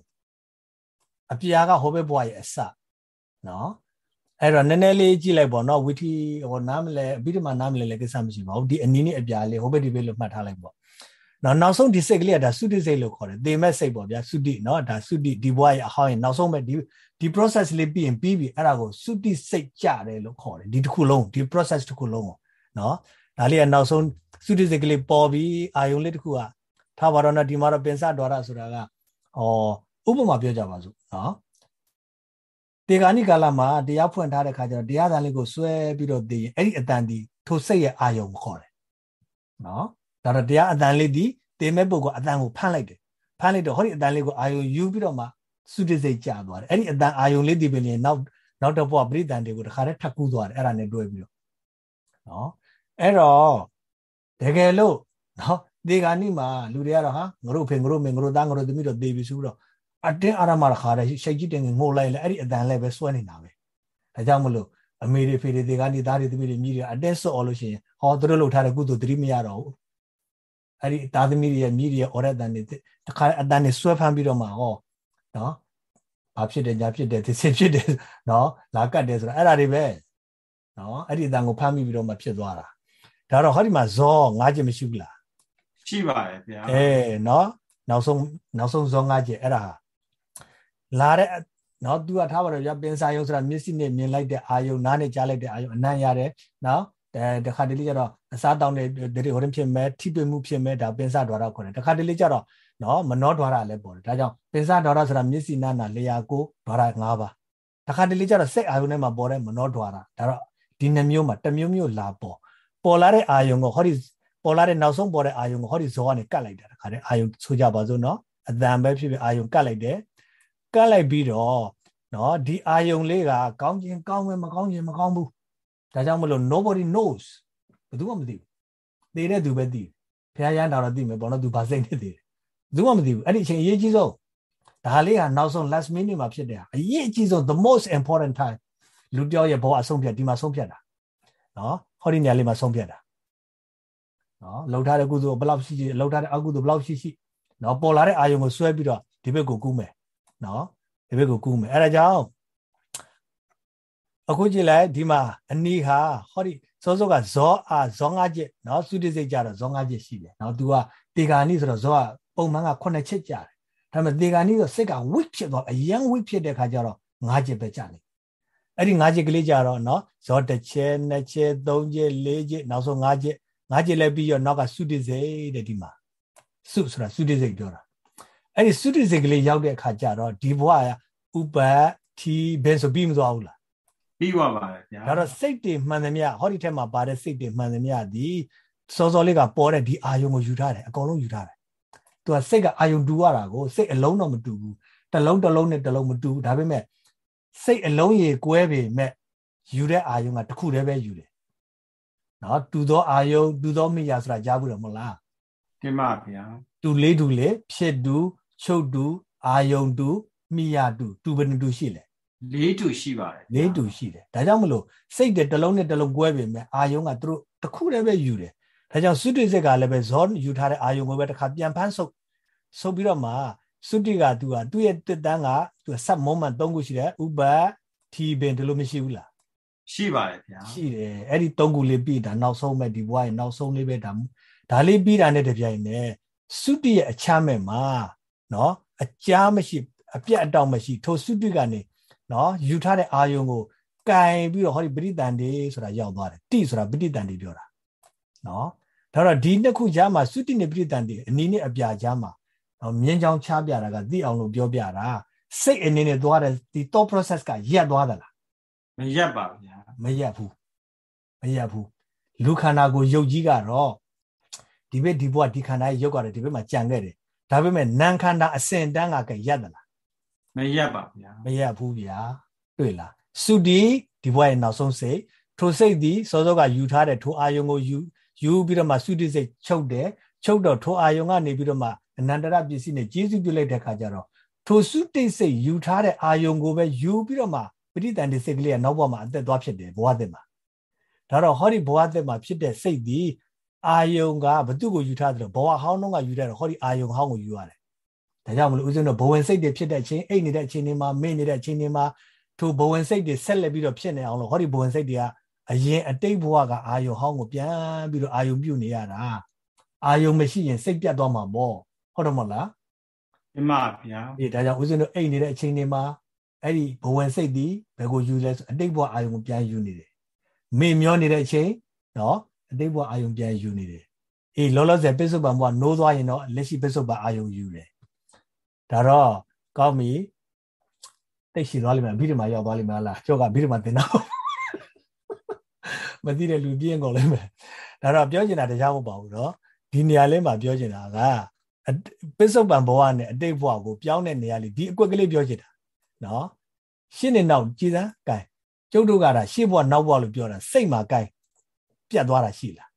အပြာကဟိုဘက်ဘဝရဲ့အစနော်အဲ့တော့နည်းနည်းလေးကြည့်လိုက်ပေါ့နော်ဝီထီဟိုနားမလဲအပြီးတမှနားမလဲလည်းကိစ္စမရှိပါဘူးဒီအနီနဲ့အပြာလေးဟိုဘက်ဒီဘက်လို့မှတ်ထားလိုက်ပေါ့နော်နောက်ဆုံးဒီစိတ်ကလေးကဒါသုတိစိတ်လို့ခေါ်တယ်သေမဲ့စိတ်ပေါ့ဗျာသုတိနော်ဒါသုတိဒီဘဝရဲ့အဟောင်းရဲ့နောက်ဆုံးပဲဒီဒီ process လေးပြီးရင်ပြီးပြီအဲ့ဒါကိုသုတိစိတ်ကြတယ်လို့ခေါ်တယ်ဒီတစ်ခုလုံးဒီ process တစ်ခုလုံးကိုနော် ဒါလေးကနောက်ဆုံးသုတိစိတ်ကလေးပေါ်ပြီးအာယုံလေးတစ်ခုကထားပါတော့နော်ဒီမှာတော့ပင်စဒွါရဆိုတာကဟောဥပမာပြောကြပါစို့နော်တေဂာနိကာလမှာတရားဖွင့်ထားတဲ့ခါကျတော့တရားသံလေးကိုဆွဲပြီးတော့သိရင်အဲ့ဒီအတန်ဒီထိုစိတ်ရဲ့အာယုံကိုခေါ်တယ်နော်ဒါတော့တရားအတန်လေးဒီတေမဲ့ပုဂ္ဂိုလ်အတန်ကိုဖမ်းလိုက်တယ်ဖမ်းလိုက်တော့ဟောဒီအတန်လေးကိုအာယုံယူပြီးတော့မှစုတိစိတ်ကြာသွားတယ်အဲ့ဒီအတန်အာယုံလေးဒီပင်ရင်နောက်နောက်တော့ဘုရားပရိသန်တွေကိုတခါတည်းထပ်ကူးသွားတယ်အဲ့ဒါနဲ့တွဲပြီးတော့နော် အဲ့တော့တကယ်လို့နော်ဒီကနေ့မှာလူတွေကတော့ဟာငါတို့ဖေငါတို့မင်းငါတို့သားငါတို့သမီးတို့သေပြီဆိုတော့အတင်းအာရမတခါတည်းရှိတ်ကြီးတင်ငိုလိုက်လေအဲ့ဒီအတန်လည်းပဲစွဲနေတာပဲဒါကြောင့်မလို့အမေတွေဖေတွေဒီကနေ့သားတွေသမီးတွေမြည်တွေအတင်းစွတ်အောင်လို့ရှိရင်ဟောသူတို့လှုပ်ထားတဲ့ကုသိုလ်သတိမရတော့ဘူးအဲ့ဒီသားသမီးတွေရဲ့မြည်တွေရဲ့အော်ရက်တန်တွေတခါအတန်တွေစွဲဖမ်းပြီးတော့မှဟောနော်ဘာဖြစ်တယ်ညာဖြစ်တယ်သိစဖြစ်တယ်နော်လာကတ်တယ်ဆိုတာအဲ့ဒါတွေပဲနော်အဲ့ဒီအတန်ကိုဖမ်းမိပြီးတော့မှဖြစ်သွားတာ ဒါတော့ဟောဒီမှာဇောငါးချက်မရှိဘူးလားရှိပါတယ်ဗျာအေးနော်နောက်ဆုံးနောက်ဆုံးဇောငါးချက်အဲ့ဒါလာတဲ့နော်သူကထားပါတော့ပြပင်စာယုံဆိုတာမျက်စိနဲ့မြင်လိုက်တဲ့အာယုံနားနဲ့ကြားလိုက်တဲ့အာယုံအနံ့ရတယ်နော်အဲတခါတလေကျတော့အစားတောင်းတဲ့ဒီဟိုရင်ဖြစ်မဲ့ထိတွေ့မှုဖြစ်မဲ့ဒါပင်စဒွါရခေါ်တယ်တခါတလေကျတော့နော်မနောဒွါရလည်းပေါ်တယ်ဒါကြောင့်ပင်စဒွါရဆိုတာမျက်စိနာနာလျာကိုဒွါရ၅ပါးတခါတလေကျတော့စိတ်အာယုံထဲမှာပေါ်တဲ့မနောဒွါရဒါတော့ဒီနှမျိုးမှာတစ်မျိုးမျိုးလာပေါ် ပေါ်လာတဲ့အာယုံကိုဟောဒီပေါ်လာတဲ့နောက်ဆုံးပေါ်တဲ့အာယုံကိုဟောဒီဇောကနေကတ်လိုက်တာတခါတည်းအာယုံဆိုကြပါစို့နော်အတန်ပဲဖြစ်ဖြစ်အာယုံကတ်လိုက်တယ်ကတ်လိုက်ပြီးတော့နော်ဒီအာယုံလေးကကောင်းခြင်းကောင်းမယ်မကောင်းခြင်းမကောင်းဘူးဒါကြောင့်မလို့ nobody knows ဘယ်သူမှမသိဘူးသိတဲ့သူပဲသိဘုရားရန်တော်တော့သိမယ်ဘောနော်သူဘာစိတ်နဲ့သိတယ်ဘယ်သူမှမသိဘူးအဲ့ဒီအချိန်အရေးကြီးဆုံးဒါလေးကနောက်ဆုံး last minute မှာဖြစ်တယ်အရေးအကြီးဆုံး the most important time လူတယောက်ရဲ့ဘဝအဆုံးဖြတ်ဒီမှာဆုံးဖြတ်တာနော် ဟောဒီနေရာလေးမှာဆုံးဖြတ်တာနော်လှုပ်ထားတဲ့ကုသိုလ်ဘယ်လောက်ရှိရှိလှုပ်ထားတဲ့အကုသိုလ်ဘယ်လောက်ရှိရှိနော်ပေါ်လာတဲ့အာယုံကိုဆွဲပြီးတော့ဒီဘက်ကိုကူးမယ်နော်ဒီဘက်ကိုကူးမယ်အဲ့ဒါကြောင့်အခုကြည့်လိုက်ဒီမှာအနီးဟာဟောဒီစောစောကဇောအာဇောငါချက်နော်သုတိစိတ်ကြတော့ဇောငါချက်ရှိတယ်နော် तू ကတေဂာနိဆိုတော့ဇောကပုံမှန်က9ချက်ကြတယ်ဒါပေမဲ့တေဂာနိဆိုစိတ်က weak ဖြစ်သွားအယံ weak ဖြစ်တဲ့ခါကျတော့9ချက်ပဲကြတယ် အဲ့ဒီ9ချက်ကလေးကြတော့နော်ဇောတစ်ချက်နှစ်ချက်သုံးချက်လေးချက်နောက်ဆုံး9ချက်9ချက်လည်းပြီးရောနောက်ကသုတိစိတ်တဲ့ဒီမှာသုဆိုတာသုတိစိတ်ပြောတာအဲ့ဒီသုတိစိတ်ကလေးရောက်တဲ့အခါကျတော့ဒီဘဝကဥပတ်ထီဘယ်ဆိုပြီးမသွားဘူးလားပြီးသွားပါတယ်ဗျာဒါတော့စိတ်တွေမှန်သမျှဟောဒီထက်မှာပါတဲ့စိတ်တွေမှန်သမျှဒီစောစောလေးကပေါ်တဲ့ဒီအာယုံကိုယူထားတယ်အကုန်လုံးယူထားတယ်သူကစိတ်ကအာယုံတူရတာကိုစိတ်အလုံးတော့မတူဘူးတစ်လုံးတစ်လုံးနဲ့တစ်လုံးမတူဘူးဒါပေမဲ့ စိတ်အလုံးရေကွဲပေမဲ့ယူတဲ့အာယုံကတစ်ခုတည်းပဲယူတယ်နော်တူသောအာယုံတူသောမိယာဆိုတာကြားဘူးတော့မဟုတ်လားတင်ပါဗျာတူလေးတူလေးဖြစ်တူချုပ်တူအာယုံတူမိယာတူတူဘယ်နှတူရှိလဲလေးတူရှိပါတယ်လေးတူရှိတယ်ဒါကြောင့်မလို့စိတ်တဲ့တစ်လုံးနဲ့တစ်လုံးကွဲပေမဲ့အာယုံကသူတို့တစ်ခုတည်းပဲယူတယ်ဒါကြောင့်သုတိစိတ်ကလည်းပဲဇောယူထားတဲ့အာယုံကိုပဲတစ်ခါပြန်ဖမ်းဆုပ်ဆုပ်ပြီးတော့မှ သုတိကသူကသူ့ရဲ့တစ်တန်းကသူက sub moment ၃ခုရှိတယ်ဥပထီပင်ဒီလိုမရှိဘူးလားရှိပါတယ်ဗျာရှိတယ်အဲ့ဒီ၃ခုလေးပြီးတာနောက်ဆုံးပဲဒီဘဝရဲ့နောက်ဆုံးလေးပဲဒါဒါလေးပြီးတာနဲ့တပြိုင်နက်သုတိရဲ့အချမ်းမဲ့မှာနော်အကြားမရှိ အပြတ်အတောင်မရှိထိုသုတိကနေနော်ယူထားတဲ့အာယုံကိုကင်ပြီးတော့ဟောဒီပဋိသန္ဓေဆိုတာရောက်သွားတယ်တိဆိုတာပဋိသန္ဓေပြောတာနော်ဒါတော့ဒီနှစ်ခုကြားမှာသုတိနဲ့ပဋိသန္ဓေအနည်းနဲ့အပြာကြားမှာ နော်မြင်းချောင်းချပြတာကသိအောင်လို့ပြောပြတာစိတ်အနေနဲ့သွားတဲ့ဒီ thought process ကရက်သွားသလားမရက်ပါဗျာမရက်ဘူးမရက်ဘူးလူခန္ဓာကိုယုတ်ကြီးကတော့ဒီဘက်ဒီဘဝဒီခန္ဓာရဲ့ယုတ်ကတော့ဒီဘက်မှာကြံခဲ့တယ်ဒါပေမဲ့နံခန္ဓာအစဉ်တန်းကကရက်သလားမရက်ပါဗျာမရက်ဘူးဗျာတွေ့လားစုတီဒီဘဝရဲ့နောက်ဆုံးစိတ်ထိုစိတ်ဒီစောစောကယူထားတဲ့ထိုအာယုံကိုယူယူပြီးတော့မှစုတိစိတ်ချုပ်တယ်ချုပ်တော့ထိုအာယုံကနေပြီးတော့မှ အနန္တရပစ္စည်းနဲ့ကျေးဇူးပြုလိုက်တဲ့ခါကျတော့ထိုစုတိစိတ်ယူထားတဲ့အာယုံကိုပဲယူပြီးတော့မှပဋိသန္ဓေစိတ်ကလေးကနောက်ဘဝမှာအသက်သွားဖြစ်တယ်ဘဝသက်မှာဒါတော့ဟောဒီဘဝသက်မှာဖြစ်တဲ့စိတ်ဒီအာယုံကဘသူ့ကိုယူထားတယ်ဘဝဟောင်းတော့ကယူထားတယ်ဟောဒီအာယုံဟောင်းကိုယူရတယ်ဒါကြောင့်မလို့ဦးဇင်းတို့ဘဝင်စိတ်တွေဖြစ်တဲ့အချိန်အိတ်နေတဲ့အချိန်တွေမှာမေ့နေတဲ့အချိန်တွေမှာထိုဘဝင်စိတ်တွေဆက်လက်ပြီးတော့ဖြစ်နေအောင်လို့ဟောဒီဘဝင်စိတ်တွေကအရင်အတိတ်ဘဝကအာယုံဟောင်းကိုပြန်ပြီးတော့အာယုံပြုတ်နေရတာအာယုံမရှိရင်စိတ်ပြတ်သွားမှာပေါ့ ဟုတ်တယ်မဟုတ်လားမှန်ပါဗျာအေးဒါကြောင့်ဦးဇင်းတို့အိတ်နေတဲ့အချိန်တွေမှာအဲ့ဒီဘဝင်စိတ်ဒီဘယ်ကိုယူလဲဆိုအတိတ်ဘဝအာယုံကိုပြန်ယူနေတယ်မေ့မျောနေတဲ့အချိန်နော်အတိတ်ဘဝအာယုံပြန်ယူနေတယ်အေးလောလောဆယ်ပိစုပန်ဘဝနိုးသွားရင်တော့လက်ရှိပိစုပန်အာယုံယူတယ်ဒါတော့ကောင်းပြီတိတ်ရှိသွားလိမ့်မယ်အဘိဓမ္မာရောက်သွားလိမ့်မယ်လားကျောက်ကဘိဓမ္မာသင်တော့မသိတဲ့လူပြင်းကုန်လိမ့်မယ်ဒါတော့ပြောချင်တာတရားမဟုတ်ပါဘူးเนาะဒီနေရာလေးမှာပြောချင်တာက ပိဿုပံဘဝနဲ့အတိတ်ဘဝကိုပြောင်းတဲ့နေရာလေးဒီအကွက်ကလေးပြောချင်တာနော်ရှင်းနေနောက်ကြည်စမ်းကိုင်ကျုပ်တို့ကတာရှေ့ဘဝနောက်ဘဝလို့ပြောတာစိတ်မှာကိုင်ပြတ်သွားတာရှိလား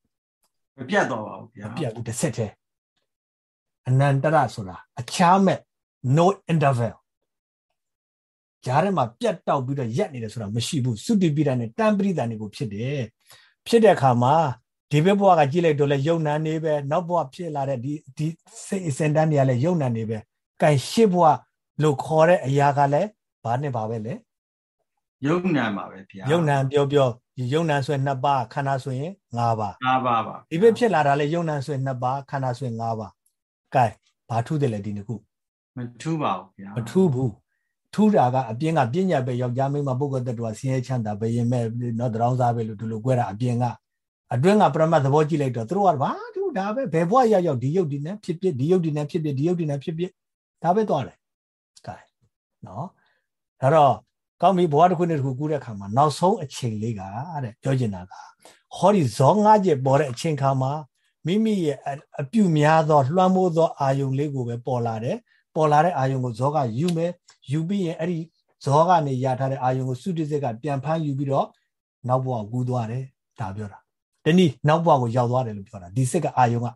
မပြတ်တော့ပါဘူးဗျာမပြတ်ဘူးတစ်ဆက်တည်းအနန္တရဆိုတာအချားမဲ့ no interval ကြားထဲမှာပြတ်တောက်ပြီးတော့ရက်နေတယ်ဆိုတာမရှိဘူးသုတိပိဒနဲ့တံပရိဒဏ်တွေကိုဖြစ်တယ်ဖြစ်တဲ့အခါမှာ ဒီဘက်ဘဝကကြည့်လိုက်တော့လဲယုံနာနေပဲနောက်ဘဝဖြစ်လာတဲ့ဒီဒီစိတ်အစင်တန်းတွေကလည်းယုံနာနေပဲကံရှစ်ဘဝလို့ခေါ်တဲ့အရာကလည်းဘာနဲ့ပါပဲလဲယုံနာပါပဲဗျာယုံနာပြောပြောယုံနာဆိုရင်2ပါးခန္ဓာဆိုရင်5ပါး5ပါးပါဒီဘက်ဖြစ်လာတာလဲယုံနာဆိုရင်2ပါးခန္ဓာဆိုရင်5ပါးကဲဘာထူးတယ်လဲဒီနှစ်ခုမထူးပါဘူးဗျာမထူးဘူးထူးတာကအပြင်ကပညာပဲယောက်ျားမိန်းမပုဂ္ဂိုလ်တ attva ဆင်းရဲချမ်းသာဘယင်မဲ့နော်တရောင်းစားပဲလို့ဒီလို꿰တာအပြင်က အတွင်းကပရမတ်သဘောကြည့်လိုက်တော့သူတို့ကဘာထူးဒါပဲဘယ်ဘဝရောက်ရောက်ဒီယုတ်ဒီနဲ့ဖြစ်ဖြစ်ဒီယုတ်ဒီနဲ့ဖြစ်ဖြစ်ဒီယုတ်ဒီနဲ့ဖြစ်ဖြစ်ဒါပဲသွားတယ်ကဲနော်ဒါတော့ကောင်းပြီဘဝတစ်ခုနဲ့တစ်ခုကူးတဲ့အခါမှာနောက်ဆုံးအချိန်လေးကတဲ့ပြောချင်တာကဟောဒီဇောငါးချက်ပေါ်တဲ့အချိန်ခါမှာမိမိရဲ့အပြုများသောလွှမ်းမိုးသောအာယုံလေးကိုပဲပေါ်လာတယ်ပေါ်လာတဲ့အာယုံကိုဇောကယူမယ်ယူပြီးရင်အဲ့ဒီဇောကနေရထားတဲ့အာယုံကိုစုတိစိတ်ကပြန်ဖမ်းယူပြီးတော့နောက်ဘဝကူးသွားတယ်ဒါပြောတာ တနည်းနောက်ဘဝကိုရောက်သွားတယ်လို့ပြောတာဒီစိတ်ကအာယုံက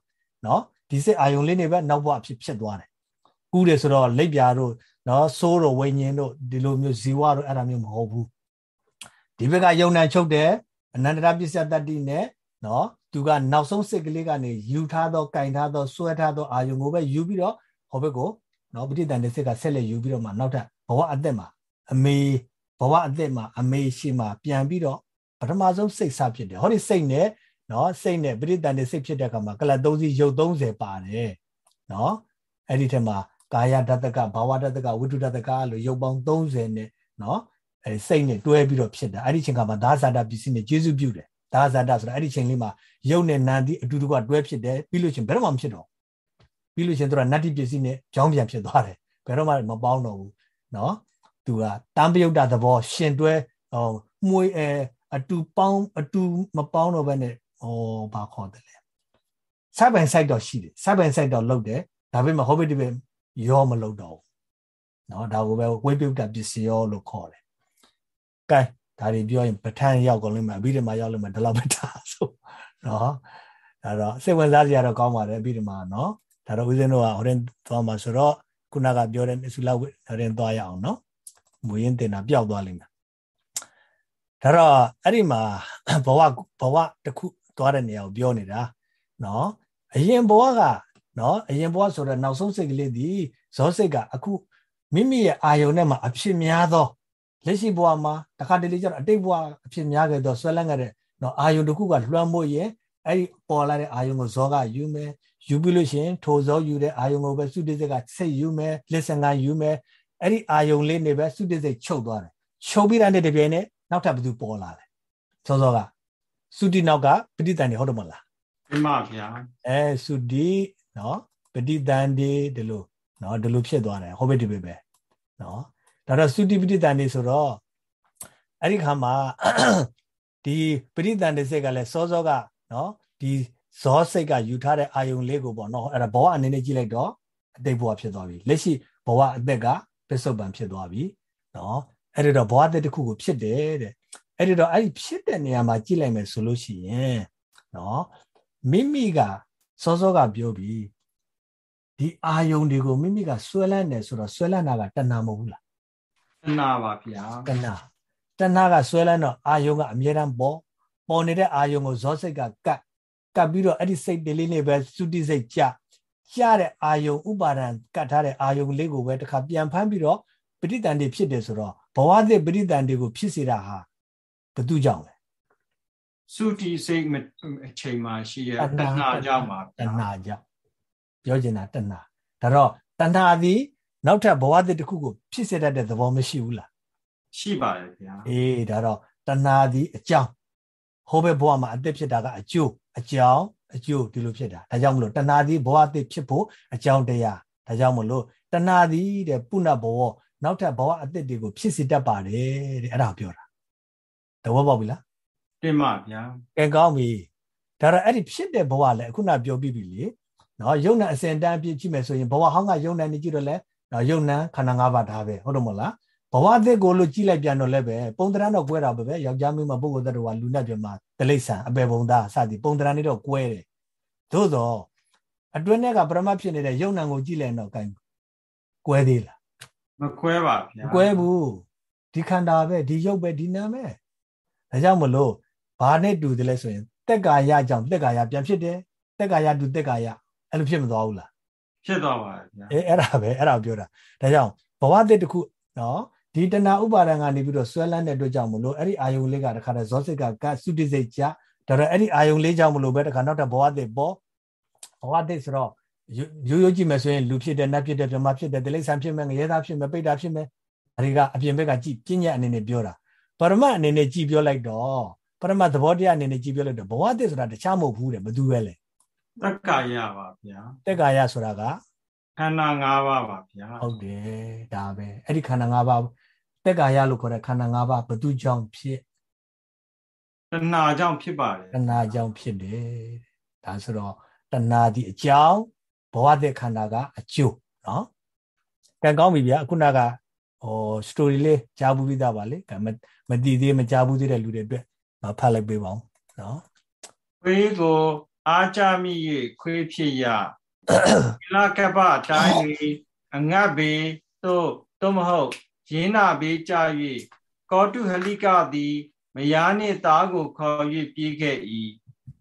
နော်ဒီစိတ်အာယုံလေးနေပဲနောက်ဘဝဖြစ်ဖြစ်သွားတယ်ကူးတယ်ဆိုတော့လက်ပြာတို့နော်ဆိုးတို့ဝိညာဉ်တို့ဒီလိုမျိုးဇီဝတို့အဲ့ဒါမျိုးမဟုတ်ဘူးဒီဘက်ကယုံ nant ချုပ်တယ်အနန္တရပစ္စယတတ္တိနဲ့နော်သူကနောက်ဆုံးစိတ်ကလေးကနေယူထားသောကင်ထားသောဆွဲထားသောအာယုံကိုပဲယူပြီးတော့ဟောဘက်ကိုနော်ပဋိသန္ဓေစိတ်ကဆက်လက်ယူပြီးတော့မှနောက်ထပ်ဘဝအသက်မှာအမေဘဝအသက်မှာအမေရှိမှပြန်ပြီးတော့ ပထမဆုံးစိတ်စဖြစ်တယ်ဟောဒီစိတ်နဲ့နော်စိတ်နဲ့ပဋိသန္ဓေစိတ်ဖြစ်တဲ့အခါမှာကလတ်30ရုပ်30ပါတယ်နော်အဲ့ဒီထက်မှာကာယဓာတကဘာဝဓာတကဝိတုဓာတကလို့ရုပ်ပေါင်း30နဲ့နော်အဲစိတ်နဲ့တွဲပြီးတော့ဖြစ်တာအဲ့ဒီချိန်ကမှာဒါဇာတာပစ္စည်းနဲ့ကျေစုပြုတယ်ဒါဇာတာဆိုတာအဲ့ဒီချိန်လေးမှာရုပ်နဲ့နာမ်ဒီအတူတူကတွဲဖြစ်တယ်ပြီးလို့ချင်းဘယ်တော့မှမဖြစ်တော့ပြီးလို့ချင်းသူကနတ္တိပစ္စည်းနဲ့ကြောင်းပြန်ဖြစ်သွားတယ်ဘယ်တော့မှမပေါင်းတော့ဘူးနော်သူကတန်ပယုတ်တာသဘောရှင်တွဲဟောမှု အဲအတူပေါင်းအတူမပေါင်းတော့ဘဲနဲ့ဟောဘာခေါ်တယ်လဲ side by side တော့ရှိတယ် side by side တော့လုပ်တယ်ဒါပေမဲ့ hobby တွေရောမလုပ်တော့ဘူးเนาะဒါကိုပဲဝိပယုတ်တပစ္စည်းရောလို့ခေါ်တယ်ကဲဒါတွေပြောရင်ပဋ္ဌာန်းရောက်ကုန်လိမ့်မယ်အဘိဓမ္မာရောက်လိမ့်မယ်ဒီလောက်ပဲထားဆိုเนาะဒါတော့စိတ်ဝင်စားစရာတော့ကောင်းပါတယ်အဘိဓမ္မာเนาะဒါတော့ဦးဇင်းတို့ကဟိုရင်သွားမှာဆိုတော့ခုနကပြောတဲ့သုလဝိဟိုရင်သွားရအောင်เนาะမူရင်းတင်တာပျောက်သွားလိမ့်မယ် ဒါတော့အဲ့ဒီမှာဘဝဘဝတစ်ခုသွားတဲ့နေရာကိုပြောနေတာနော်အရင်ဘဝကနော်အရင်ဘဝဆိုတော့နောက်ဆုံးစိတ်ကလေးဒီဇောစိတ်ကအခုမိမိရဲ့အာယုံနဲ့မှာအဖြစ်များသောလက်ရှိဘဝမှာတခါတလေကျတော့အတိတ်ဘဝအဖြစ်များခဲ့သောဆွဲလန်းခဲ့တဲ့နော်အာယုံတစ်ခုကလွှမ်းမိုးရင်အဲ့ဒီပေါ်လာတဲ့အာယုံကိုဇောကယူမယ်ယူပြီးလို့ရှိရင်ထိုဇောယူတဲ့အာယုံကိုပဲစုတိစိတ်ကစိတ်ယူမယ်လက်စံကယူမယ်အဲ့ဒီအာယုံလေးနေပဲစုတိစိတ်ချုပ်သွားတယ်ချုပ်ပြီးတဲ့နေ့တပြိုင်နက် နောက်ထပ်ဘယ်သူပေါ်လာလဲဇောဇောကစုတိနောက်ကပဋိတန်နေဟုတ်တယ်မဟုတ်လားမှန်ပါဗျာအဲစုတိနော်ပဋိသန္ဓေဒီလိုနော်ဒီလိုဖြစ်သွားတယ်ဟောဘက်ဒီဘက်ပဲနော်ဒါတော့သုတိပဋိသန္ဓေဆိုတော့အဲ့ဒီခါမှာဒီပဋိသန္ဓေစိတ်ကလည်းစောစောကနော်ဒီဇောစိတ်ကယူထားတဲ့အာယုံလေးကိုပေါ့နော်အဲ့ဒါဘဝအနေနဲ့ကြည့်လိုက်တော့အတိတ်ဘဝဖြစ်သွားပြီလက်ရှိဘဝအသက်ကပစ္စုပန်ဖြစ်သွားပြီနော် အဲ့ဒီတော့ဘဝအသက်တစ်ခုကိုဖြစ်တယ်တဲ့အဲ့ဒီတော့အဲ့ဒီဖြစ်တဲ့နေရာမှာကြည့်လိုက်မယ်ဆိုလို့ရှိရင်နော်မိမိကစောစောကပြောပြီးဒီအာယုံတွေကိုမိမိကဆွဲလန်းတယ်ဆိုတော့ဆွဲလန်းတာကတဏှာမဟုတ်ဘူးလားတဏှာပါဗျာတဏှာတဏှာကဆွဲလန်းတော့အာယုံကအမြဲတမ်းပေါ်ပေါ်နေတဲ့အာယုံကိုဇောစိတ်ကကတ်ကပ်ပြီးတော့အဲ့ဒီစိတ်တလေးနဲ့ပဲသုတိစိတ်ကြကြတဲ့အာယုံဥပါဒံကတ်ထားတဲ့အာယုံလေးကိုပဲတစ်ခါပြန်ဖမ်းပြီးတော့ပဋိတန်တွေဖြစ်တယ်ဆိုတော့ ဘဝသစ်ပဋိတန်တွေကိုဖြစ်စေတာဟာဘသူကြောင့်လဲသုတိစိတ်အချိန်မှရှိရတဏှာကြောင့်ပါတဏှာကြောင့်ပြောချင်တာတဏှာဒါတော့တဏှာသည်နောက်ထပ်ဘဝသစ်တစ်ခုကိုဖြစ်စေတတ်တဲ့သဘောမရှိဘူးလားရှိပါတယ်ဗျာအေးဒါတော့တဏှာသည်အကြောင်းဟိုဘက်ဘဝမှာအသက်ဖြစ်တာကအကျိုးအကြောင်းအကျိုးဒီလိုဖြစ်တာဒါကြောင့်မလို့တဏှာသည်ဘဝအသစ်ဖြစ်ဖို့အကြောင်းတရားဒါကြောင့်မလို့တဏှာသည်တဲ့ပုဏ္ဏဘဝ နောက်ထပ်ဘဝအသစ်တွေကိုဖြစ်စေတတ်ပါတယ်တဲ့အဲ့ဒါပြောတာသဘောပေါက်ပြီလားတင်ပါဗျာကဲကောင်းပြီဒါတော့အဲ့ဒီဖြစ်တဲ့ဘဝလည်းအခုနပြောပြီးပြီလေနော်ယုံနာအစဉ်တန်းပြည့်ကြည့်မယ်ဆိုရင်ဘဝဟောင်းကယုံနာနေကြည့်တော့လဲနော်ယုံနာခန္ဓာ၅ပါးဒါပဲဟုတ်တယ်မဟုတ်လားဘဝအသစ်ကိုလို့ကြည့်လိုက်ပြန်တော့လည်းပဲပုံတရံတော့ကွဲတာပဲပဲယောက်ျားမင်းမပုဂ္ဂိုလ်တ attva လူနဲ့ပြမှာတလိษံအပေပုံသားစသည်ပုံတရံနေတော့ကွဲတယ်သို့တော့အတွင်းထဲကပရမတ်ဖြစ်နေတဲ့ယုံနာကိုကြည့်လိုက်တော့ကိုင်းကွဲသေးလား မကွဲပါဗျာမကွဲဘူးဒီခန္ဓာပဲဒီရုပ်ပဲဒီနာပဲဒါကြောင့်မလို့ဘာနဲ့တူတယ်လဲဆိုရင်တက်ကာယကြောင့်တက်ကာယပြန်ဖြစ်တယ်တက်ကာယတူတက်ကာယအဲ့လိုဖြစ်မသွားဘူးလားဖြစ်သွားပါဗျာအေးအဲ့ဒါပဲအဲ့ဒါပြောတာဒါကြောင့်ဘဝတစ်တခုနော်ဒီတဏှာဥပါဒံကနေပြီးတော့ဆွဲလန်းတဲ့အတွက်ကြောင့်မလို့အဲ့ဒီအာယုံလေးကတခါတည်းဇောစိတ်ကကသုတိစိတ်ကြဒါတော့အဲ့ဒီအာယုံလေးကြောင့်မလို့ပဲတခါနောက်တဲ့ဘဝတစ်ပေါ်ဘဝတစ်ဆိုတော့ ရိုးရိုးကြည့်မယ်ဆိုရင်လူဖြစ်တဲ့နတ်ဖြစ်တဲ့ပြမဖြစ်တဲ့တိလိษံဖြစ်မယ်ငရဲသားဖြစ်မယ်ပိဋ္ဌာဖြစ်မယ်အဲဒီကအပြင်ဘက်ကကြည့်ပညာအနေနဲ့ပြောတာပရမတ်အနေနဲ့ကြည့်ပြောလိုက်တော့ပရမတ်သဘောတရားအနေနဲ့ကြည့်ပြောလိုက်တော့ဘဝတစ်ဆိုတာတခြားမဟုတ်ဘူးတဲ့ဘယ်သူပဲလဲတက္ကာယပါဗျာတက္ကာယဆိုတာကခန္ဓာ၅ပါးပါဗျာဟုတ်တယ်ဒါပဲအဲ့ဒီခန္ဓာ၅ပါးတက္ကာယလို့ခေါ်တဲ့ခန္ဓာ၅ပါးဘသူကြောင့်ဖြစ်တဏှာကြောင့်ဖြစ်ပါတယ်တဏှာကြောင့်ဖြစ်တယ်ဒါဆိုတော့တဏှာဒီအကြောင်း ဘဝတဲ့ခန္ဓာကအကျိုးနော်ကံကောင်းပြီဗျာခုနကဟို story လေးကြားဘူးပြီးသားပါလေမတည်သေးမကြားဘူးသေးတဲ့လူတွေအတွက်ဖတ်လိုက်ပေးပါဦးနော်ခွေးကိုအားကြမိ၍ခွေးဖြစ်ရလာကပ္ပအတိုင်းအငတ်ပေသို့သို့မဟုတ်ရင်းနာပေကြ၍ကောတုဟလိကသည်မယားနှင့်သားကိုခေါ်၍ပြေးခဲ့၏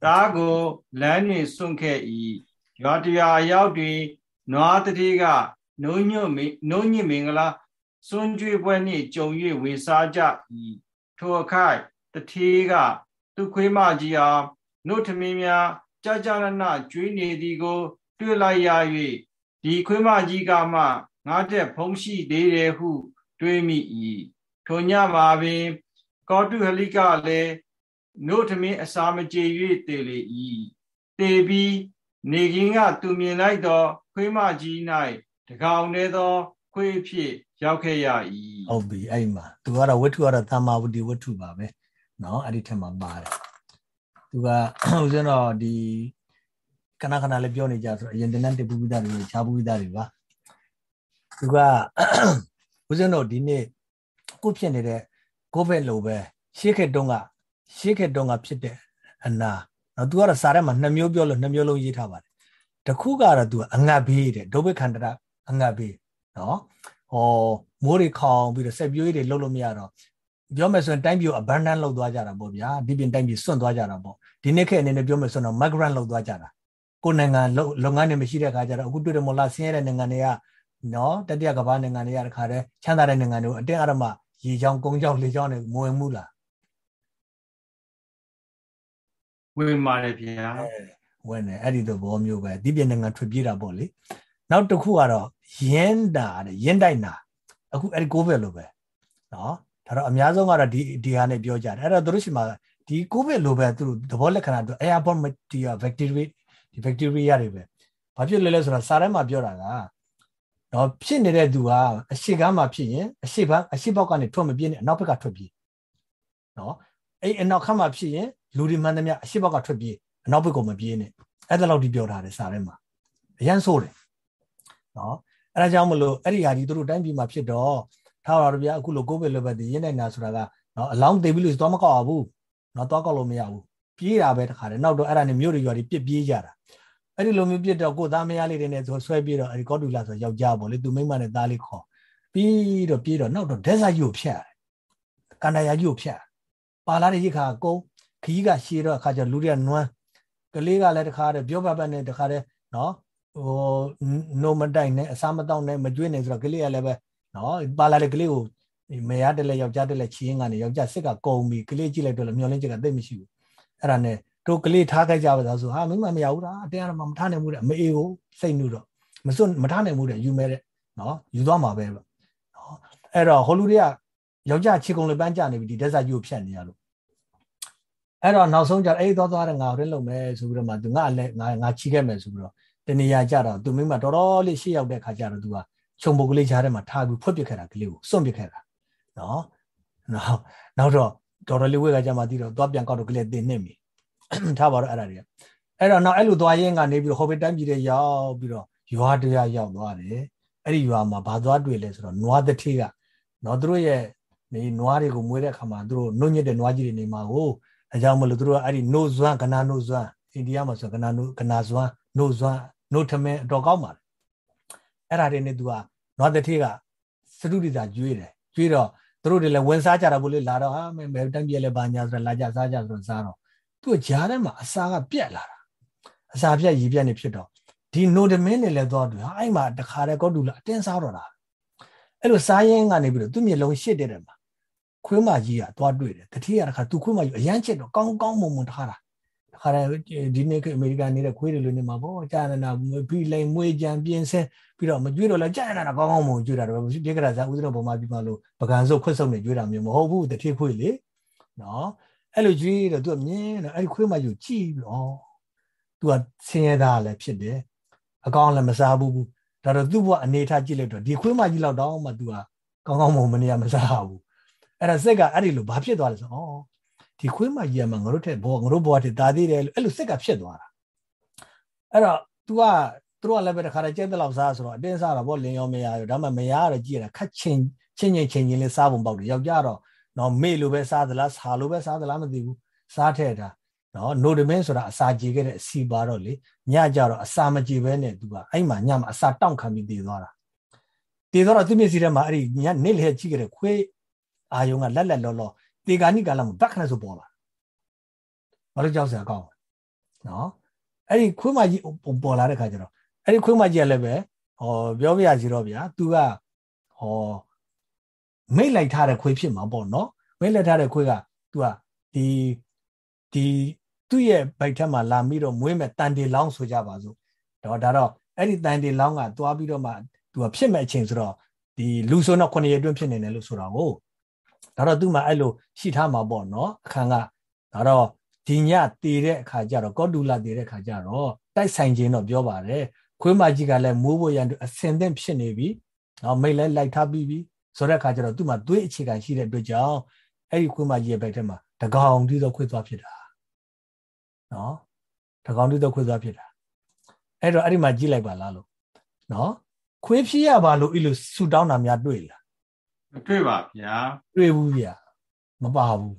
သားကိုလမ်းတွင်စွန့်ခဲ့၏ ရွာတရာအရောက်တွင်နွားတတိကနိုးညွတ်နိုးညစ်မင်္ဂလာစွန့်ကြွေပွဲနှင့်ကြုံ၍ဝေစားကြ၏ထိုအခိုက်တထေးကသူခွေးမကြီးအားနှုတ်ထမင်းများကြာကြာနနကျွေးနေသည်ကို တွေ့လိုက်ရ၍ဒီခွေးမကြီးကမှငါတဲ့ဖုံးရှိသေးတယ်ဟု တွေးမိ၏ထိုညမှာပင် ကောတုဟလိကလည်းနှုတ်ထမင်းအစာမကြေ၍တည်လေ၏တည်ပြီး နေကင်းကသူမြင်လိုက်သောခွေးမကြီး၌တကောင်တည်းသောခွေးဖြစ်ရောက်ခဲ့ရ၏ဟုတ်ပြီအဲ့မှာသူကတော့ဝတ္ထုကတော့သမ္မာဝတ္တိဝတ္ထုပါပဲเนาะအဲ့ဒီထက်မှာပါတယ်သူကဦးဇင်းတော့ဒီခဏခဏလေးပြောနေကြဆိုအရင်တနန်းတပူပိသားတွေခြားပူပိသားတွေပါသူကဦးဇင်းတို့ဒီနေ့အခုဖြစ်နေတဲ့ကိုဗစ်လိုပဲရှေ့ခေတ်တုန်းကရှေ့ခေတ်တုန်းကဖြစ်တဲ့အနာ နော်သူကတော့စာထဲမှာနှစ်မျိုးပြောလို့နှစ်မျိုးလုံးရေးထားပါတယ်တခုကတော့သူကအငတ်ဘေးတဲ့ဒုဗ္ဗခန္တရအငတ်ဘေးနော်ဟောမိုးတွေခေါင်ပြီးတော့ဆက်ပြိုးတွေလှုပ်လို့မရတော့ပြောမယ်ဆိုရင်တိုင်းပြည် abandon လုပ်သွားကြတာပေါ့ဗျာဒီပြင်တိုင်းပြည်စွန့်သွားကြတာပေါ့ဒီနေ့ခေတ်အနေနဲ့ပြောမယ်ဆိုတော့ migrant လုပ်သွားကြတာကိုနိုင်ငံလုပ်ငန်းတွေမရှိတဲ့အခါကျတော့အခုတွေ့တယ်မို့လားဆင်းရဲတဲ့နိုင်ငံတွေကနော်တတိယကမ္ဘာနိုင်ငံတွေကတခါတည်းချမ်းသာတဲ့နိုင်ငံတွေကိုအတင်းအဓမ္မရေချောင်းကုန်းချောင်းလေချောင်းတွေမဝင်ဘူးလား ဝင်ပါတယ်ဗျာဝင်တယ်အဲ့ဒီသဘောမျိုးပဲဒီပြင်နိုင်ငံထွက်ပြေးတာပေါ့လေနောက်တစ်ခုကတော့ရင်းတာတဲ့ရင်းတိုက်နာအခုအဲ့ဒီကိုဗစ်လိုပဲနော်ဒါတော့အများဆုံးကတော့ဒီဒီဟာနဲ့ပြောကြတယ်အဲ့တော့တို့ရှိမှာဒီကိုဗစ်လိုပဲသူတို့သဘောလက္ခဏာတို့ airborne bacteria bacteria ဒီ bacteria တွေပဲဘာဖြစ်လဲလဲဆိုတော့စာထဲမှာပြောတာကနော်ဖြစ်နေတဲ့သူကအရှိကမ်းမှာဖြစ်ရင်အရှိဘက်အရှိဘောက်ကနေထွက်မပြေးနဲ့အနောက်ဘက်ကထွက်ပြေးနော်အဲ့အနောက်ခမ်းမှာဖြစ်ရင်လူတွေမှန်သမျှအရှိဘောက်ကထွက်ပြေးအနောက်ဘက်ကမပြေးနဲ့အဲ့ဒါလောက်ဒီပြောထားတယ်စာထဲမှာအရန်ဆိုးတယ်နော်အဲ့ဒါကြောင့်မလို့အဲ့ဒီဟာကြီးတို့တိုင်းပြည်မှာဖြစ်တော့ထားပါတော့ဗျာအခုလိုကိုဗစ်လိုပဲဒီရင်းနိုင်တာဆိုတာကနော်အလောင်းသိပြီလို့သွားမကောက်ရဘူးနော်သွားကောက်လို့မရဘူးပြေးတာပဲတခါတည်းနောက်တော့အဲ့ဒါနဲ့မြို့တွေရွာတွေပြစ်ပြေးကြတာအဲ့ဒီလိုမျိုးပြစ်တော့ကိုသားမယားလေးတွေနဲ့ဆိုဆွဲပြေးတော့အဲ့ဒီကောတူလာဆိုယောက်ျားပေါ့လေသူမိန်းမနဲ့သားလေးခေါ်ပြီးတော့ပြေးတော့နောက်တော့ဒက်ဆာယူဖြတ်ကန္တရာကြီးကိုဖြတ်ပါလာတဲ့ရိခါကုန်း ခကြီးကရှည်တော့အခါကျလူတွေကနွမ်းကလေးကလည်းတခါတည်းပြောပတ်ပတ်နဲ့တခါတည်းနော်ဟိုနိုမတိုင်နဲ့အစားမတောင်းနဲ့မကျွေးနဲ့ဆိုတော့ကလေးကလည်းပဲနော်ပါလာတဲ့ကလေးကိုမေရတက်လဲယောက်ျားတက်လဲချီရင်ကနေယောက်ျားစစ်ကကုံပြီးကလေးကြည့်လိုက်တော့လည်းမျောလင်းချက်ကသိမရှိဘူးအဲ့ဒါနဲ့တို့ကလေးထားခိုက်ကြပါသားဆိုဟာမင်းမမရဘူးလားအတင်းအရမမထားနိုင်ဘူးတဲ့အမေအေကိုစိတ်နုတော့မစွမထားနိုင်ဘူးတဲ့ယူမဲတဲ့နော်ယူသွားမှာပဲပေါ့နော်အဲ့တော့ဟိုလူတွေကယောက်ျားခြေကုံလေးပန်းကြနေပြီဒီတက်စာကြီးကိုဖြတ်နေရလို့ အဲ့တော့နောက်ဆုံးကျအဲ့သွားသွားတဲ့ငါရင်းလုံးမယ်ဆိုပြီးတော့မှသူငါလည်းငါငါချီခဲ့မယ်ဆိုပြီးတော့တနေရာကြတော့သူမိမတော်တော်လေးရှေ့ရောက်တဲ့ခါကျတော့သူကခြုံပုတ်ကလေးချားထဲမှာထားပြီးဖွက်ပစ်ခဲ့တာကလေးကိုစွန့်ပစ်ခဲ့တာနော်နောက်နောက်တော့တော်တော်လေးဝေကကြမှာတီးတော့သွားပြန်ကောက်တော့ကလေးတင်နေပြီထားပါတော့အဲ့ဒါတွေကအဲ့တော့နောက်အဲ့လိုသွားရင်းကနေပြီးတော့ဟိုဘက်တိုင်းပြည်တွေရောက်ပြီးတော့ရွာတရားရောက်သွားတယ်အဲ့ဒီရွာမှာဘာသွားတွေ့လဲဆိုတော့နွားတထေးကနော်သူတို့ရဲ့နေနွားတွေကိုမွေးတဲ့ခါမှာသူတို့နှုတ်ညစ်တဲ့နွားကြီးတွေနေမှာကို အကြောင်းမလို့သူတို့ကအဲ့ဒီနို့ဇွမ်းကနာနို့ဇွမ်းအိန္ဒိယမှာဆိုကနာနို့ကနာဇွမ်းနို့ဇွမ်းနို့ထမင်းအတော်ကောင်းပါတယ်အဲ့ဒါတွေနဲ့သူကနွားတထေးကစတုရိတာကျွေးတယ်ကျွေးတော့သူတို့တွေလည်းဝင်စားကြတာဘို့လေလာတော့ဟာမင်းဘယ်တိုင်းပြည်လဲဘာညာဆိုတော့လာကြစားကြဆိုတော့စားတော့သူ့ကြားထဲမှာအစာကပြက်လာတာအစာပြက်ရည်ပြက်နေဖြစ်တော့ဒီနိုဒမင်းနေလဲသွားတယ်ဟာအဲ့မှာတခါတည်းကောတူလာအတင်းစားတော့တာအဲ့လိုစားရင်ကနေပြီးတော့သူ့မျက်လုံးရှစ်တဲ့တယ်မှာ ခွေးမကြီးကသွားတွေ့တယ်တတိယတခါသူခွေးမကြီးအရန်ချစ်တော့ကောင်းကောင်းမွန်မွန်ထားတာတခါတည်းဒီနေ့ကအမေရိကန်နေတဲ့ခွေးတွေလိုနေမှာပေါ့ကြာနနာဖီလိန်မွေးကြံပြင်းဆဲပြီးတော့မကြွေးတော့လဲကြာနနာကောင်းကောင်းမွန်ကြွေးတာတော့ပြေကြတာဇာဦးဇင်းတော်ပုံမှန်ပြီးမှလို့ပကံစုပ်ခွတ်စုပ်နေကြွေးတာမျိုးမဟုတ်ဘူးတတိခွေးလေနော်အဲ့လိုကြွေးတော့သူကမြင်းတော့အဲ့ဒီခွေးမကြီးကြည့်ပြီးတော့သူကဆင်းရဲသားလည်းဖြစ်တယ်အကောင်လည်းမစားဘူးဒါတော့သူ့ဘဝအနေထားကြည့်လိုက်တော့ဒီခွေးမကြီးလောက်တော့မှသူကကောင်းကောင်းမွန်မနေရမစားဘူး အဲ့ဒါစိတ်ကအဲ့ဒီလိုဘာဖြစ်သွားလဲဆိုဩဒီခွေးမကြီးကမှငါတို့ထက်ဘောငါတို့ဘဝထက်တာသေးတယ်လို့အဲ့လိုစိတ်ကဖြစ်သွားတာအဲ့တော့ तू ကသူတို့ကလည်းပဲတခါတည်းကြိတ်တဲ့လောက်စားဆိုတော့အတင်းစားတာဗောလင်းရောမရရောဒါမှမရရတော့ကြည့်ရတာခက်ချင်းချင်းချင်းချင်းချင်းလေးစားပုံပေါက်တယ်ယောက်ျားတော့နော်မေ့လိုပဲစားသလားဆာလိုပဲစားသလားမသိဘူးစားထဲတာနော်နိုဒမင်းဆိုတာအစာကြေခဲ့တဲ့အစီပါတော့လေညကြတော့အစာမကြေပဲနဲ့ तू ကအဲ့မှာညမှာအစာတောင့်ခံပြီးတည်သွားတာတည်သွားတော့သူမျက်စိထဲမှာအဲ့ဒီညနေလေကြည့်ခဲ့တဲ့ခွေး အာယုံကလက်လက်လောလောတေဂာနိကာလမှာဘက်ခနဲ့ဆိုပေါ်လာဘာလို့ကြောက်စရာကောင်းနော်အဲ့ဒီခွေးမကြီးပေါ်လာတဲ့ခါကျတော့အဲ့ဒီခွေးမကြီးကလည်းပဲဟောပြောပြရစီတော့ဗျာ तू ကဟောမိတ်လိုက်ထားတဲ့ခွေးဖြစ်မှာပေါ့နော်မိတ်လိုက်ထားတဲ့ခွေးက तू ကဒီဒီသူ့ရဲ့ဗိုက်ထက်မှာလာပြီးတော့မွေးမဲ့တန်တေလောင်းဆိုကြပါစို့တော့ဒါတော့အဲ့ဒီတန်တေလောင်းကသွားပြီးတော့မှ तू ကဖြစ်မဲ့အချိန်ဆိုတော့ဒီလူဆိုတော့9ရက်အတွင်းဖြစ်နေတယ်လို့ဆိုတာကို ဒါတော့သူ့မှာအဲ့လိုရှိထားမှာပေါ့နော်အခန်းကဒါတော့ဒီညတည်တဲ့အခါကျတော့ကောတူလာတည်တဲ့အခါကျတော့တိုက်ဆိုင်ခြင်းတော့ပြောပါတယ်ခွေးမကြီးကလည်းမိုးဖို့ရန်အစင်သင့်ဖြစ်နေပြီနော်မိတ်လဲလိုက်ထားပြီးပြီဆိုတဲ့အခါကျတော့သူ့မှာသွေးအခြေခံရှိတဲ့အတွက်ကြောင့်အဲ့ဒီခွေးမကြီးရဲ့ဘက်ထဲမှာတကောင်တီးသောခွေးသွားဖြစ်တာနော်တကောင်တီးသောခွေးသွားဖြစ်တာအဲ့တော့အဲ့ဒီမှာကြည့်လိုက်ပါလားလို့နော်ခွေးဖြစ်ရပါလို့အဲ့လိုဆူတောင်းတာများတွေ့လားမ တွေ့ပါဗျာတွေ့ဘူးဗျာမပါဘူး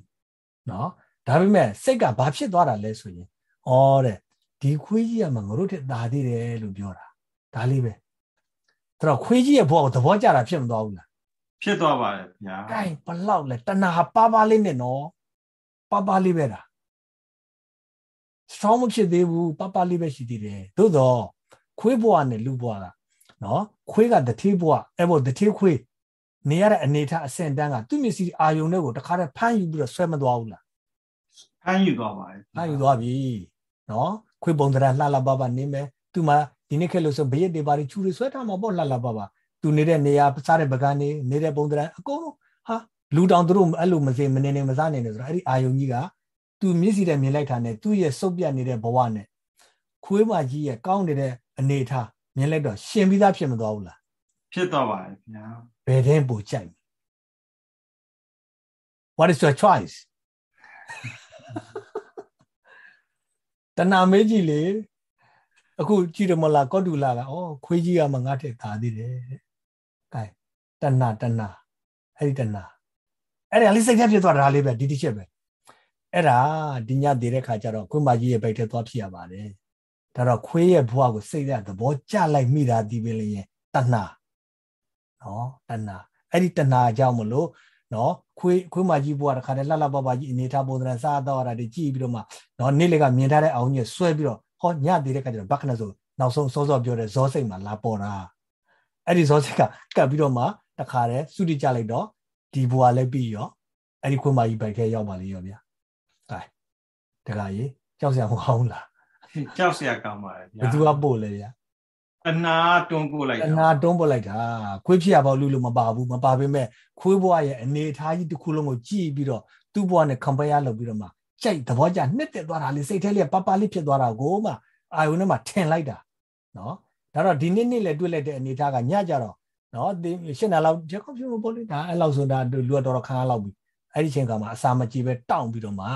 နော်ဒါပေမဲ့စိတ်ကဘာဖြစ်သွားတာလဲဆိုရင်ဩတဲ့ဒီခွေးကြီးကမှငါတို့တက်သာသေးတယ်လို့ပြောတာဒါလေးပဲအဲ့တော့ခွေးကြီးရဲ့ဘဝကိုသဘောကျတာဖြစ်မသွားဘူးလားဖြစ်သွားပါတယ်ဗျာ။အဲဘလောက်လဲတဏှာပါပါလေးနဲ့နော်ပါပါလေးပဲတာ strong မဖြစ်သေးဘူးပါပါလေးပဲရှိသေးတယ်သို့တော့ခွေးဘဝနဲ့လူဘဝကနော်ခွေးကတတိဘဝအဲ့ဘောတတိခွေး နေရတဲ့အနေထားအဆင့်တန်းကသူ့မျက်စိအာယုံတွေကိုတခါတည်းဖမ်းယူပြီးတော့ဆွဲမသွားဘူးလားဖမ်းယူသွားပါတယ်ဖမ်းယူသွားပြီနော်ခွေးပုံတရာလှလှပပနေမယ်သူမှဒီနေ့ခေတ်လို့ဆိုဘရက်တွေပါချူတွေဆွဲထားမှာပေါ့လှလှပပသူနေတဲ့နေရာစားတဲ့ပကန်းနေနေတဲ့ပုံတရာအကုန်ဟာလူတောင်သူတို့အဲ့လိုမစေမနေနေမစားနေနေဆိုတော့အဲ့ဒီအာယုံကြီးကသူမျက်စိနဲ့မြင်လိုက်တာနဲ့သူ့ရဲ့စုပ်ပြတ်နေတဲ့ဘဝနဲ့ခွေးမကြီးရဲ့ကောင်းနေတဲ့အနေထားမြင်လိုက်တော့ရှင်ပြီးသားဖြစ်မသွားဘူးလားဖြစ်သွားပါတယ်ခင်ဗျာဘ ယ်တဲ့ပူကြိုက် What is your choice တဏမေးကြည့်လေအခုကြည့်တယ်မလားကောတူလာကဩခွေးကြီးကမှငါထက်သာသေးတယ်တဲ့။ကဲတဏတဏအဲ့ဒီတဏအဲ့ဒါလေးစိတ်ထဲဖြစ်သွားတာလေးပဲဒီတစ်ချက်ပဲ။အဲ့ဒါဒီညတည်တဲ့ခါကျတော့ခွေးမကြီးရဲ့ဘိတ်ထဲသွားဖြစ်ရပါတယ်။ဒါတော့ခွေးရဲ့ဘဝကိုစိတ်ထဲသဘောကျလိုက်မိတာဒီပဲလေတဏ နော်တဏအဲ့ဒီတဏကြောင့်မလို့နော်ခွေးခွေးမကြီးဘွားတခါတည်းလှလှပပကြီးအနေထားပုံစံစားတော့တာတွေကြည့်ပြီးတော့မှနော်နေ့လေကမြင်ထားတဲ့အောင်ကြီးဆွဲပြီးတော့ဟောညသေးတဲ့ခါကျတော့ဘက်ခဏဆိုနောက်ဆုံးစောစောပြောတဲ့ဇောစိတ်မှာလာပေါ်တာအဲ့ဒီဇောစိတ်ကကပ်ပြီးတော့မှတခါတည်းစုတိကြလိုက်တော့ဒီဘွားလည်းပြီးရောအဲ့ဒီခွေးမကြီးဘိုက်ထဲရောက်ပါလေရောဗျာဟဲ့တခါကြီးကြောက်စရာမကောင်းလားကြောက်စရာကောင်းပါလေဗျာဘယ်သူကပို့လဲဗျာ အနာတွန်းပို့လိုက်တာအနာတွန်းပို့လိုက်တာခွေးဖြစ်ရပါလို့လို့မပါဘူးမပါပေမဲ့ခွေးဘွားရဲ့အနေထားကြီးတစ်ခုလုံးကိုကြည့်ပြီးတော့သူ့ဘွားနဲ့ compare လုပ်ပြီးတော့မှကြိုက်သဘောကျနှစ်သက်သွားတာလေစိတ်ထဲလေးပပလေးဖြစ်သွားတာကိုမှအာယုန်နဲ့မှထင်လိုက်တာနော်ဒါတော့ဒီနေ့နေ့လည်းတွေ့လိုက်တဲ့အနေထားကညကြတော့နော်ဒီရှင်းတာလောက်ချက်ကောက်ပြမပေါ်လိဒါအဲ့လောက်ဆိုတာလူကတော်တော်ခါလောက်ပြီအဲ့ဒီချိန်ကမှအစာမကြည့်ပဲတောင့်ပြီးတော့မှ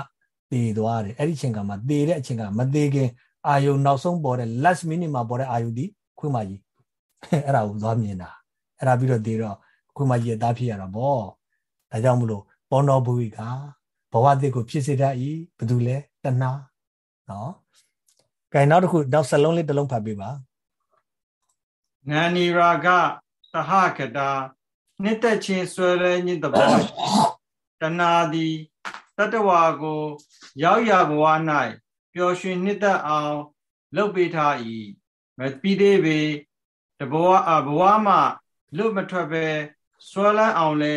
သေသွားတယ်အဲ့ဒီချိန်ကမှသေတဲ့အချိန်ကမသေးခင်အာယုံနောက်ဆုံးပေါ်တဲ့ last minute မှာပေါ်တဲ့အာယုဒီ ခွေးမကြီးအဲ့ဒါကိုသွားမြင်တာအဲ့ဒါပြီးတော့သေတော့ခွေးမကြီးရဲ့သားဖြစ်ရတာပေါ့ဒါကြောင့်မလို့ပေါနောဘူဝိကဘဝအသစ်ကိုဖြစ်စေတတ်၏ဘယ်သူလဲတဏှာနော်ကဲနောက်တစ်ခုနောက်စလုံးလေးတစ်လုံးဖတ်ပေးပါငန္ဒီရာဂတဟကတာနှစ်သက်ချင်းဆွဲလဲညစ်တဘောတဏှာသည်တတဝါကို ရောက်ရဘဝ၌ပျော်ရွှင်နှစ်သက်အောင်လုပ်ပေးထား၏ မပြီးသေးပေတဘဝအဘဝမှလွတ်မထွက်ပဲဆွဲလန်းအောင်လဲ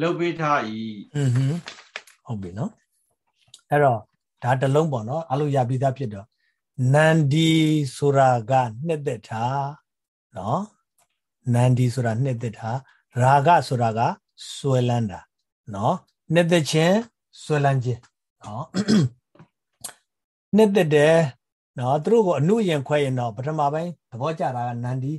လုပ်ပေးထား၏อือဟึဟုတ်ပြီနော်အဲ့တော့ဒါတလုံးပေါ့နော်အလိုရပြီးသားဖြစ်တော့နန္ဒီဆိုတာကနှစ်သက်တာနော်နန္ဒီဆိုတာနှစ်သက်တာရာဂဆိုတာကဆွဲလန်းတာနော်နှစ်သက်ခြင်းဆွဲလန်းခြင်းနော်နှစ်သက်တယ် နော်သူတို့ကိုအနုရင်ခွဲရင်တော့ပထမပိုင်းသဘောကျတာကနန္ဒီ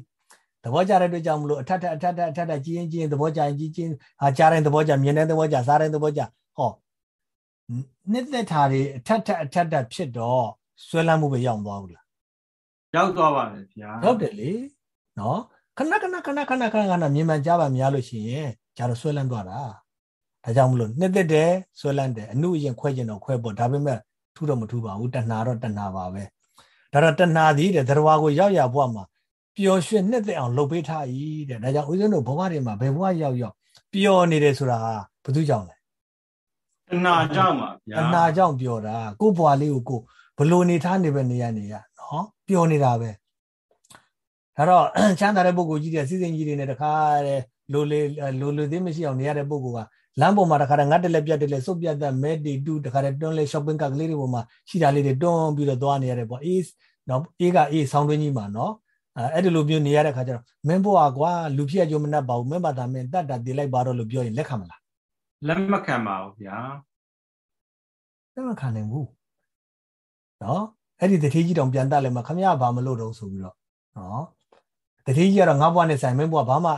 သဘောကျတဲ့အတွက်ကြောင့်မလို့အထက်ထက်အထက်ထက်အထက်ထက်ကြီးရင်ကြီးရင်သဘောကျရင်ကြီးချင်းဟာကြားတိုင်းသဘောကျမြင်တိုင်းသဘောကျစားတိုင်းသဘောကျဟောနှစ်သက်တာတွေအထက်ထက်အထက်ထက်ဖြစ်တော့ဆွဲလန်းမှုပဲရောက်သွားဘူးလားရောက်သွားပါလေဗျာဟုတ်တယ်လေနော်ခဏခဏခဏခဏခဏခဏမြင်မှန်ကြားပါများလို့ရှိရင်ဂျာတော့ဆွဲလန်းသွားတာဒါကြောင့်မလို့နှစ်သက်တယ်ဆွဲလန်းတယ်အနုအရင်ခွဲကျင်တော့ခွဲပေါ့ဒါပေမဲ့ထူတော့မထူပါဘူးတဏှာတော့တဏှာပါပဲ ဒါတော့တဏှာသည်တဲ့သရဝါကိုရောက်ရဘွားမှာပျော်ရွှင်နှစ်သက်အောင်လုပ်ပေးထား၏တဲ့ဒါကြောင့်ဦးဇင်းတို့ဘဝတွေမှာဘယ်ဘဝရောက်ရောက်ပျော်နေတယ်ဆိုတာဟာဘယ်သူကြောင့်လဲတဏှာကြောင့်ပါဗျာတဏှာကြောင့်ပျော်တာကိုယ့်ဘဝလေးကိုကိုဘလို့နေထားနေပဲနေရနေရနော်ပျော်နေတာပဲဒါတော့ချမ်းသာတဲ့ပုဂ္ဂိုလ်ကြီးတွေစီစဉ်ကြီးတွေနဲ့တခါတဲ့လိုလေလိုလိုသေးမရှိအောင်နေရတဲ့ပုဂ္ဂိုလ်က လမ်းပေါ်မှာတခါတည်းငတ်တလဲပြတ်တလဲစုပ်ပြတ်တဲ့မဲတီတူတခါတည်းတွန်းလဲ shopping cart ကလေးတွေပေါ်မှာရှိတာလေးတွေတွန်းပြီးတော့သွားနေရတယ်ပေါ့အေးနော်အေးကအေးဆောင်းတွင်းကြီးမှာနော်အဲ့ဒီလိုမျိုးနေရတဲ့ခါကျတော့မင်းဘွားကွာလူဖြစ်ကြုံမနှက်ပါဘူးမင်းဘာသာမင်းတတ်တာတည်လိုက်ပါတော့လို့ပြောရင်လက်ခံမလားလက်မခံပါဘူးဗျာလက်မခံနိုင်ဘူးနော်အဲ့ဒီတတိကြီးတောင်ပြန်တက်လဲမှာခမရဘာမလို့တော့ဆိုပြီးတော့နော်တတိကြီးကတော့ငါဘွားနဲ့ဆိုင်မင်းဘွားဘာမှ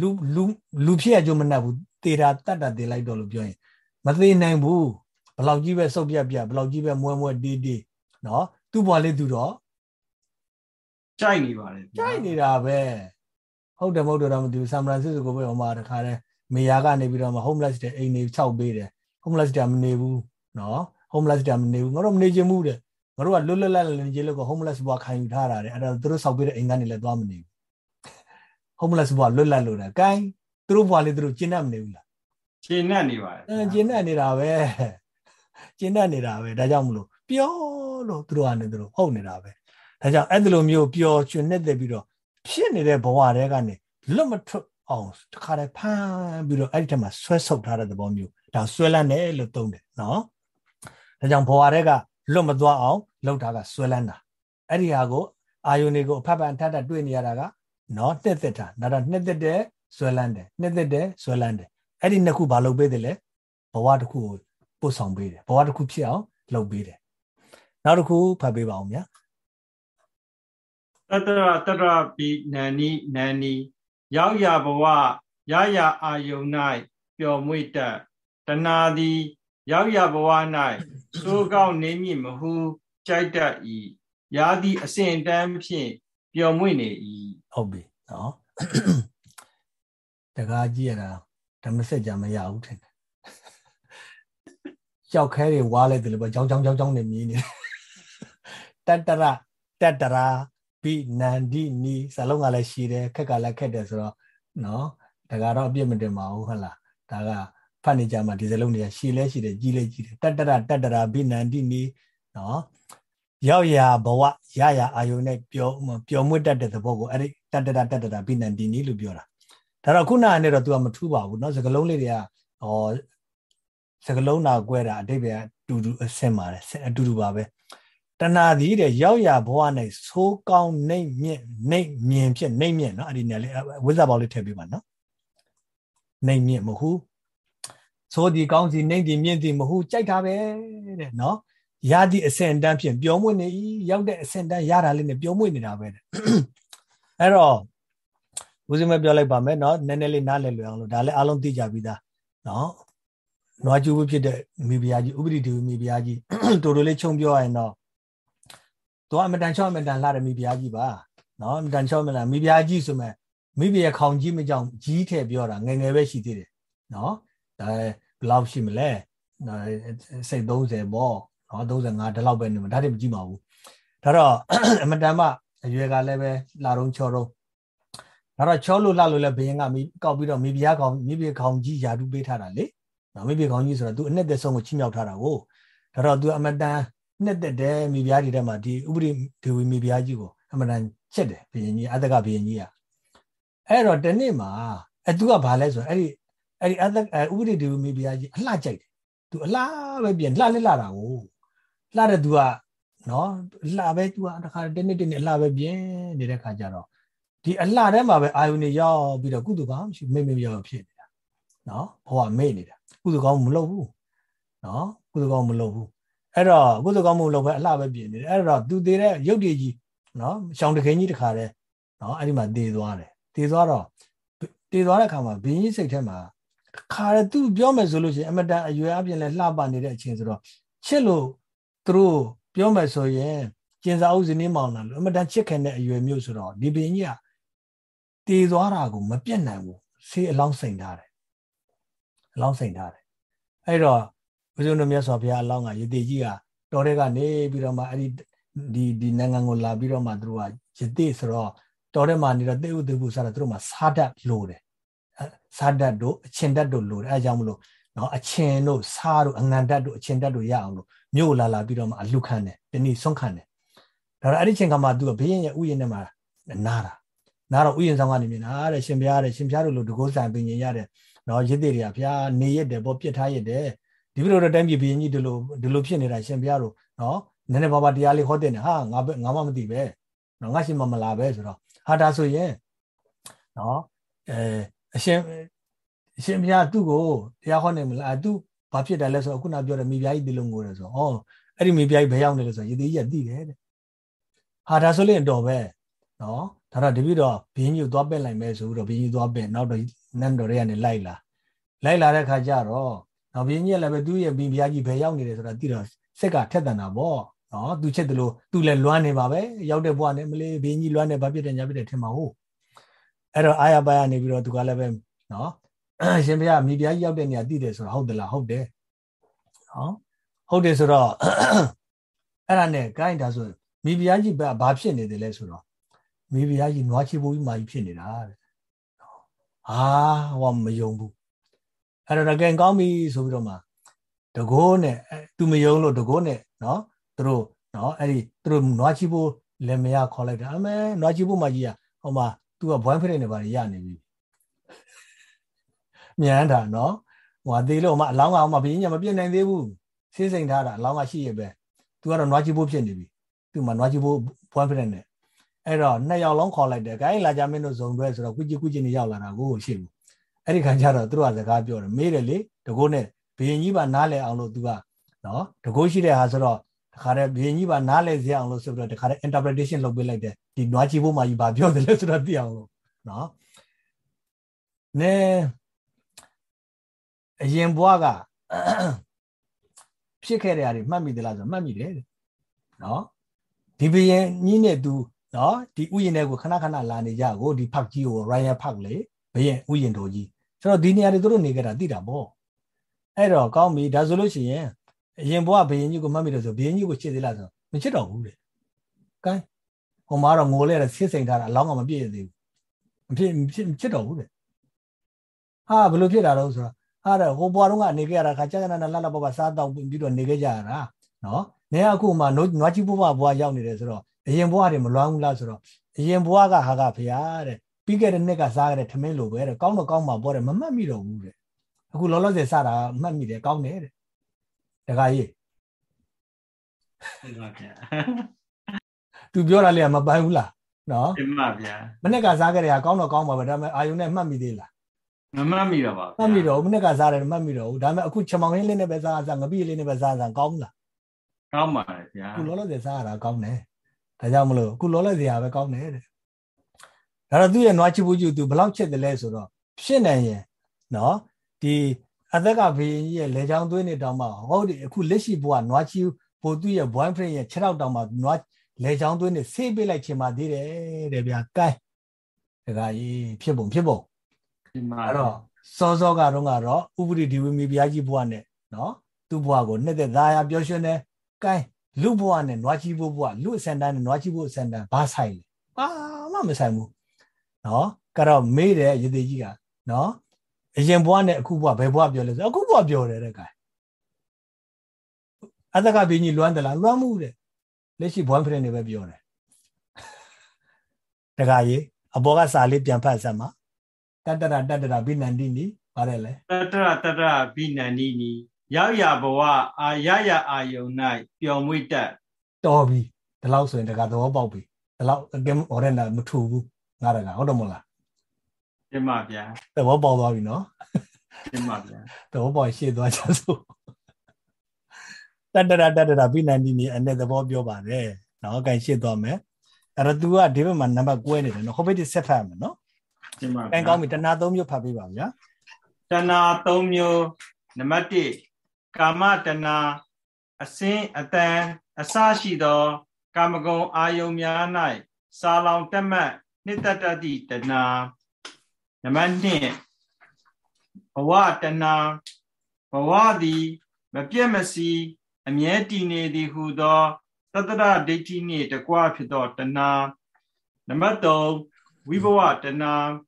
လူလူလူဖြစ်ရကြုံမနှက်ဘူးတေတာတတ်တာတည်လိုက်တော့လို့ပြောရင် မသေးနိုင်ဘူးဘလောက်ကြီးပဲစုပ်ပြက်ပြက်ဘလောက်ကြီးပဲမွဲမွဲတီးတီးနော်သူ့ဘွားလေးသူတော့ကြိုက်နေပါတယ်ကြိုက်နေတာပဲဟုတ်တယ်မဟုတ်တယ်တော့မသိဘူးဆန်ဖရန်စစ္စကိုပဲဟိုမှာတခါတည်းမေယာကနေပြီးတော့မှ homeless တဲ့အိမ်နေ၆ပေးတယ် homeless တာမနေဘူးနော် homeless တာမနေဘူးငါတို့မနေချင်ဘူးတဲ့ငါတို့ကလွတ်လွတ်လပ်လပ်နေကြလို့က homeless ဘွားခံယူထားတာတဲ့အဲ့ဒါသူတို့ဆောက်ပေးတဲ့အိမ်ကနေလည်းသွားမနေဘူး homeless ဘွားလွတ်လပ်လို့တယ်ဂိုင်းသူတို့ဘွားလေးသူတို့ကျင်းတတ်မနေဘူးလားကျင်းတတ်နေပါတယ်အဲကျင်းတတ်နေတာပဲကျင်းတတ်နေတာပဲဒါကြောင့်မလို့ပျော်လို့သူတို့ကနေသူတို့ဟုတ်နေတာပဲဒါကြောင့်အဲ့ဒီလိုမျိုးပျော်ရွှင်နေတယ်ပြီးတော့ဖြစ်နေတဲ့ဘဝတွေကနေလွတ်မထွက်အောင်တခါတည်းဖမ်းပြီးတော့အဲ့ဒီထက်မှဆွဲဆုပ်ထားတဲ့သဘောမျိုးဒါဆွဲလန်းတယ်လို့သုံးတယ်နော်ဒါကြောင့်ဘဝတွေကလွတ်မသွားအောင်လုပ်တာကဆွဲလန်းတာအဲ့ဒီဟာကိုအာယုန်တွေကိုအဖက်ဖက်ထပ်ထပ်တွေ့နေရတာက နော်နှစ်သက်တာဒါတော့နှစ်သက်တယ်ဆွဲလန်းတယ်နှစ်သက်တယ်ဆွဲလန်းတယ်အဲ့ဒီနှစ်ခုဘာလုပ်ပေးတယ်လဲဘဝတစ်ခုကိုပို့ဆောင်ပေးတယ်ဘဝတစ်ခုဖြစ်အောင်လုပ်ပေးတယ်နောက်တစ်ခုဖတ်ပေးပါအောင်ဗျာတတရတတရပိနန္နီနန္နီရောက်ရဘဝရရအာယုန်၌ပျော်မွေ့တတ်တဏှာသည်ရောက်ရဘဝ၌စိုးကောင်းနေမည်မဟုကြိုက်တတ်၏ရာသည်အစဉ်တန်းဖြင့်ပျော်မွေ့နေ၏ ဟုတ်ပြီနော်တကားကြည့်ရတာဓမ္မစက်ကြမရဘူးထင်တယ်ကြောက်ခဲတွေဝါလိုက်တယ်လို့ပဲကြောင်းကြောင်းကြောင်းကြောင်းနေမြည်နေတတရတတရာဘိနန္ဒီနီစလုံးကလည်းရှိတယ်ခက်ကလည်းခက်တယ်ဆိုတော့နော်ဒါကတော့အပြစ်မတင်ပါဘူးဟုတ်လားဒါကဖတ်နေကြမှာဒီစလုံးတွေကရှည်လဲရှည်တယ်ကြီးလဲကြီးတယ်တတ္တရတတ္တရာဘိနန္တိနီနော်ရောက်ရာဘဝရရအာယုန်နဲ့ပျော်ပျော်မွတ်တတ်တဲ့သဘောကိုအဲ့ဒီ တတ္တရတတ္တရာဘိနန္တိနီလို့ပြောတာဒါတော့ခုနကနေတော့ तू ကမထူးပါဘူးเนาะစကလုံးလေးတွေကဟောစကလုံးနာကွဲတာအတိတ်ပဲအတူတူအဆင်ပါတယ်အတူတူပါပဲတဏှာသည်တဲ့ရောက်ရဘဝ၌သိုးကောင်းနှိမ့်မြင့်နှိမ့်မြင်ဖြစ်နှိမ့်မြင့်เนาะအဲ့ဒီနေရာလေးဝိဇ္ဇာပေါက်လေးထည့်ပေးပါเนาะနှိမ့်မြင့်မဟုတ်သိုးဒီကောင်းစီနှိမ့်ဒီမြင့်ဒီမဟုတ်ကြိုက်တာပဲတဲ့เนาะရသည့်အဆင့်တန်းဖြင့်ပျော်မွေ့နေ၏ရောက်တဲ့အဆင့်တန်းရတာလေးနဲ့ပျော်မွေ့နေတာပဲတဲ့ အဲ့တော့ဦးစင်းမပြောလိုက်ပါမယ်เนาะနည်းနည်းလေးနားလည်လွယ်အောင်လို့ဒါလည်းအားလုံးသိကြပြီးသားเนาะနွားကျူဖြစ်တဲ့မိဖုရားကြီးဥပရိဒေဝမိဖုရားကြီးတိုတိုလေးခြုံပြောရရင်တော့သူကအမတန်ချောအမတန်လှတဲ့မိဖုရားကြီးပါနော်အမတန်ချောအမတန်မိဖုရားကြီးဆိုမဲ့မိဖုရားခေါင်ကြီးမကြောင်ကြီးထဲပြောတာငယ်ငယ်ပဲရှိသေးတယ်နော်ဒါဘယ်လောက်ရှိမလဲစိတ်30ပေါ့နော်35ဒီလောက်ပဲနေမှာဒါတည်းမကြည့်ပါဘူးဒါတော့အမတန်မှ အရွယ်ကလည်းပဲလာတော့ချောတော့ဒါတော့ချောလို့လှလို့လည်းဘယင်ကမိကောက်ပြီးတော့မိဖုရားခေါင်မိဖုရားခေါင်ကြီးယာတုပေးထားတာလေနော်မိဖုရားခေါင်ကြီးဆိုတာ तू အနှစ်သက်ဆုံးကိုချိမြောက်ထားတာကိုဒါတော့ तू အမတန်နှစ်သက်တယ်မိဖုရားဒီထဲမှာဒီဥပရိဒေဝီမိဖုရားကြီးကိုအမှန်တန်ချက်တယ်ဘုရင်ကြီးအတ္တကဘုရင်ကြီးကအဲ့တော့ဒီနေ့မှာအဲသူကဘာလဲဆိုတော့အဲ့ဒီအဲ့ဒီအတ္တဥပရိဒေဝီမိဖုရားကြီးအလှကြိုက်တယ်သူအလှပဲပြင်လှလက်လှတာကိုလှတဲ့သူက နော်လှပဲသူကတခါတနေ့တနေ့အလှပဲပြင်နေတဲ့ခါကျတော့ဒီအလှထဲမှာပဲအာယုန်တွေရောက်ပြီးတော့ကုသကောင်းမရှိမိမိရောက်ဖြစ်နေတာနော်ဘဝမေ့နေတာကုသကောင်းမလုပ်ဘူးနော်ကုသကောင်းမလုပ်ဘူးအဲ့တော့ကုသကောင်းမှုလုပ်ပဲအလှပဲပြင်နေတယ်အဲ့တော့သူတည်တဲ့ရုပ်တည်ကြီးနော်ရှောင်းတခင်ကြီးတခါတည်းနော်အဲ့ဒီမှာတည်သွားတယ်တည်သွားတော့တည်သွားတဲ့အခါမှာဘင်းကြီးစိတ်ထဲမှာခါရသူပြောမယ်ဆိုလို့ရှိရင်အမတန်အရွယ်အပြင်လဲလှပနေတဲ့အချိန်ဆိုတော့ချစ်လို့သူတို့ ပြောမယ်ဆိုရင်ကျင်စာအုပ်ဇနီးမောင်လာလို့အမတန်ချစ်ခင်တဲ့အရွယ်မျိုးဆိုတော့ဒီဘင်းကြီးကတည်သွားတာကိုမပြတ်နိုင်ဘူးဆေးအလောင်းစိန်ထားတယ်အလောင်းစိန်ထားတယ်အဲ့တော့ဘုရားတို့မြတ်စွာဘုရားအလောင်းကယတိကြီးကတော်တဲ့ကနေပြီးတော့မှအဲ့ဒီဒီဒီနိုင်ငံကိုလာပြီးတော့မှသူတို့ကယတိဆိုတော့တော်တဲ့မှာနေတော့တေဥတေဘူးဆိုတော့သူတို့မှာစားတတ်လို့တယ်စားတတ်တို့အချင်းတတ်တို့လို့တယ်အဲကြောင့်မလို့ နော်အချင်းတို့စားတို့အငံတတ်တို့အချင်းတတ်တို့ရအောင်လို့မြို့လာလာပြီးတော့မှအလူခံတယ်တနည်းဆုံးခံတယ်ဒါတော့အဲ့ဒီချိန်ကမှသူကဘေးရင်ရဲ့ဥယျာဉ်ထဲမှာနားတာနားတော့ဥယျာဉ်ဆောင်ကနေမြင်တာတဲ့ရှင်ဘုရားတဲ့ရှင်ဘုရားတို့လိုတကောဆိုင်ပင်ရင်ရတဲ့နော်ရစ်တွေတွေကဘုရားနေရတယ်ပေါ့ပြစ်ထားရတယ်ဒီလိုတော့တိုင်းပြည်ဘီရင်ကြီးဒီလိုဒီလိုဖြစ်နေတာရှင်ဘုရားတို့နော်နည်းနည်းပါးပါးတရားလေးဟောတဲ့နေဟာငါငါမှမသိပဲနော်ငါရှင်မမလာပဲဆိုတော့ဟာဒါဆိုရင်နော်အဲအရှင် အရှင်ဘုရားသူ့ကိုတရားဟောနေမလားသူဘာဖြစ်တယ်လဲဆိုတော့ခုနပြောတဲ့မိဖုရားကြီးဒီလိုငိုတယ်ဆိုတော့ဩအဲ့ဒီမိဖုရားကြီးဘယ်ရောက်နေလဲဆိုတော့ရေသေးကြီးကသိတယ်တဲ့ဟာဒါဆိုရင်တော်ပဲနော်ဒါတော့တပိတော့ဘင်းကြီးသွားပင့်လိုက်မယ်ဆိုတော့ဘင်းကြီးသွားပင့်နောက်တော့နန်းတော်တွေကနေလိုက်လာလိုက်လာတဲ့ခါကျတော့နော်ဘင်းကြီးလည်းပဲသူ့ရဲ့ဘင်းဘုရားကြီးဘယ်ရောက်နေတယ်ဆိုတော့သိတော့စက်ကထက်တန်တာပေါ့နော်သူချက်တယ်လို့သူလည်းလွမ်းနေပါပဲရောက်တဲ့ဘဝနဲ့မလေးဘင်းကြီးလွမ်းနေဘာဖြစ်တယ်ညာဖြစ်တယ်ထင်ပါဟုတ်အဲ့တော့အာရပါရနေပြီးတော့သူကလည်းပဲနော် ရှင်ဘုရားမိဖုရားကြီးရောက်တဲ့နေရာသိတယ်ဆိုတော့ဟုတ်တယ်လားဟုတ်တယ်နော်ဟုတ်တယ်ဆိုတော့အဲ့ဒါနဲ့ gain ဒါဆိုမိဖုရားကြီးဘာဖြစ်နေတယ်လဲဆိုတော့မိဖုရားကြီးနွားချီပိုးကြီးမာကြီးဖြစ်နေတာတဲ့ဟာဟောမယုံဘူးအဲ့တော့တကယ်ကောင်းပြီဆိုပြီးတော့မှတကိုးနဲ့သူမယုံလို့တကိုးနဲ့နော်သူတို့နော်အဲ့ဒီသူတို့နွားချီပိုးလည်းမရခေါ်လိုက်တာအမေနွားချီပိုးမာကြီးကဟိုမှာသူကဘွိုင်းဖရက်နေပါရနေပြီ မြန်တာနော်ဟိုအသေးလို့ဟိုမှာအလောင်းကဟိုမှာဘင်းညာမပြည့်နိုင်သေးဘူးဆေးစိန်ထားတာအလောင်းကရှိရပဲသူကတော့နွားချီပိုးဖြစ်နေပြီသူမှနွားချီပိုးဘွိုင်းဖရက်နေအဲ့တော့နှစ်ယောက်လုံးခေါ်လိုက်တယ် gain လာကြမင်းတို့ဇုံတွဲဆိုတော့ကုကြီးကုကြီးနေရောက်လာတာကိုရှိဘူးအဲ့ဒီခါကျတော့သူတို့ကစကားပြောတယ်မေးတယ်လေတကိုးနဲ့ဘယင်ကြီးပါနားလဲအောင်လို့သူကနော်တကိုးရှိတဲ့ဟာဆိုတော့တခါတည်းဘယင်ကြီးပါနားလဲစေအောင်လို့ဆိုပြီးတော့တခါတည်း interpretation လုပ်ပေးလိုက်တယ်ဒီနွားချီဖို့မှကြီးဘာပြောတယ်လဲဆိုတော့သိအောင်လို့နော်နဲ အရင်ဘွားကဖြစ်ခဲ့တဲ့အရာတွေမှတ်မိသလားဆိုမှတ်မိတယ်နော်ဒီဘယင်ကြီးနဲ့သူနော်ဒီဥယျာဉ်တွေကိုခဏခဏလာနေကြကိုဒီဖက်ကြီးကို Ryan Park လေဘယင်ဥယျာဉ်တော်ကြီးဆိုတော့ဒီနေရာတွေသူတို့နေကြတာသိတာပေါ့အဲ့တော့ကောင်းပြီဒါဆိုလို့ရှိရင်အရင်ဘဝဘယင်ကြီးကိုမှတ်မိတယ်ဆိုဘယင်ကြီးကိုချစ်သေးလားဆိုမချစ်တော့ဘူးလေကဲဟိုမှာတော့ငိုလဲဆစ်စိန်ထားတာအလောင်းကမပြည့်သေးဘူးမဖြစ်မဖြစ်ချစ်တော့ဘူးလေဟာဘယ်လိုဖြစ်တာလဲဆိုတော့ အဲ့ဒါဟိုဘွားတော့ကနေခဲ့ရတာခါကြာကြာနာလှလှပပစားတောင်းပြီးတော့နေခဲ့ကြရတာနော်နေအခုမှနွားကြီးဘွားဘွားရောက်နေတယ်ဆိုတော့အရင်ဘွားတွေမလွမ်းဘူးလားဆိုတော့အရင်ဘွားကဟာကဖရားတဲ့ပြီးခဲ့တဲ့နှစ်ကစားခဲ့တဲ့ထမင်းလိုပဲတဲ့ကောင်းတော့ကောင်းမှာပေါ့တဲ့မမှတ်မိတော့ဘူးတဲ့အခုလောလောဆယ်စတာမှတ်မိတယ်ကောင်းတယ်တဲ့တခါကြီးဟုတ်ပါဗျာသူပြောတာလေမပိုင်ဘူးလားနော်မှန်ပါဗျာမနေ့ကစားခဲ့တဲ့ဟာကောင်းတော့ကောင်းပါပဲဒါပေမဲ့အာယုန်နဲ့မှတ်မိသေးလား မမှတ်မိတော့ပါဘူးမှတ်မိတော့မနေ့ကစားတယ်မှတ်မိတော့ဘူးဒါပေမဲ့အခုချမောင်ရင်းလေးနဲ့ပဲစားစားငပိလေးနဲ့ပဲစားစားကောင်းလားကောင်းပါတယ်ဗျာအခုလောလောဆယ်စားရတာကောင်းတယ်ဒါကြောင့်မလို့အခုလောလောဆယ်ဟာပဲကောင်းတယ်တဲ့ဒါတော့သူ့ရဲ့နွားချစ်ဘူးကျူသူဘလောက်ချစ်တယ်လဲဆိုတော့ဖြစ်နိုင်ရင်နော်ဒီအသက်ကဘေးရဲ့လေချောင်းသွင်းနေတောင်မှဟုတ်တယ်အခုလက်ရှိဘဝနွားချီပိုသူ့ရဲ့ boyfriend ရဲ့ခြေထောက်တောင်မှနွားလေချောင်းသွင်းနေဆေးပေးလိုက်ချင်မှသေးတယ်တဲ့ဗျာကဲတခါကြီးဖြစ်ပုံဖြစ်ပုံ အဲ့တော့စောစောကတော့ကတော့ဥပရိဒီဝိမီဘုရားကြီးဘဝနဲ့နော်သူ့ဘဝကိုနှစ်သက်သားရပျော်ရွှင်တယ်ကဲလူဘဝနဲ့နွားချီဘဝလူအစံတန်းနဲ့နွားချီဘဝအစံတန်းဘာဆိုင်လဲဘာမှမဆိုင်ဘူးနော်ကတော့မေးတယ်ရေသေးကြီးကနော်အရင်ဘဝနဲ့အခုဘဝဘယ်ဘဝပြောလဲဆိုအခုဘဝပြောတယ်တဲ့ကဲအတကဘင်းကြီးလွမ်းတယ်လားလွမ်းမှုတဲ့လက်ရှိဘွမ်ဖရင်နေပဲပြောတယ်တခါကြီးအဘောကစာလေးပြန်ဖတ်စမ်းမှာ တတ္တရတတ္တရဘိနန္တိနီပါတယ်လေတတ္တရတတ္တရဘိနန္တိနီရောက်ရဘဝအာရရအာယုံ၌ပျော်မွေ့တတ်တော်ပြီဒီလောက်ဆိုရင်တခါသဘောပေါက်ပြီဒီလောက်အကင်းဟောတဲ့နာမထူဘူးငါတကဟုတ်တယ်မဟုတ်လားတင်ပါဗျာသဘောပေါက်သွားပြီနော်တင်ပါဗျာသဘောပေါက်ရှေ့သွားချဆိုတတ္တရတတ္တရဘိနန္ဒီနီအနေသဘောပြောပါတယ်နော်ကန်ရှေ့သွားမယ်အဲ့တော့ तू ကဒီဘက်မှာနံပါတ်ကွဲနေတယ်နော်ဟိုဘက်ဒီဆက်ဖတ်မယ်နော် တင်ပါကန်ကောင်းပြီတဏှာ၃မျိုးဖတ်ပေးပါဗျာတဏှာ၃မျိုးနံပါတ်1ကာမတဏှာအစင်းအတန်အစရှိသော ကာမဂုဏ်အာယုံများ၌စာလောင်တက်မှတ်နှစ်တတ္တိတဏှာနံပါတ်2ဘဝတဏှာဘဝသည်မပြတ်မစီအမြဲတည်နေသည်ဟုသောတတ္တရဒိဋ္ဌိနှင့်တကွဖြစ်သောတဏှာနံပါတ်3ဝိဘဝတဏှာဘ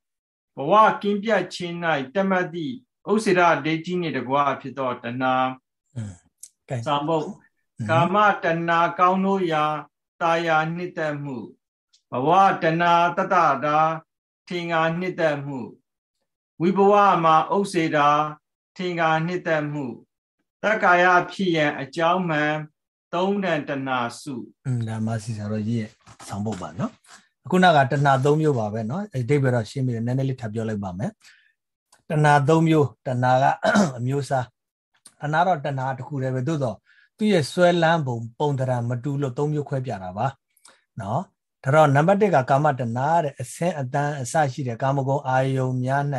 ဝကင်းပြတ်ခြင်း၌တမတ်သည့်ဥစ္စေရဒိဋ္ဌိနှင့်တကွဖြစ်သောတဏှာကဲသာမုတ်ကာမတဏှာကောင်းတို့ရာတာယာနှစ်သက်မှုဘဝတဏှာတတတာထင်္ကာနှစ်သက်မှုဝိဘဝမှာဥစ္စေတာထင်္ကာနှစ်သက်မှုတက္ကာယဖြစ်ရန်အကြောင်းမှန်သုံးတန်တဏှာစုอืมဒါမှစီစာတော့ရေးရဆောင်ဖို့ပါနော်အ ခုနကတဏှာ၃မျိုးပါပဲနော်အဓိပ္ပာယ်တော့ရှင်းပြီးနည်းနည်းလေးထပ်ပြောလိုက်ပါမယ်တဏှာ၃မျိုးတဏှာကအမျိုးစားတဏှာတော့တဏှာတစ်ခုတည်းပဲသို့တော့သူ့ရဲ့ဆွဲလန်းပုံပုံတရာမတူလို့၃မျိုးခွဲပြတာပါနော်ဒါတော့နံပါတ်၁ကကာမတဏှာတဲ့အစင်းအတန်းအစရှိတဲ့ကာမဂုဏ်အာယုံများ၌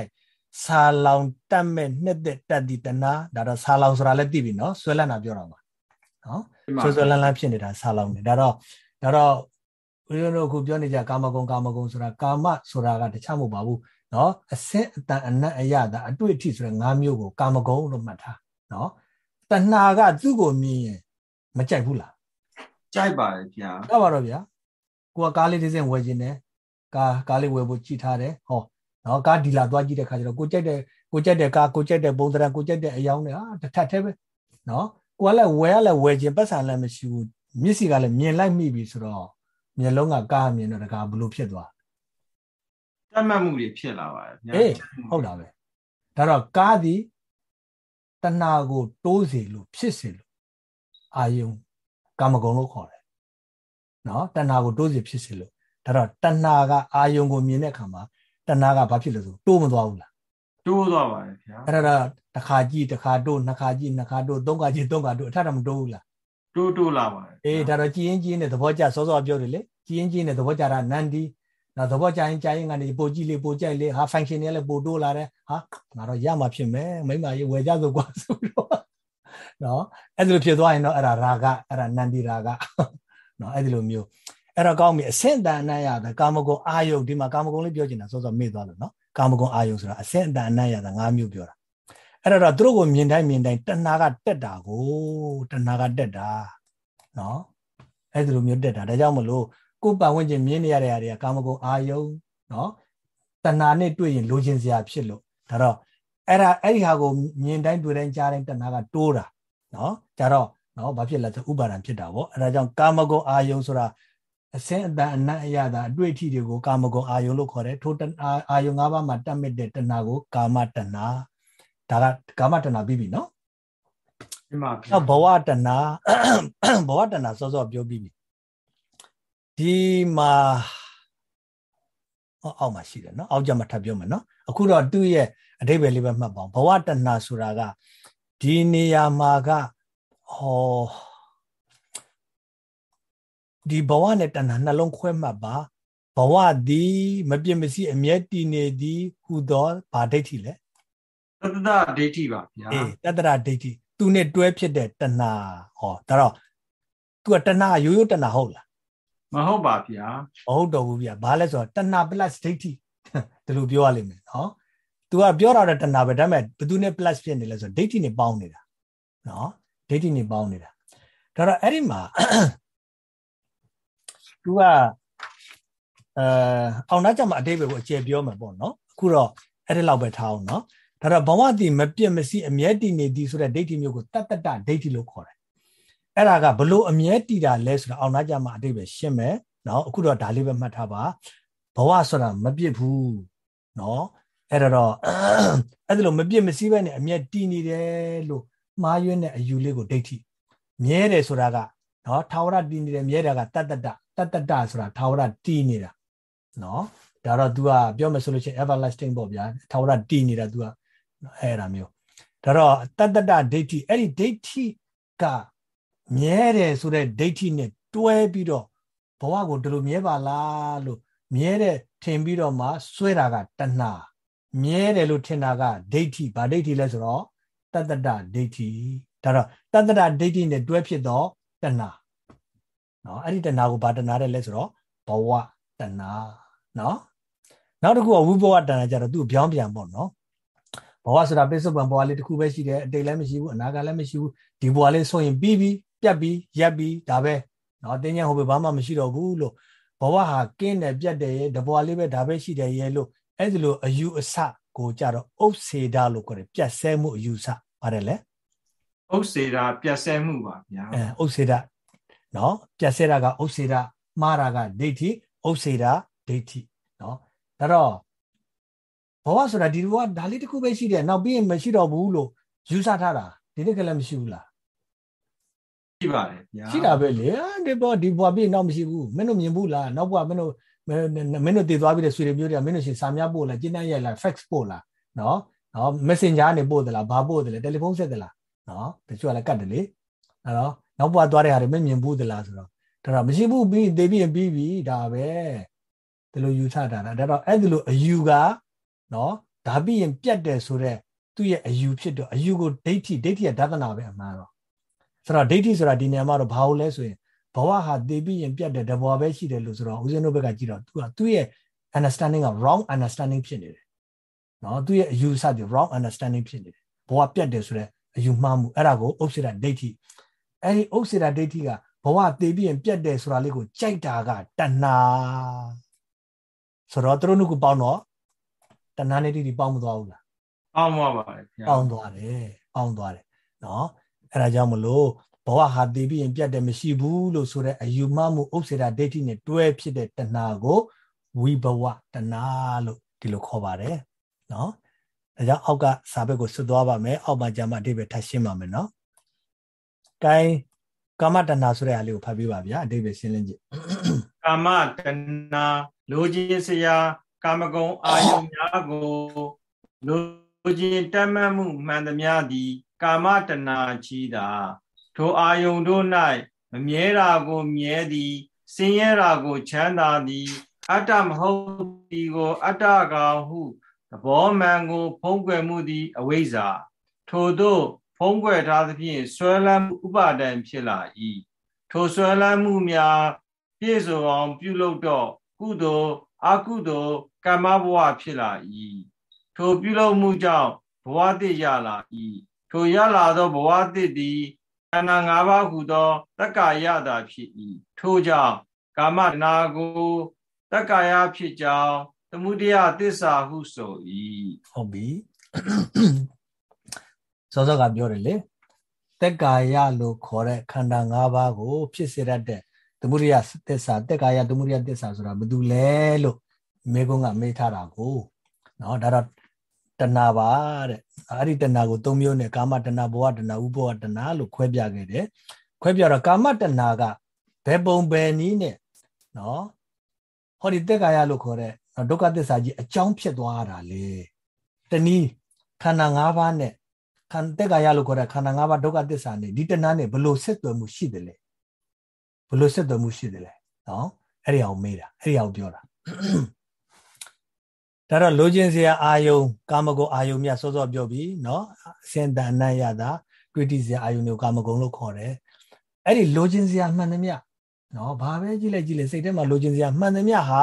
ဆာလောင်တတ်မဲ့နှစ်သက်တတ်ဒီတဏှာဒါတော့ဆာလောင်ဆိုတာလည်းသိပြီနော်ဆွဲလန်းတာပြောတာပါနော်ဆွဲဆွဲလန်းလန်းဖြစ်နေတာဆာလောင်နေဒါတော့ဒါတော့ ဦးဇင်းတို့အခုပြောနေကြကာမဂုဏ်ကာမဂုဏ်ဆိုတာကာမဆိုတာကတခြားမဟုတ်ပါဘူးနော်အစင်းအတန်အနတ်အရသာအတွေ့အထိဆိုတဲ့၅မျိုးကိုကာမဂုဏ်လို့မှတ်ထားနော်တဏှာကသူ့ကိုမြင်ရင်မကြိုက်ဘူးလားကြိုက်ပါတယ်ဗျာဟုတ်ပါတော့ဗျာကိုကကားလေးတစ်စင်းဝယ်ခြင်းတယ်ကားကားလေးဝယ်ဖို့ကြည့်ထားတယ်ဟောနော်ကားဒီလာသွားကြည့်တဲ့ခါကျတော့ကိုကြိုက်တဲ့ကိုကြိုက်တဲ့ကားကိုကြိုက်တဲ့ပုံသဏ္ဍာန်ကိုကြိုက်တဲ့အယောင်းတွေဟာတစ်ထပ်သေးပဲနော်ကိုကလည်းဝယ်ရလဲဝယ်ခြင်းပတ်စံလည်းမရှိဘူးမျက်စိကလည်းမြင်လိုက်မိပြီဆိုတော့ မျက်လုံးကကားမြင်တော့တကားဘလို့ဖြစ်သွားတတ်မှတ်မှုတွေဖြစ်လာပါတယ်အေးဟုတ်တာပဲဒါတော့ကားသည်တဏှာကို တိုးစေလို့ဖြစ်စေလို့အာယုံကာမဂုဏ်လို့ခေါ်တယ်နော်တဏှာကိုတိုးစေဖြစ်စေလို့ဒါတော့တဏှာကအာယုံကိုမြင်တဲ့အခါမှာတဏှာကဘာဖြစ်လို့ဆိုတိုးမသွားဘူးလားတိုးသွားပါတယ်ဗျာအဲ့ဒါတစ်ခါကြည့်တစ်ခါတိုးနှစ်ခါကြည့်နှစ်ခါတိုးသုံးခါကြည့်သုံးခါတိုးအထက်တော့မတိုးဘူးလား တိုးတိုးလာပါတယ်အေးဒါတော့ကြည်ရင်ကြည်နဲ့သဘောကျစောစောပြောတယ်လေကြည်ရင်ကြည်နဲ့သဘောကျတာနန္ဒီနောက်သဘောကျရင်ကြာရင်ကနေပိုကြည့်လေပိုကြိုက်လေဟာ function တွေလည်းပိုတိုးလာတယ်ဟာငါတော့ရမှာဖြစ်မယ်မိမရေဝယ်ကြဆိုကွာဆိုတော့နော်အဲ့ဒီလိုဖြစ်သွားရင်တော့အဲ့ဒါရာဂအဲ့ဒါနန္ဒီရာဂနော်အဲ့ဒီလိုမျိုးအဲ့တော့ကောင်းပြီအဆင့်တန်အနတ်ရတာကာမဂုဏ်အာယုဒီမှာကာမဂုဏ်လေးပြောချင်တာစောစောမေ့သွားလို့နော်ကာမဂုဏ်အာယုဆိုတာအဆင့်တန်အနတ်ရတာ၅မျိုးပြောတာ အဲ့တော့သူတို့ကိုမြင်တိုင်းမြင်တိုင်းတဏှာကတက်တာကိုတဏှာကတက်တာနော်အဲ့ဒီလိုမျိုးတက်တာဒါကြောင့်မလို့ကိုယ်ပတ်ဝန်းကျင်မြင်နေရတဲ့နေရာတွေကကာမဂုဏ်အာယုနော်တဏှာနဲ့တွေ့ရင်လိုချင်စရာဖြစ်လို့ဒါတော့အဲ့ဒါအဲ့ဒီဟာကိုမြင်တိုင်းတွေ့တိုင်းကြားတိုင်းတဏှာကတိုးတာနော်ကြတော့နော်ဘာဖြစ်လဲဆိုဥပါဒံဖြစ်တာပေါ့အဲ့ဒါကြောင့်ကာမဂုဏ်အာယုံဆိုတာအစင်းအတန်အနတ်အရသာအတွေ့အထိတွေကိုကာမဂုဏ်အာယုံလို့ခေါ်တယ်ထိုတအာယုံ၅ပါးမှာတတ်မြစ်တဲ့တဏှာကိုကာမတဏှာ ဒါကကာမတဏှာပြီးပြီနော်ဒီမှာဗျာဘဝတဏှာဘဝတဏှာစောစောပြောပြီးပြီဒီမှာအောက်မှာရှိတယ်နော်အောက်ကြမှာထပ်ပြောမယ်နော်အခုတော့သူ့ရဲ့အဓိပ္ပာယ်လေးပဲမှတ်ပါအောင်ဘဝတဏှာဆိုတာကဒီနေရာမှာကဟောဒီဘဝနဲ့တဏှာနှလုံးခွဲမှတ်ပါဘဝသည် မပြစ်မစီအမျက်တည်နေသည်ဟူသောဗာဒိဋ္ဌိလဲ တတ္တဒိဋ္ဌိပါဗျာအေးတတ္တဒိဋ္ဌိသူနဲ့တွဲဖြစ်တဲ့တဏှာဟောဒါတော့သူကတဏှာရိုးရိုးတဏှာဟုတ်လားမဟုတ်ပါဗျာမဟုတ်တော့ဘူးဗျာဘာလဲဆိုတော့တဏှာ plus ဒိဋ္ဌိဒီလိုပြောရလိမ့်မယ်နော် तू ကပြောတာတော့တဏှာပဲဒါပေမဲ့ဘသူနဲ့ plus ဖြစ်နေလဲဆိုတော့ဒိဋ္ဌိနဲ့ပေါင်းနေတာနော်ဒိဋ္ဌိနဲ့ပေါင်းနေတာဒါတော့အဲ့ဒီမှာ तू ကအဲအောင်နာကြမှာအတိတ်ပဲကိုအကျယ်ပြောမှာပေါ့နော်အခုတော့အဲ့ဒီလောက်ပဲထားအောင်နော် ဒါတော့ဘဝတည်မပြတ်မစီအမြဲတည်နေသည်ဆိုတဲ့ဒိဋ္ဌိမျိုးကိုတတ္တတဒိဋ္ဌိလို့ခေါ်တယ်အဲ့ဒါကဘလို့အမြဲတည်တာလဲဆိုတော့အောင်သားကြမှာအတိတ်ပဲရှင်းမယ်နော်အခုတော့ဒါလေးပဲမှတ်ထားပါဘဝဆိုတာမပြစ်ဘူးနော်အဲ့တော့အဲ့ဒါလို့မပြစ်မစီးပဲနဲ့အမြဲတည်နေတယ်လို့မှားယွင်းတဲ့အယူလေးကိုဒိဋ္ဌိမြဲတယ်ဆိုတာကနော်ထာဝရတည်နေတယ်မြဲတာကတတ္တတတတ္တတဆိုတာထာဝရတည်နေတာနော်ဒါတော့ तू ကပြောမယ်ဆိုလို့ချင်း everlasting ပေါ့ဗျာထာဝရတည်နေတာ तू က အဲ့ဒါမျိုးဒါတော့တတ္တတဒိဋ္ဌိအဲ့ဒီဒိဋ္ဌိကမြဲတယ်ဆိုတဲ့ဒိဋ္ဌိနဲ့တွဲပြီးတော့ဘဝကိုဒီလိုမြဲပါလားလို့မြဲတဲ့ထင်ပြီးတော့မှစွဲတာကတဏှာမြဲတယ်လို့ထင်တာကဒိဋ္ဌိဘာဒိဋ္ဌိလဲဆိုတော့တတ္တတဒိဋ္ဌိဒါတော့တတ္တတဒိဋ္ဌိနဲ့တွဲဖြစ်တော့တဏှာနော်အဲ့ဒီတဏှာကိုဘာတဏှာတဲ့လဲဆိုတော့ဘဝတဏှာနော်နောက်တစ်ခုကဝိဘဝတဏှာကြတော့သူ့ပြောင်းပြန်ပေါ့နော် ဘဝဆိုတာပိဿုပံဘဝလေးတစ်ခုပဲရှိတယ်အတိတ်လည်းမရှိဘူးအနာဂတ်လည်းမရှိဘူးဒီဘဝလေးဆိုရင်ပြီးပြီးပြတ်ပြီးရက်ပြီးဒါပဲနော်တင်းညံဟိုပဲဘာမှမရှိတော့ဘူးလို့ဘဝဟာကင်းတယ်ပြတ်တယ်ရဲ့တဘဝလေးပဲဒါပဲရှိတယ်ရဲ့လို့အဲ့ဒီလိုအယူအဆကိုကြတော့ဥစ္စေဒလို့ခေါ်တယ်ပြတ်ဆဲမှုအယူဆပါတယ်လေဥစ္စေဒပြတ်ဆဲမှုပါဗျာအဲဥစ္စေဒနော်ပြတ်ဆဲတာကဥစ္စေဒမှားတာကဒိဋ္ဌိဥစ္စေဒဒိဋ္ဌိနော်ဒါတော့ ဘဝဆိုတာဒီဘဝဒါလေးတစ်ခုပဲရှိတယ်နောက်ပြီးရင်မရှိတော့ဘူးလို့ယူဆထားတာဒီနေ့ကလည်းမရှိဘူးလားရှိပါတယ်ဗျာရှိတာပဲလေဒီဘဝဒီဘဝပြီးနောက်မရှိဘူးမင်းတို့မြင်ဘူးလားနောက်ဘဝမင်းတို့မင်းတို့တည်သွားပြီးတဲ့ဆွေတွေမျိုးတွေကမင်းတို့ရှင်စာများပို့လားကျင်းတတ်ရိုက်လား fax ပို့လားနော်နော် messenger နေပို့သလားဘာပို့တယ်လဲတယ်လီဖုန်းဆက်သလားနော်တချို့ကလည်းကတ်တယ်လေအဲ့တော့နောက်ဘဝသွားတဲ့ဟာတွေမမြင်ဘူးသလားဆိုတော့ဒါတော့မရှိဘူးပြီးသေပြီးရင်ပြီးပြီဒါပဲဒီလိုယူဆတာလားဒါတော့အဲ့ဒီလိုအယူက နော်ဒါပြီးရင်ပြတ်တယ်ဆိုတော့သူ့ရဲ့အယူဖြစ်တော့အယူကိုဒိဋ္ဌိဒိဋ္ဌိကဒသနာပဲအမှန်တော့ဆိုတော့ဒိဋ္ဌိဆိုတာဒီနေရာမှာတော့ဘာလို့လဲဆိုရင်ဘဝဟာတည်ပြီးရင်ပြတ်တယ်တဘဝပဲရှိတယ်လို့ဆိုတော့ဦးဇင်းတို့ဘက်ကကြည့်တော့သူကသူ့ရဲ့ understanding က wrong understanding ဖြစ်နေတယ်နော်သူ့ရဲ့အယူဆတွေ wrong understanding ဖြစ်နေတယ်ဘဝပြတ်တယ်ဆိုတဲ့အယူမှားမှုအဲ့ဒါကိုဥစ္စေတဒိဋ္ဌိအဲ့ဒီဥစ္စေတဒိဋ္ဌိကဘဝတည်ပြီးရင်ပြတ်တယ်ဆိုတာလေးကိုကြိုက်တာကတဏှာဆိုတော့သူတို့ကပေါင်းတော့ တဏှာနဲ့တိတိပေါင်းမသွားဘူးလားပေါင်းသွားပါတယ်ဗျာပေါင်းသွားတယ်ပေါင်းသွားတယ်နော်အဲ့ဒါကြောင့်မလို့ဘဝဟာတည်ပြီးရင်ပြတ်တယ်မရှိဘူးလို့ဆိုတဲ့အယူမှမှုဥစ္စေတာဒိဋ္ဌိနဲ့တွဲဖြစ်တဲ့တဏှာကိုဝိဘဝတဏှာလို့ဒီလိုခေါ်ပါတယ်နော်ဒါကြောင့်အောက်ကစာဘက်ကိုဆွသွားပါမယ်အောက်မှာကြာမှအတိပ္ပယ်ထပ်ရှင်းပါမယ်နော်။ကိုင်းကာမတဏှာဆိုတဲ့အားလေးကိုဖတ်ပြပါဗျာအတိပ္ပယ်ရှင်းလင်းကြည့်။ကာမတဏှာလိုချင်စရာ ကာမဂုဏ်အာယုန်များကိုလိုချင်တတ်မှတ်မှုမှန်သမျှသည် ကာမတဏှာကြီးတာထိုအာယုန်တို့၌မမြဲတာကိုမြဲသည်ဆင်းရဲတာကိုချမ်းသာသည်အတ္တမဟုတ်သည်ကို အတ္တကောင်ဟုသဘောမှန်ကို ဖုံးကွယ်မှုသည် အဝိဇ္ဇာထို့သောဖုံးကွယ်ထားသဖြင့်ဆွဲလန်းဥပါဒံဖြစ်လာ၏ထိုဆွဲလန်းမှုများ ပြည့်စုံအောင်ပြုလုပ်တော့ကုသိုလ်အကုသိုလ် ကမ္မဘဝဖြစ်လာ၏ထိုပြုလုပ်မှုကြောင့်ဘဝတည်ရလာ၏ထိုရလာသောဘဝတည်သည်ခန္ဓာ၅ပါးဟူသောတက္ကာယတာဖြစ်၏ထို့ကြောင့်ကာမတနာကိုတက္ကာယဖြစ်ကြောင်းသမုဒယသစ္စာဟုဆို၏ဟုတ်ပြီစောစောကပြောတယ်လေတက်ကာယလို့ခေါ်တဲ့ခန္ဓာ၅ပါးကို ဖြစ်စေတတ်တဲ့သမုဒိယသစ္စာတက်ကာယသမုဒိယသစ္စာဆိုတာဘာတူလဲလို့ မေကုန်းကမေးထားတာကိုနော်ဒါတော့တဏပါတဲ့အဲ့ဒီတဏကို၃မျိုးနဲ့ကာမတဏဘဝတဏဥပဝတဏလို့ခွဲပြခဲ့တယ်ခွဲပြတော့ကာမတဏကဘယ်ပုံဘယ်နည်းနဲ့နော်ဟောဒီတက်ကာယလို့ခေါ်တဲ့ဒုက္ခသစ္စာကြီးအကြောင်းဖြစ်သွားတာလေတနည်းခန္ဓာ၅ပါးနဲ့ခန္တက်ကာယလို့ခေါ်တဲ့ခန္ဓာ၅ပါးဒုက္ခသစ္စာနဲ့ဒီတဏနဲ့ဘလို့ဆက်သွယ်မှုရှိတယ်လေဘလို့ဆက်သွယ်မှုရှိတယ်လေနော်အဲ့ဒီအောင်မေးတာအဲ့ဒီအောင်ပြောတာ ဒါတော့လိုချင်စရာအာယုံကာမဂုဏ်အာယုံမြတ်စောစောပြောပြီးနော်အစင်တအနတ်ရတာတွေ့တိစရာအာယုံကိုကာမဂုဏ်လို့ခေါ်တယ်အဲ့ဒီလိုချင်စရာမှန်သမျှနော်ဘာပဲကြည့်လိုက်ကြည့်လိုက်စိတ်ထဲမှာလိုချင်စရာမှန်သမျှဟာ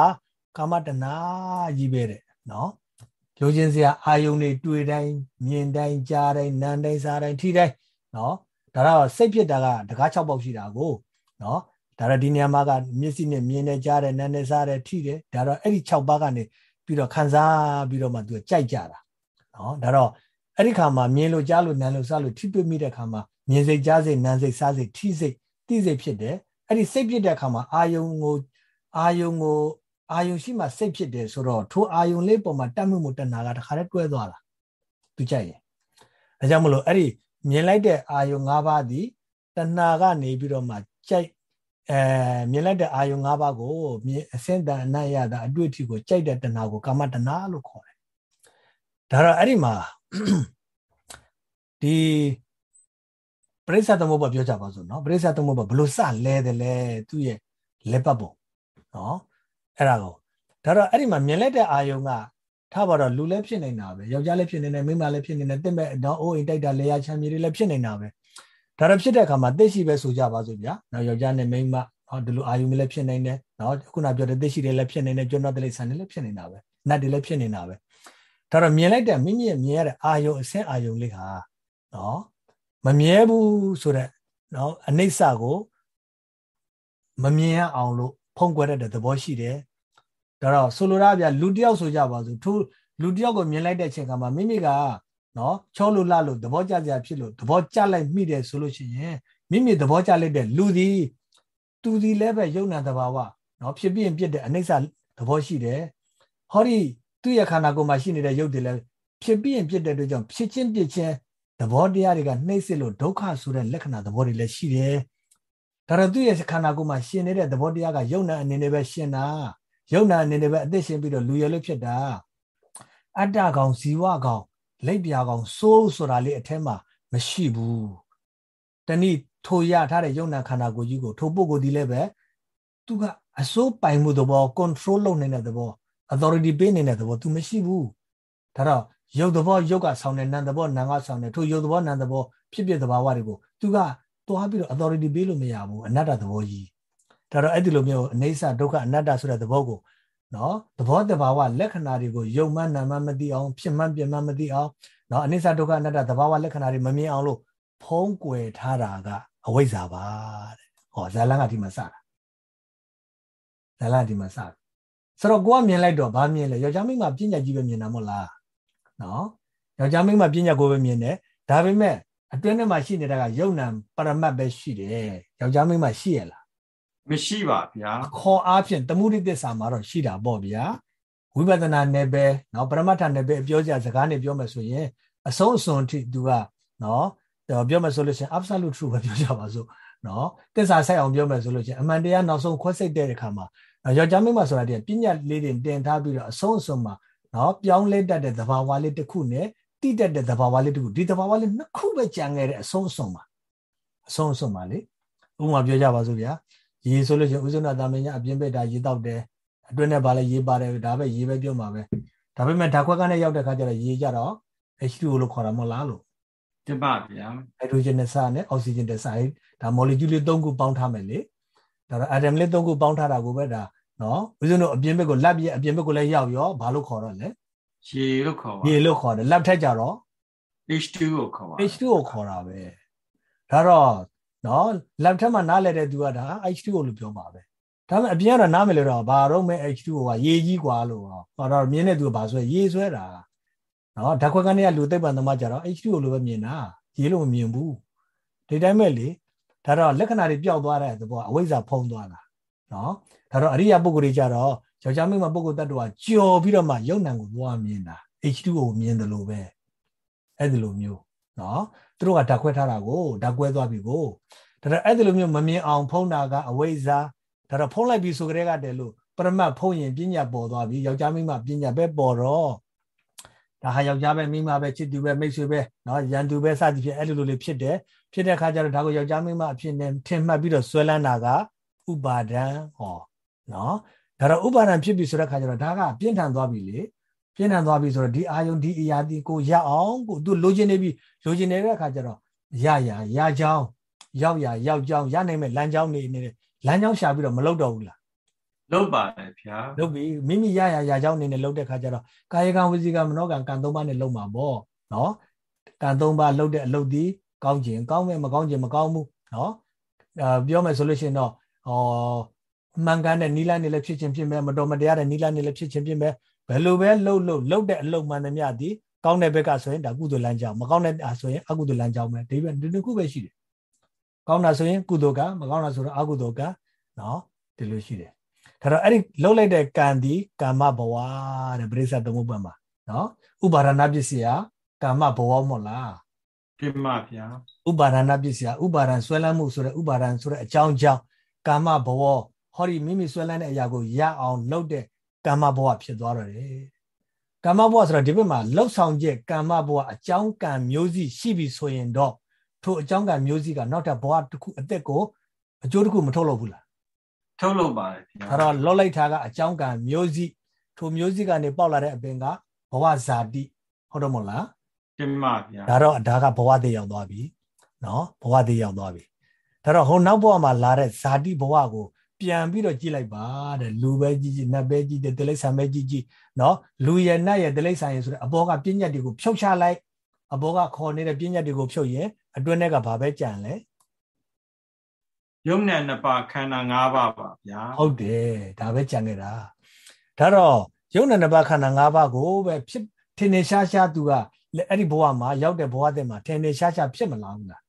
ကာမတဏကြီးပဲတဲ့နော်လိုချင်စရာအာယုံတွေတွေ့တိုင်းမြင်တိုင်းကြားတိုင်းနားတိုင်းစားတိုင်းထိတိုင်းနော်ဒါတော့စိတ်ဖြစ်တာကတကား6ပေါက်ရှိတာကိုနော်ဒါတော့ဒီနေရာမှာကမျက်စိနဲ့မြင်နေကြားတယ်နားနဲ့စားတယ်ထိတယ်ဒါတော့အဲ့ဒီ6ပါးကနေ ပြီးတော့ခံစားပြီးတော့မှသူကြိုက်ကြတာနော်ဒါတော့အဲ့ဒီခါမှာမြင်လို့ကြားလို့နားလို့စားလို့ထိတွေ့မိတဲ့ခါမှာမြင်စိတ်ကြားစိတ်နားစိတ်စားစိတ်ထိစိတ်သိစိတ်ဖြစ်တယ်အဲ့ဒီစိတ်ဖြစ်တဲ့ခါမှာအာယုံကိုအာယုံကိုအာယုံရှိမှစိတ်ဖြစ်တယ်ဆိုတော့ထိုအာယုံလေးပုံမှာတတ်မှုမှုတဏှာကတခါတည်းတွဲသွားတာသူကြိုက်ရင်ဒါကြောင့်မလို့အဲ့ဒီမြင်လိုက်တဲ့အာယုံ၅ပါးသည်တဏှာကနေပြီးတော့မှကြိုက် အဲမြင်လိုက်တဲ့အာယုံ၅ပါးကိုမြင်အစင်တန်အနတ်ရတာအတွေ့အထိကိုကြိုက်တဲ့တဏှာကိုကာမတဏှာလို့ခေါ်တယ်ဒါတော့အဲ့ဒီမှာဒီပရိစ္ဆသမုပ္ပါပြောကြပါစို့နော်ပရိစ္ဆသမုပ္ပါဘလို့စလဲတယ်လဲသူ့ရဲ့လက်ပတ်ပုံနော်အဲ့ဒါကိုဒါတော့အဲ့ဒီမှာမြင်လိုက်တဲ့အာယုံကထားပါတော့လူလည်းဖြစ်နေတာပဲယောက်ျားလည်းဖြစ်နေတယ်မိန်းမလည်းဖြစ်နေတယ်တင့်မဲ့တော့အိုးအိမ်တိုက်တာလေယာချမ်းမြေတွေလည်းဖြစ်နေတာပဲ ဒါတော့ဖြစ်တဲ့အခါမှာသိရှိပဲဆိုကြပါစို့ဗျာနော်ယောက်ျားနဲ့မိန်းမဟောဒီလိုအာယုံလည်းဖြစ်နေတယ်နော်ခုနပြောတဲ့သိရှိတွေလည်းဖြစ်နေတယ်ကျွမ်းတော်တိရစ္ဆာန်တွေလည်းဖြစ်နေတာပဲနတ်တွေလည်းဖြစ်နေတာပဲဒါတော့မြင်လိုက်တဲ့မိမိရဲ့မြင်ရတဲ့အာယုံအဆင်းအာယုံလေးဟာနော်မမြဲဘူးဆိုတဲ့နော်အနိစ္စကိုမမြင်ရအောင်လို့ဖုံးကွယ်တဲ့သဘောရှိတယ်ဒါတော့ဆိုလိုတာဗျလူတယောက်ဆိုကြပါစို့သူလူတယောက်ကိုမြင်လိုက်တဲ့အချိန်ကမှမိမိက နော်ချောလို့လှလို့သဘောကျကြဖြစ်လို့သဘောကျလိုက်မိတယ်ဆိုလို့ရှိရင်မိမိသဘောကျလိုက်တဲ့လူသည်သူသည်လည်းပဲယုံနာတဘာဝနော်ဖြစ်ပြင်းပြတဲ့အနိစ္စသဘောရှိတယ်ဟောဒီသူ့ရဲ့ခန္ဓာကိုယ်မှာရှိနေတဲ့ယုတ်တွေလည်းဖြစ်ပြင်းပြတဲ့အတွက်ကြောင့်ဖြစ်ချင်းပြချင်းသဘောတရားတွေကနှိမ့်စစ်လို့ဒုက္ခဆိုတဲ့လက္ခဏာသဘောတွေလည်းရှိတယ်ဒါတော့သူ့ရဲ့ခန္ဓာကိုယ်မှာရှင်နေတဲ့သဘောတရားကယုံနာအနေနဲ့ပဲရှင်တာယုံနာအနေနဲ့ပဲအသက်ရှင်ပြီးတော့လူရလို့ဖြစ်တာအတ္တကောင်ဇီဝကောင် လက်ပြကောင်စိုးဆိုတာလေးအထက်မှာမရှိဘူးတနည်းထိုရထားတဲ့ယုံနာခန္ဓာကိုယ်ကြီးကိုထိုပုဂ္ဂိုလ်ဒီလည်းပဲသူကအစိုးပိုင်မှုသဘော control လုပ်နေတဲ့သဘော authority ပေးနေတဲ့သဘော तू မရှိဘူးဒါတော့ရုပ်သဘောရုပ်ကဆောင်တဲ့နာမ်သဘောနာမ်ကဆောင်တဲ့ထိုရုပ်သဘောနာမ်သဘောဖြစ်ဖြစ်သဘာဝတွေကို तू ကတွားပြီးတော့ authority ပေးလို့မရဘူးအနတ္တသဘောကြီးဒါတော့အဲ့ဒီလိုမျိုးအနေဆဒုက္ခအနတ္တဆိုတဲ့သဘောကို နော်သဘောတဘာဝလက္ခဏာတွေကိုယုံမှန်းနာမှန်းမသိအောင်ဖြစ်မှန်းပြမှန်းမသိအောင်နော်အနေဆဒုက္ခအနတ္တသဘာဝလက္ခဏာတွေမမြင်အောင်လို့ဖုံးကွယ်ထားတာကအဝိဇ္ဇာပါတဲ့ဟောဇာလန်ကဒီမှာစတာဇာလန်ဒီမှာစတာဆိုတော့ကိုကမြင်လိုက်တော့ဗာမြင်လဲယောက်ျားမိန်းမပညာကြီးပဲမြင်တာမဟုတ်လားနော်ယောက်ျားမိန်းမပညာကိုပဲမြင်တယ်ဒါပေမဲ့အတွင်းထဲမှာရှိနေတာကယုံနံပရမတ်ပဲရှိတယ်ယောက်ျားမိန်းမရှိရလား မရှိပါဗျာခေါ်အားဖြင့်တမှုရိသစ္စာမှာတော့ရှိတာပေါ့ဗျာဝိပဿနာနယ်ပယ်နော်ပရမတ္ထနယ်ပယ်ပြောကြစကားနဲ့ပြောမယ်ဆိုရင်အဆုံးအစွန်ထိသူကနော်ပြောမယ်ဆိုလို့ရှိရင် absolute truth ပဲပြောကြပါစို့နော်သစ္စာဆိုင်အောင်ပြောမယ်ဆိုလို့ရှိရင်အမှန်တရားနောက်ဆုံးခွဲစိတ်တဲ့အခါမှာယောက်ျားမိန်းမဆိုတာတည်းပညာလေးတွေတင်ထားပြီးတော့အဆုံးအစွန်မှာနော်ပြောင်းလဲတတ်တဲ့သဘာဝလေးတစ်ခုနဲ့တိတတ်တဲ့သဘာဝလေးတစ်ခုဒီသဘာဝလေးနှစ်ခုပဲကြံခဲ့တဲ့အဆုံးအစွန်မှာအဆုံးအစွန်မှာလေဥပမာပြောကြပါစို့ဗျာ ရေဆိုလို့ရှိရင်ဥဇုနာတာမင်းညအပြင်းပဲဒါရေတောက်တယ်အတွင်းနဲ့ပါလဲရေပါတယ်ဒါပဲရေပဲပြောမှာပဲဒါပေမဲ့ဓာတ်ခွက်ကနေရောက်တဲ့ခါကျတော့ရေကြတော့ H2O လို့ခေါ်တာမဟုတ်လားလို့တပါဗျာဟိုက်ဒရိုဂျင်နဲ့စနဲ့အောက်ဆီဂျင်နဲ့စဒါမော်လီကျူးလေး၃ခုပေါင်းထားမယ်လေဒါတော့အတမ်လေး၃ခုပေါင်းထားတာကိုပဲဒါနော်ဦးဇင်းတို့အပြင်ဘက်ကိုလက်ပြအပြင်ဘက်ကိုလည်းရောက်ရောဘာလို့ခေါ်တော့လဲရေလို့ခေါ်ပါရေလို့ခေါ်တယ်လက်ထက်ကြတော့ H2O ခေါ်ပါ H2O ခေါ်တာပဲဒါတော့ နော်လက်ထက်မှာနားလဲတဲ့သူကဒါ H2O လို့ပြောပါပဲဒါပေမဲ့အပြင်ကတော့နားမလဲတော့ဘာတော့မဲ H2O ကရေကြီးกว่าလို့ဟောတော့မြင်းတဲ့သူကဘာဆွဲရေဆွဲတာ နော်ဓာတ်ခွက်ကနေကလူသိပ္ပံသမားကြတော့ H2O လို့ပဲမြင်တာရေးလို့မမြင်ဘူးဒီတိုင်းပဲလေဒါတော့လက္ခဏာတွေပျောက်သွားတဲ့သဘောအဝိဇ္ဇာဖုံးသွားတာနော်ဒါတော့အရိယာပုဂ္ဂိုလ်တွေကြတော့ယောက်ျားမိန်းမပုဂ္ဂိုလ်တ attva ကြော်ပြီးတော့မှယုံနံကိုသွားမြင်တာ H2O မြင်တယ်လို့ပဲအဲ့ဒီလိုမျိုးနော် သူတို့ကဓာတ်ခွဲထားတာကိုဓာတ်ကွဲသွားပြီကိုဒါတော့အဲ့ဒီလိုမျိုးမမြင်အောင်ဖုံးတာကအဝိဇ္ဇာဒါတော့ဖုံးလိုက်ပြီဆိုကြတဲ့ကတည်းလို့ပရမတ်ဖုံးရင်ပညာပေါ်သွားပြီယောက်ျားမိန်းမပညာပဲပေါ်တော့ဒါဟာယောက်ျားပဲမိန်းမပဲချစ်သူပဲမိတ်ဆွေပဲเนาะရန်သူပဲစသည်ဖြင့်အဲ့လိုလိုလေးဖြစ်တယ်ဖြစ်တဲ့အခါကျတော့ဒါကိုယောက်ျားမိန်းမအဖြစ်နဲ့ထင်မှတ်ပြီးတော့ဆွဲလန်းတာကဥပါဒံဟောเนาะဒါတော့ဥပါဒံဖြစ်ပြီဆိုတဲ့အခါကျတော့ဒါကပြင်းထန်သွားပြီလေ ပြင်းထန်သွားပြီဆိုတော့ဒီအာယုံဒီအရာဒီကိုရအောင်ကိုသူလိုချင်နေပြီလိုချင်နေတဲ့အခါကျတော့ရရရကြောင်းရောက်ရရောက်ကြောင်းရနိုင်မဲ့လမ်းကြောင်းနေနေတဲ့လမ်းကြောင်းရှာပြီးတော့မလုပ်တော့ဘူးလားလုပ်ပါတယ်ဗျာလုပ်ပြီမိမိရရရကြောင်းနေနဲ့လုပ်တဲ့ခါကျတော့ကာယကံဝစီကံမနောကံကံသုံးပါးနဲ့လုပ်မှာပေါ့နော်ကံသုံးပါးလုပ်တဲ့အလုပ်ဒီကောင်းခြင်းကောင်းမယ်မကောင်းခြင်းမကောင်းဘူးနော်အာပြောမယ်ဆိုလို့ရှိရင်တော့ဟောမှန်ကန်တဲ့နီလန်းနေလည်းဖြစ်ခြင်းဖြစ်မယ်မတော်မတရားတဲ့နီလန်းနေလည်းဖြစ်ခြင်းဖြစ်မယ် ဘယ်လိုပဲလှုပ်လှုပ်လှုပ်တဲ့အလုပ်မှန်သမျှဒီကောင်းတဲ့ဘက်ကဆိုရင်ဒါကုသိုလ်လမ်းကြောင်းမကောင်းတဲ့ဆိုရင်အကုသိုလ်လမ်းကြောင်းပဲဒီပဲဒီတစ်ခုပဲရှိတယ်ကောင်းတာဆိုရင်ကုသိုလ်ကမကောင်းတာဆိုတော့အကုသိုလ်ကနော်ဒီလိုရှိတယ်ဒါတော့အဲ့ဒီလှုပ်လိုက်တဲ့ကံဒီကာမဘဝတဲ့ပရိစ္ဆသမုပ္ပါမှာနော်ဥပါဒနာပစ္စယကာမဘဝမို့လားပြမဗျာဥပါဒနာပစ္စယဥပါဒံဆွဲလန်းမှုဆိုတဲ့ဥပါဒံဆိုတဲ့အကြောင်းကြောင့်ကာမဘဝဟောဒီမိမိဆွဲလန်းတဲ့အရာကိုရအောင်လုပ်တဲ့ ကာမဘဝဖြစ်သွားတော့တယ်ကာမဘဝဆိုတော့ဒီဘက်မှာလှုပ်ဆောင်ချက်ကာမဘဝအကြောင်းကံမျိုးစီရှိပြီဆိုရင်တော့ထိုအကြောင်းကံမျိုးစီကနောက်ထပ်ဘဝတစ်ခုအသက်ကိုအကျိုးတစ်ခုမထုတ်လို့ဘူးလားထုတ်လုပ်ပါတယ်ဗျာအဲ့တော့လောလိုက်တာကအကြောင်းကံမျိုးစီထိုမျိုးစီကနေပေါက်လာတဲ့အပင်ကဘဝဇာတိဟုတ်တော့မလားတင်ပါဗျာဒါတော့ဒါကဘဝတည်ရောက်သွားပြီနော်ဘဝတည်ရောက်သွားပြီဒါတော့ဟိုနောက်ဘဝမှာလာတဲ့ဇာတိဘဝကို ပြန်ပြီးတော့ကြည့်လိုက်ပါတဲ့လူပဲကြည့်ကြည့်နတ်ပဲကြည့်တယ်တိလိษံပဲကြည့်ကြည့်နော်လူရဲ့နတ်ရဲ့တိလိษံရဲ့ဆိုတဲ့အဘောကပြဉ္ညတ်တွေကိုဖြုတ်ချလိုက်အဘောကခေါ်နေတဲ့ပြဉ္ညတ်တွေကိုဖြုတ်ရင်အတွင်းထဲကဘာပဲကြံလဲယုံနဲ့နှစ်ပါးခန္ဓာ၅ပါးပါဗျာဟုတ်တယ်ဒါပဲကြံခဲ့တာဒါတော့ယုံနဲ့နှစ်ပါးခန္ဓာ၅ပါးကိုပဲဖြစ်ထင်နေရှားရှားသူကအဲ့ဒီဘဝမှာရောက်တဲ့ဘဝတဲ့မှာထင်နေရှားရှားဖြစ်မလာဘူးလား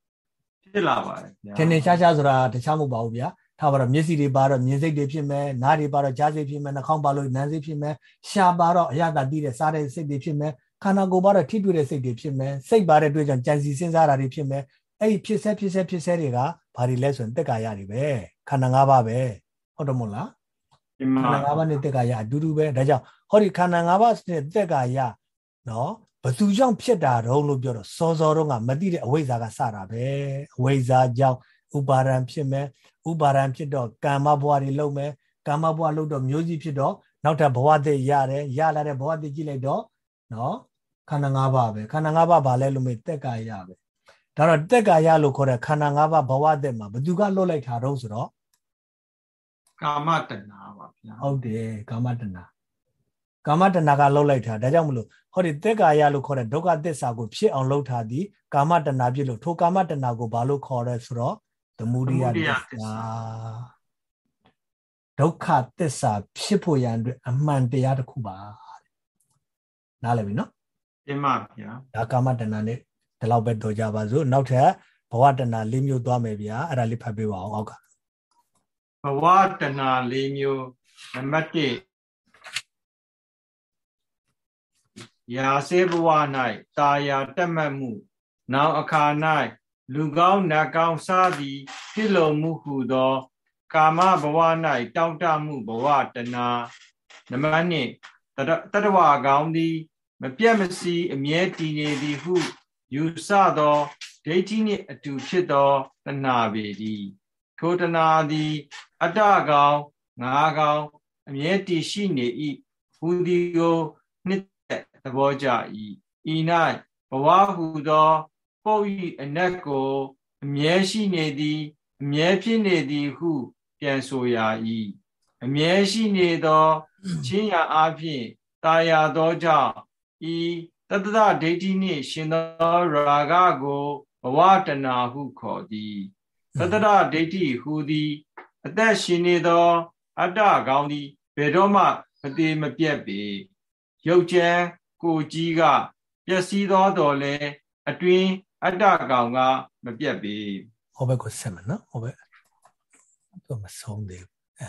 ဖြစ်လာပါတယ်ဗျာထင်နေရှားရှားဆိုတာတခြားမဟုတ်ပါဘူးဗျာ ထားပါတော့မျက်စိတွေပါတော့မြင်စိတ်တွေဖြစ်မယ်နားတွေပါတော့ကြားစိတ်ဖြစ်မယ်နှာခေါင်းပါလို့နားစိတ်ဖြစ်မယ်ရှားပါတော့အရသာတည်တဲ့စားတဲ့စိတ်တွေဖြစ်မယ်ခန္ဓာကိုယ်ပါတော့ထိတွေ့တဲ့စိတ်တွေဖြစ်မယ်စိတ်ပါတဲ့တွေ့ကြောင့်ကြံစီစဉ်းစားတာတွေဖြစ်မယ်အဲ့ဒီဖြစ်ဆက်ဖြစ်ဆက်ဖြစ်ဆက်တွေကဘာတွေလဲဆိုရင်တက်ကာယတွေပဲခန္ဓာ၅ပါးပဲဟုတ်တယ်မို့လားခန္ဓာ၅ပါးနဲ့တက်ကာယအတူတူပဲဒါကြောင့်ဟောဒီခန္ဓာ၅ပါးနဲ့တက်ကာယနော်ဘသူကြောင့်ဖြစ်တာတော့လို့ပြောတော့စောစောတော့ကမသိတဲ့အဝိဇ္ဇာကစတာပဲအဝိဇ္ဇာကြောင့် ဥပါဒံဖြစ်မယ်ဥပါဒံဖြစ်တော့ကာမဘဝတွေလုံးမယ်ကာမဘဝလုံးတော့မျိုးကြီးဖြစ်တော့နောက်ထပ်ဘဝတည်းရတယ်ရလာတဲ့ဘဝတည်းကြည့်လိုက်တော့နော်ခန္ဓာ၅ပါးပဲခန္ဓာ၅ပါးဘာလဲလို့မေးတက်ကာယပဲဒါတော့တက်ကာယလို့ခေါ်တဲ့ခန္ဓာ၅ပါးဘဝတည်းမှာဘသူကလွတ်လိုက်တာတော့ဆိုတော့ကာမတဏှာပါဗျာဟုတ်တယ်ကာမတဏှာကာမတဏှာကလှုပ်လိုက်တာဒါကြောင့်မလို့ဟောဒီတက်ကာယလို့ခေါ်တဲ့ဒုက္ခသစ္စာကိုဖြစ်အောင်လှုပ်ထားသည်ကာမတဏှာဖြစ်လို့ထိုကာမတဏှာကိုဘာလို့ခေါ်ရဲဆိုတော့ သမုဒိယသစ္စာဒုက္ခသစ္စာဖြစ်ဖို့ရန်အတွက်အမှန်တရားတစ်ခုပါနားလည်ပြီနော်ပြမဗျာဒါကာမတဏ္ဍာနဲ့ဒီလောက်ပဲတော်ကြပါစို့နောက်ထပ်ဘဝတဏ္ဍာ၄မျိုးသွားမယ်ဗျာအဲ့ဒါလေးဖတ်ပေးပါအောင်အောက်ကဘဝတဏ္ဍာ၄မျိုးနံပါတ်1ရာစေဘဝ၌တာယာတက်မှတ်မှုနောက်အခါ၌ လူကောင်းနတ်ကောင်းစသည်ဖြစ်လိုမှုဟုသော ကာမဘဝ၌တောင့်တမှုဘဝတနာနမနှင့်တတဝါကောင်းသည် မပြတ်မစီအမြဲတည်နေသည်ဟုယူဆသောဒိဋ္ဌိနှင့်အတူဖြစ်သောတဏှာပေသည်ထိုတဏှာသည် အတ္တကောင်ငါးကောင်အမြဲတည်ရှိနေ၏ဟူသည်ကိုနှစ်သဘောကြ၏ဤ၌ဘဝဟုသော ပုတ်ဤအနက်ကို အမြဲရှိနေသည် အမြဲဖြစ်နေသည်ဟု ပြန်ဆိုရာ၏အမြဲရှိနေသောချင်းရာအဖြစ်တာယာသောကြောင့်ဤတတ္တဒိဋ္ဌိနှင့်ရှင်သောရာဂကိုဘဝတဏဟုခေါ်သည်တတ္တဒိဋ္ဌိဟူသည် အသက်ရှင်နေသော အတ္တကောင်းသည်ဘယ်တော့မှမသေးမပြတ်ပေရုပ်ချမ်းကိုကြီးကပျက်စီးသောတော်လဲအတွင်း အတ္တကောင်ကမပြတ်ပေဟောဘက်ကိုဆက်မယ်နော်ဟောဘက်တော့မဆုံးသေးဘူးအဲ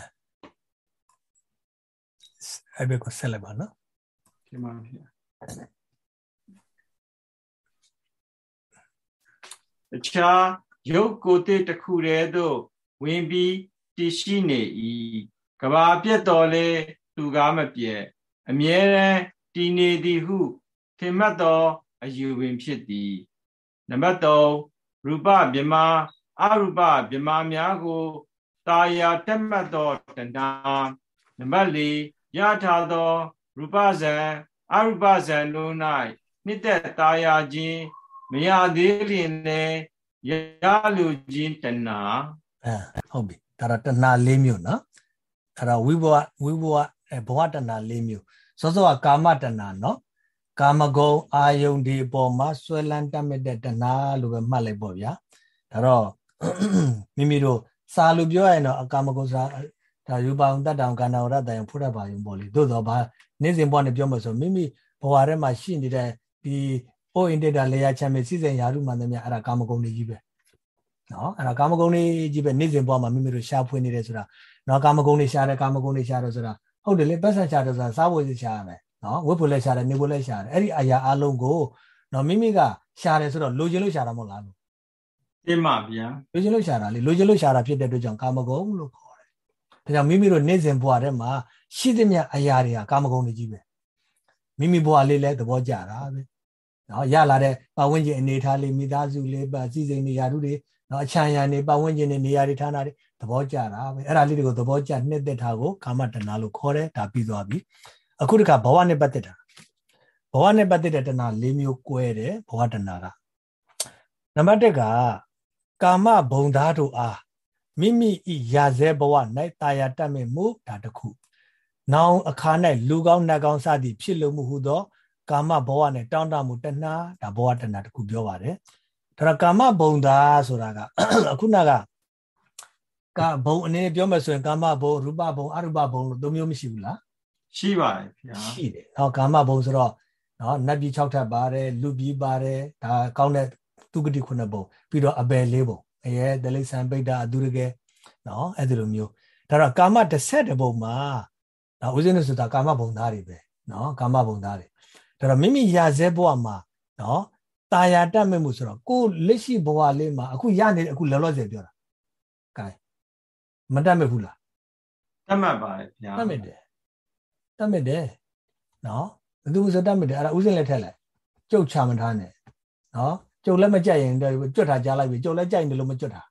အဲ့ဘက်ကိုဆက်လိုက်ပါနော်ဒီမှာဖြစ်တခြားရုပ်ကိုယ်တည်းတစ်ခုတည်းသို့ဝင်ပြီးတည်ရှိနေ၏ကဘာပြတ်တော်လဲသူကားမပြည့်အမြဲတမ်းတည်နေသည်ဟုထင်မှတ်သောအယူပင်ဖြစ်သည် နံပါတ်3ရူပမြမအရူပမြမများကိုတာယာတက်မှတ်သောတဏှာနံပါတ်4ရထားသောရူပဇံအရူပဇံတို့၌နှစ်သက်တာယာခြင်းမရသေးလျင်လည်းရလူခြင်းတဏှာအဲဟုတ်ပြီဒါတော့တဏှာ၄မျိုးနော်အဲ့တော့ဝိဘဝဝိဘဝဘဝတဏှာ၄မျိုးစောစောကကာမတဏှာနော် ကာမဂုဏ်အာယုန်ဒီအပေါ်မှာဆွဲလန်းတတ်မဲ့တဲ့တဏှာလို့ပဲမှတ်လိုက်ပေါ့ဗျာဒါတော့မိမိတို့စာလို့ပြောရရင်တော့အကာမဂုဏ်စာဒါယူပါအောင်တတ္တံကန္နာဝရတယံဖုရပါယုံပေါ့လေသို့တော့ဗာနေ့စဉ်ဘဝနဲ့ပြောမှဆိုမိမိဘဝထဲမှာရှိနေတဲ့ဒီအိုအင်တေတာလေယာချမ်းမြေစီစဉ်ယာရုမှန်သမျှအဲ့ဒါကာမဂုဏ်တွေကြီးပဲနော်အဲ့ဒါကာမဂုဏ်တွေကြီးပဲနေ့စဉ်ဘဝမှာမိမိတို့ရှားဖွေနေတယ်ဆိုတာနော်ကာမဂုဏ်တွေရှားတယ်ကာမဂုဏ်တွေရှားတယ်ဆိုတာဟုတ်တယ်လေပတ်စံရှားတယ်ဆိုတာစားဖို့ရှားရမယ် နော်ဝတ်ဖို့လည်းရှားတယ်နေဖို့လည်းရှားတယ်အဲ့ဒီအရာအလုံးကိုနော်မိမိကရှားတယ်ဆိုတော့လိုချင်လို့ရှားတာမဟုတ်လားလို့တင်ပါဗျာလိုချင်လို့ရှားတာလေလိုချင်လို့ရှားတာဖြစ်တဲ့အတွက်ကြောင့်ကာမဂုဏ်လို့ခေါ်တယ်ဒါကြောင့်မိမိတို့နေ့စဉ်ဘဝထဲမှာရှိသမျှအရာတွေကကာမဂုဏ်တွေကြီးပဲမိမိဘဝလေးလည်းသဘောကျတာပဲနော်ရလာတဲ့ပတ်ဝန်းကျင်အနေထားလေးမိသားစုလေးပါစီစဉ်နေရာတို့တွေနော်အချမ်းရံနေပတ်ဝန်းကျင်နေနေရာတွေဌာနတွေသဘောကျတာပဲအဲ့ဒါလေးတွေကိုသဘောကျနှစ်သက်တာကိုကာမတဏလို့ခေါ်တယ်ဒါပြီးသွားပြီ အခုတခါဘဝနဲ့ပတ်သက်တာဘဝနဲ့ပတ်သက်တဲ့တဏ၄မျိုး꿰တယ်ဘဝတဏကနံပါတ်1ကကာမဘုံသားတို့အားမိမိဤရာဇဲဘဝ၌တာယာတတ်မြမှုဒါတခုနောင်အခါ၌လူကောင်းနတ်ကောင်းစသည်ဖြစ်လို့မှုဟုသော ကာမဘဝနဲ့တောင်းတမှုတဏှာဒါဘဝတဏှာတခုပြောပါတယ်ဒါတော့ကာမဘုံသားဆိုတာကအခုနကကဘုံအနေနဲ့ပြောမယ်ဆိုရင်ကာမဘုံရူပဘုံအရူပဘုံလို့သုံးမျိုးမရှိဘူးလား ရှိပါတယ်ဗျာရှိတယ်ဟောကာမဘုံဆိုတော့နော်နတ်ပြည်6ထပ်ပါတယ်လူပြည်ပါတယ်ဒါကောင်းတဲ့သူကတိခုနှစ်ဘုံပြီးတော့အပယ်လေးဘုံအရဲဒလိဆန်ပိဋ္ဌအသူရကဲနော်အဲ့ဒီလိုမျိုးဒါတော့ကာမတစ်ဆက်တဲ့ဘုံမှာနော်ဦးဇင်းတို့ဆိုတာကာမဘုံသားတွေပဲနော်ကာမဘုံသားတွေဒါတော့မိမိရာဇဲဘဝမှာနော်ตาယာတတ်မဲ့မှုဆိုတော့ကိုလက်ရှိဘဝလေးမှာအခုရနေအခုလောလောဆယ်ပြောတာကဲမတတ်မဲ့ဘူးလားတတ်မှတ်ပါတယ်ဗျာတတ်မဲ့တယ် တတ်မဲ့တယ်နော်ဘယ်သူဆိုတတ်မဲ့တယ်အဲ့ဒါဥစဉ်လက်ထက်လိုက်ကြုတ်ချမထားနဲ့နော်ကြုတ်လည်းမကြိုက်ရင်ကြွတ်တာကြားလိုက်ပြီကြုတ်လည်းကြိုက်တယ်လို့မကြွတ်တာ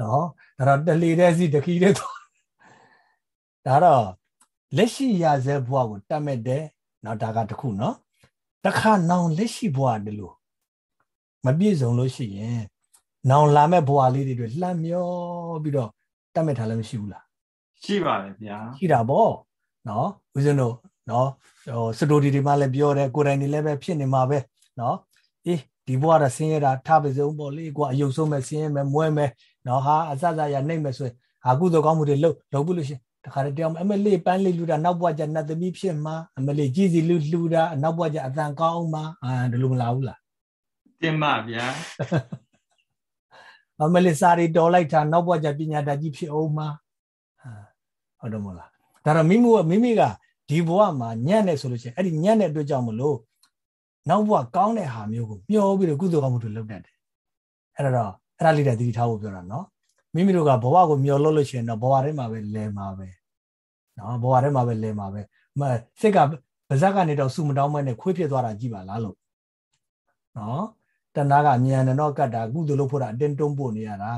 နော်ဒါတော့တလီတဲ့စီတခီတဲ့တော့ဒါတော့လက်ရှိရဆဲဘဝကိုတတ်မဲ့တယ်နော်ဒါကတခုနော်တခါနောင်လက်ရှိဘဝတလို့မပြည့်စုံလို့ရှိရင်နောင်လာမဲ့ဘဝလေးတွေလှမ်းမျောပြီးတော့တတ်မဲ့ထားလည်းမရှိဘူးလား ရှိပါတယ်ဗျာရှိတာပေါ့နော်ဦးဇင်းတို့နော်ဟိုစတိုဒီတွေမှလည်းပြောတယ်ကိုယ်တိုင်တွေလည်းပဲဖြစ်နေမှာပဲနော်အေးဒီဘဝကဆင်းရဲတာထားပါစုံပေါ့လေကွာအယုတ်ဆုံးမဲ့ဆင်းရဲမဲ့မွဲမဲ့နော်ဟာအစစရနှိမ့်မဲ့ဆိုရင်ဟာကုသိုလ်ကောင်းမှုတွေလုပ်လုပ်ဘူးလို့ရှင်တခါတည်းတယောက်အမလေးပန်းလေးလူတာနောက်ဘဝကျနတ်သမီးဖြစ်မှာအမလေးကြီးစီလူလူတာနောက်ဘဝကျအတန်ကောင်းမှာအာဒီလိုမလာဘူးလားတင်ပါဗျာအမလေးစာရီတော်လိုက်တာနောက်ဘဝကျပညာတတ်ကြီးဖြစ်အောင်မှာ ဟုတ်တယ်မဟုတ်လားဒါတော့မိမိကမိမိကဒီဘဝမှာညံ့နေဆိုလို့ရှိရင်အဲ့ဒီညံ့တဲ့အတွက်ကြောင့်မလို့နောက်ဘဝကောင်းတဲ့ဟာမျိုးကိုမျှောပြီးတော့ကုသိုလ်ကောင်းမှုတွေလုပ်တတ်တယ်အဲ့တော့အဲ့ဒါလေးတည်းသတိထားဖို့ပြောတာနော်မိမိတို့ကဘဝကိုမျှော်လို့လို့ရှိရင်တော့ဘဝထဲမှာပဲလဲမှာပဲနော်ဘဝထဲမှာပဲလဲမှာပဲစိတ်ကဗဇက်ကနေတော့စုမတောင်းမနဲ့ခွေးဖြစ်သွားတာကြည့်ပါလားလို့နော်တဏှာကမြန်တယ်တော့ကတ်တာကုသိုလ်လုပ်ဖို့တာအတင်းတွန်းပို့နေရတာ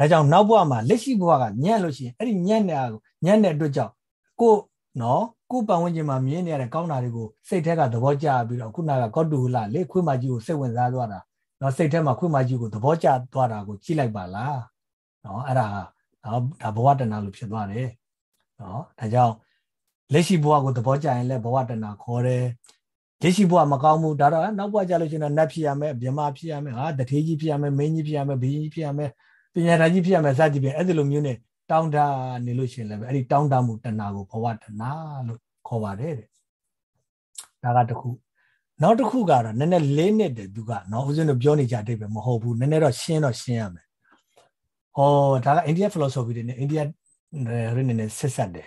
ဒါကြောင့်နောက်ဘဝမှာလက်ရှိဘဝကညံ့လို့ရှိရင်အဲ့ဒီညံ့တဲ့ညံ့တဲ့အတွက်ကြောင့်ကိုနော်ကိုပတ်ဝန်းကျင်မှာမြင်နေရတဲ့ကောင်းတာတွေကိုစိတ်ထဲကသဘောကျပြီးတော့ခုနကကောတူလာလေခွေးမကြီးကိုစိတ်ဝင်စားသွားတာနော်စိတ်ထဲမှာခွေးမကြီးကိုသဘောကျသွားတာကိုကြည့်လိုက်ပါလားနော်အဲ့ဒါနော်ဒါဘဝတဏလို့ဖြစ်သွားတယ်နော်ဒါကြောင့်လက်ရှိဘဝကိုသဘောကျရင်လည်းဘဝတဏခေါ်တယ်လက်ရှိဘဝမကောင်းဘူးဒါတော့နောက်ဘဝကျလို့ရှိရင်တော့နတ်ဖြစ်ရမယ်ဗြဟ္မာဖြစ်ရမယ်ဟာတထေးကြီးဖြစ်ရမယ်မင်းကြီးဖြစ်ရမယ်ဘီကြီးဖြစ်ရမယ် ပညာတတ်ကြီးဖြစ်ရမယ်စသဖြင့်အဲ့ဒီလိုမျိုးနဲ့တောင်းတနေလို့ရှိရင်လည်းအဲ့ဒီတောင်းတမှုတဏကိုဘဝတဏလို့ခေါ်ပါတယ်တဲ့ဒါကတခုနောက်တစ်ခုကတော့နည်းနည်းလေးနှစ်တယ်သူကနော်ဦးဇင်းတို့ပြောနေကြတဲ့ပဲမဟုတ်ဘူးနည်းနည်းတော့ရှင်းတော့ရှင်းရမယ်ဟောဒါကအိန္ဒိယ philosophy တွေနဲ့အိန္ဒိယရင်းနေဆက်ဆက်တယ်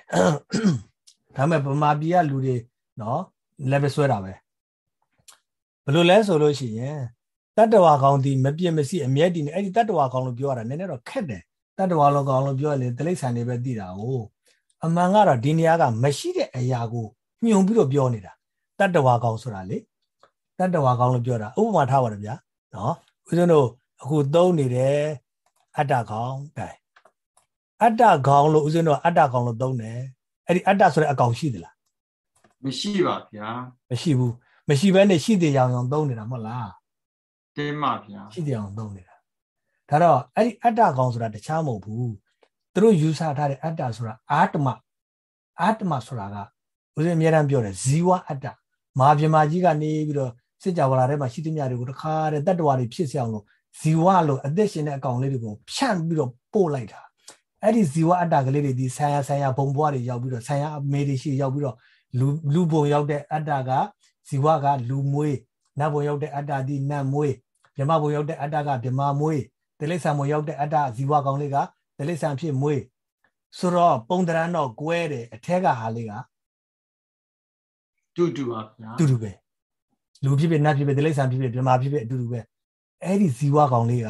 ဒါပေမဲ့ဗမာပြည်ကလူတွေနော် level ဆွဲတာပဲဘယ်လိုလဲဆိုလို့ရှိရင် တတ္တဝါကောင်ဒီမပြည့်မစီအမြဲတည်နေအဲ့ဒီတတ္တဝါကောင်လို့ပြောရတာနည်းနည်းတော့ခက်တယ်တတ္တဝါလောကောင်လို့ပြောရလေတိရစ္ဆာန်တွေပဲသိတာကိုအမှန်ကတော့ဒီနေရာကမရှိတဲ့အရာကိုညွန်ပြီးတော့ပြောနေတာတတ္တဝါကောင်ဆိုတာလေတတ္တဝါကောင်လို့ပြောတာဥပမာထားပါတော့ဗျာနော်ဦးဇင်းတို့အခုသုံးနေတယ်အတ္တကောင်ကဲအတ္တကောင်လို့ဦးဇင်းတို့အတ္တကောင်လို့သုံးတယ်အဲ့ဒီအတ္တဆိုတဲ့အကောင်ရှိသလားမရှိပါဗျာမရှိဘူးမရှိဘဲနဲ့ရှိတဲ့ရောင်ရောင်သုံးနေတာမဟုတ်လား တင်းပါဗျာရှိတဲ့အောင်သုံးနေတာဒါတော့အဲ့ဒီအတ္တကောင်ဆိုတာတခြားမဟုတ်ဘူးသူတို့ယူဆထားတဲ့အတ္တဆိုတာအာတမအာတမဆိုတာကဦးဇင်းအများအားပြောတယ်ဇီဝအတ္တမာပြမကြီးကနေပြီးတော့စစ်ကြဝဠာထဲမှာရှိသမျှတွေကိုတခါတည်းတတ္တဝါတွေဖြစ်စေအောင်လို့ဇီဝလို့အသက်ရှင်တဲ့အကောင်လေးတွေကိုဖြန့်ပြီးတော့ပို့လိုက်တာအဲ့ဒီဇီဝအတ္တကလေးတွေဒီဆံရဆံရဘုံဘွားတွေရောက်ပြီးတော့ဆံရအမေတွေရှိရောက်ပြီးတော့လူလူဘုံရောက်တဲ့အတ္တကဇီဝကလူမွေးနတ်ဘုံရောက်တဲ့အတ္တဒီနတ်မွေး ဗြဟ္မဘုံရောက်တဲ့အတ္တကဗြဟ္မမွေးတိလိစ္ဆာန်ဘုံရောက်တဲ့အတ္တဇီဝကောင်လေးကတိလိစ္ဆာန်ဖြစ်မွေးဆိုတော့ပုံတရံတော့ကွဲတယ်အထက်ကဟာလေးကတူတူပါဗျာတူတူပဲလူဖြစ်ဖြစ်နတ်ဖြစ်ဖြစ်တိလိစ္ဆာန်ဖြစ်ဖြစ်ဗြဟ္မဖြစ်ဖြစ်အတူတူပဲအဲ့ဒီဇီဝကောင်လေးက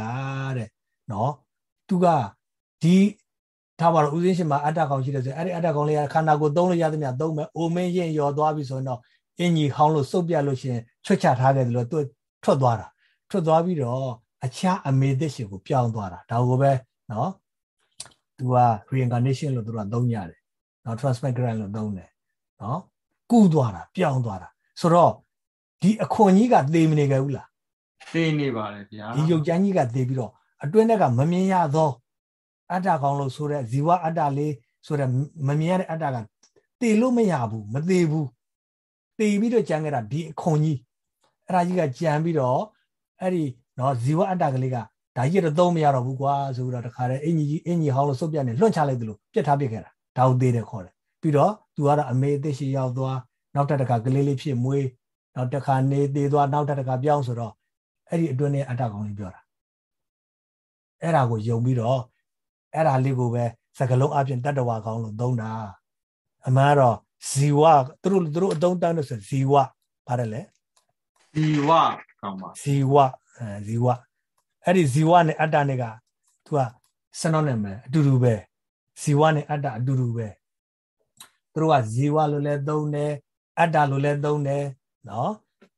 တဲ့နော်သူကဒီထားပါတော့ဥစဉ်ရှင်မှာအတ္တကောင်ရှိတယ်ဆိုအဲ့ဒီအတ္တကောင်လေးကခန္ဓာကိုယ်သုံးလို့ရသမျှသုံးမယ်အိုမင်းရင်ရော်သွားပြီဆိုရင်တော့အင်ကြီးဟောင်းလို့စုပ်ပြလို့ရှင်ချွတ်ချထားခဲ့တယ်လို့သူထွက်သွားတာ ထွက်သွားပြီးတော့အခြားအမေသစ်ရှင်ကိုပြောင်းသွားတာဒါကိုပဲနော်သူက reincarnation လို့သူကသုံးကြတယ်နော် transmigrant လို့သုံးတယ်နော်ကူးသွားတာပြောင်းသွားတာဆိုတော့ဒီအခွန်ကြီးကသေမနေကြဘူးလားသေနေပါတယ်ဗျာဒီယုတ်ကျန်းကြီးကသေပြီးတော့အတွင်းတက်ကမမြင်ရသောအတ္တကောင်းလို့ဆိုတဲ့ဇီဝအတ္တလေးဆိုတဲ့မမြင်ရတဲ့အတ္တကသေလို့မရဘူးမသေဘူးသေပြီးတော့ကြံခဲ့တာဒီအခွန်ကြီးအဲ့ဒါကြီးကကြံပြီးတော့ အဲ့ဒီနော်ဇီဝအတ္တကလေးကဒါကြီးတော့သုံးမရတော့ဘူးကွာဆိုပြီးတော့တခါတည်းအင်ကြီးအင်ကြီးဟောင်းလို့စုပ်ပြတ်နေလွှင့်ချလိုက်သလိုပြက်ထားပြစ်ခဲ့တာဒါကိုသေးတယ်ခေါ်တယ်ပြီးတော့သူကတော့အမေအသက်ရှိရောက်သွားနောက်တစ်တခါကလေးလေးဖြစ်မွေးနောက်တစ်ခါနေသေးသွားနောက်တစ်ခါပြောင်းဆိုတော့အဲ့ဒီအတွင်းနဲ့အတ္တကောင်လေးပြောတာအဲ့ဒါကိုယုံပြီးတော့အဲ့ဒါလေးကိုပဲစကလုံးအပြင်တတ္တဝါကောင်းလို့သုံးတာအမှန်တော့ဇီဝသူတို့သူတို့အတုံးတန်းလို့ဆိုဇီဝပါတယ်လေဇီဝ ကောင်းပါဇီဝအဲဇီဝအဲ့ဒီဇီဝနဲ့အတ္တနဲ့ကသူက synonym ပဲအတူတူပဲဇီဝနဲ့အတ္တအတူတူပဲသူတို့ကဇီဝလို့လည်းသုံးတယ်အတ္တလို့လည်းသုံးတယ်နော်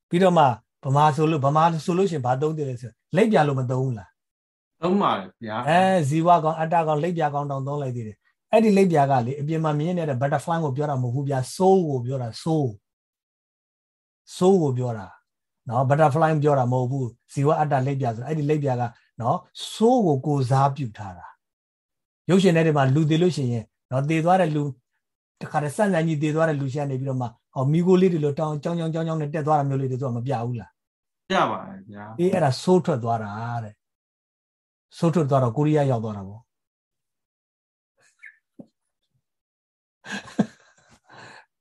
ပြီးတော့မှဗမာဆိုလို့ဗမာဆိုလို့ရှင်ဘာသုံးတယ်လဲဆိုလက်ပြလို့မသုံးဘူးလားသုံးပါတယ်ဗျာအဲဇီဝကောင်အတ္တကောင်လက်ပြကောင်တောင်သုံးလိုက်သေးတယ်အဲ့ဒီလက်ပြကလေအပြင်မှာမြင်နေတဲ့ butterfly ကိုပြောတာမဟုတ်ဘူးဗျာ soul ကိုပြောတာ soul soul ကိုပြောတာ နော် butterfly ပြောတာမဟုတ်ဘူးဇီဝအတ္တလက်ပြဆိုအဲ့ဒီလက်ပြကနော် soul ကိုကိုစားပြုထားတာရုပ်ရှင်ထဲမှာလူသေးလို့ရှိရင်နော်သေသွားတဲ့လူတခါတည်းစန့်စန့်ကြီးသေသွားတဲ့လူရှိနေပြီးတော့မှဟောမိကိုလေးတွေလို့တောင်းကြောင်းကြောင်းကြောင်းကြောင်းနဲ့တက်သွားတာမျိုးလေးတွေသူကမပြဘူးလားပြပါတယ်ဗျာအေးအဲ့ဒါဆိုးထွက်သွားတာတဲ့ဆိုးထွက်သွားတော့ကိုရီးယားရောက်သွားတာပေါ့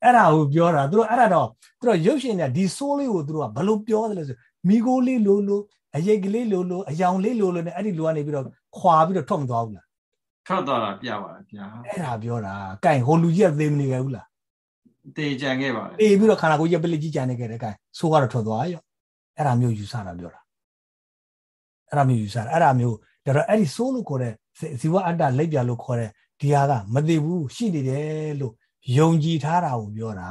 အဲ့ဒါကိုပြောတာသူတို့အဲ့ဒါတော့ သူတို့ရုပ်ရှင်เนี่ยဒီဆိုးလေးကိုသူတို့ကဘလို့ပြောတယ်လဲဆိုမိကိုလေးလိုလိုအရိတ်ကလေးလိုလိုအယောင်လေးလိုလိုနဲ့အဲ့ဒီလူကနေပြီးတော့ခွာပြီးတော့ထွက်မသွားဘူးလားထွက်သွားတာပြပါလားဗျာအဲ့ဒါပြောတာကဲဟိုလူကြီးကသေမနေခဲ့ဘူးလားသေကြံခဲ့ပါလေအေးပြီးတော့ခန္ဓာကိုယ်ကြီးပလိကြီးကြံနေခဲ့တယ်ကဲဆိုးကတော့ထွက်သွားရောအဲ့ဒါမျိုးယူဆတာပြောတာအဲ့ဒါမျိုးယူဆတာအဲ့ဒါမျိုးဒါတော့အဲ့ဒီဆိုးလို့ခေါ်တဲ့ဇီဝအတ္တလက်ပြလို့ခေါ်တဲ့ဒီဟာကမသိဘူးရှိနေတယ်လို့ယုံကြည်ထားတာကိုပြောတာ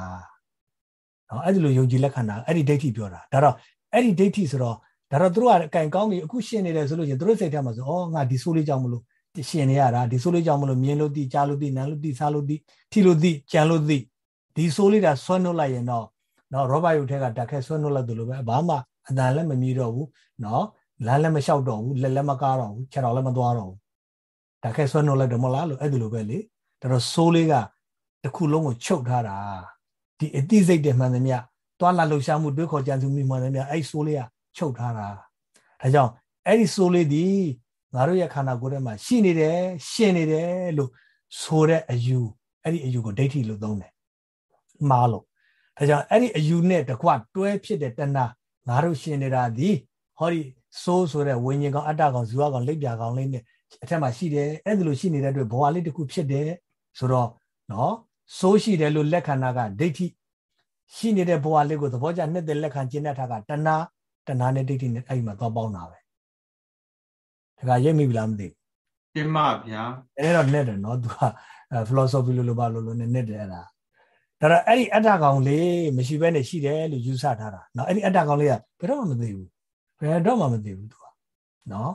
နော်အဲ့ဒီလိုယုံကြည်လက်ခံတာအဲ့ဒီဒိဋ္ဌိပြောတာဒါတော့အဲ့ဒီဒိဋ္ဌိဆိုတော့ဒါတော့သူတို့ကအကင်ကောင်းပြီအခုရှင်းနေတယ်ဆိုလို့ရှင်သူတို့စိတ်ထဲမှာဆိုဩငါဒီဆိုးလေးကြောင့်မလို့ရှင်နေရတာဒီဆိုးလေးကြောင့်မလို့မြင်လို့သိကြားလို့သိနားလို့သိစားလို့သိထီလို့သိကြံလို့သိဒီဆိုးလေးတာဆွဲနှုတ်လိုက်ရင်တော့နော်ရောဘတ်ရုပ်ထဲကတက်ခဲဆွဲနှုတ်လိုက်တယ်လို့ပဲဘာမှအတန်လည်းမမြည်တော့ဘူးနော်လမ်းလည်းမလျှောက်တော့ဘူးလက်လည်းမကားတော့ဘူးခြေတော်လည်းမသွားတော့ဘူးတက်ခဲဆွဲနှုတ်လိုက်တယ်မဟုတ်လားလို့အဲ့ဒီလိုပဲလေဒါတော့ဆိုးလေးကတစ်ခုလုံးကိုချုပ်ထားတာ ဒီအတိစိတ်တွေမှန်သမျှတွာလာလှူရှားမှုတွေးခေါ်ကြံစည်မှုမှန်သမျှအဲ့ဆိုးလေးကချုပ်ထားတာဒါကြောင့်အဲ့ဒီဆိုးလေးဒီငါတို့ရဲ့ခန္ဓာကိုယ်ထဲမှာရှိနေတယ်ရှင်နေတယ်လို့ဆိုတဲ့အယူအဲ့ဒီအယူကိုဒိဋ္ဌိလို့သုံးတယ်မှားလို့ဒါကြောင့်အဲ့ဒီအယူနဲ့တကွတွဲဖြစ်တဲ့တဏှာငါတို့ရှင်နေတာဒီဟောဒီဆိုးဆိုတဲ့ဝိညာဉ်ကောင်အတ္တကောင်ဇူဝကောင်လက်ပြကောင်လေးနဲ့အထက်မှာရှိတယ်အဲ့ဒါလိုရှိနေတဲ့အတွက်ဘဝလေးတစ်ခုဖြစ်တယ်ဆိုတော့နော် ဆိုးရှိတယ်လို့လက်ခံတာကဒိဋ္ဌိရှိနေတဲ့ဘဝလေးကိုသဘောကျနှစ်သက်လက်ခံကျင့်တတ်တာကတဏှာတဏှာနဲ့ဒိဋ္ဌိနဲ့အဲ့ဒီမှာသွားပေါင်းတာပဲဒါကရိပ်မိပြီလားမသိဘူးတင်ပါဗျာအဲ့တော့နဲ့တယ်နော်သူက philosophy လို့လို့ပါလို့လို့နဲ့နဲ့တယ်အဲ့ဒါဒါတော့အဲ့ဒီအတ္တကောင်လေးမရှိဘဲနဲ့ရှိတယ်လို့ယူဆထားတာနော်အဲ့ဒီအတ္တကောင်လေးကဘယ်တော့မှမသိဘူးဘယ်တော့မှမသိဘူးသူကနော်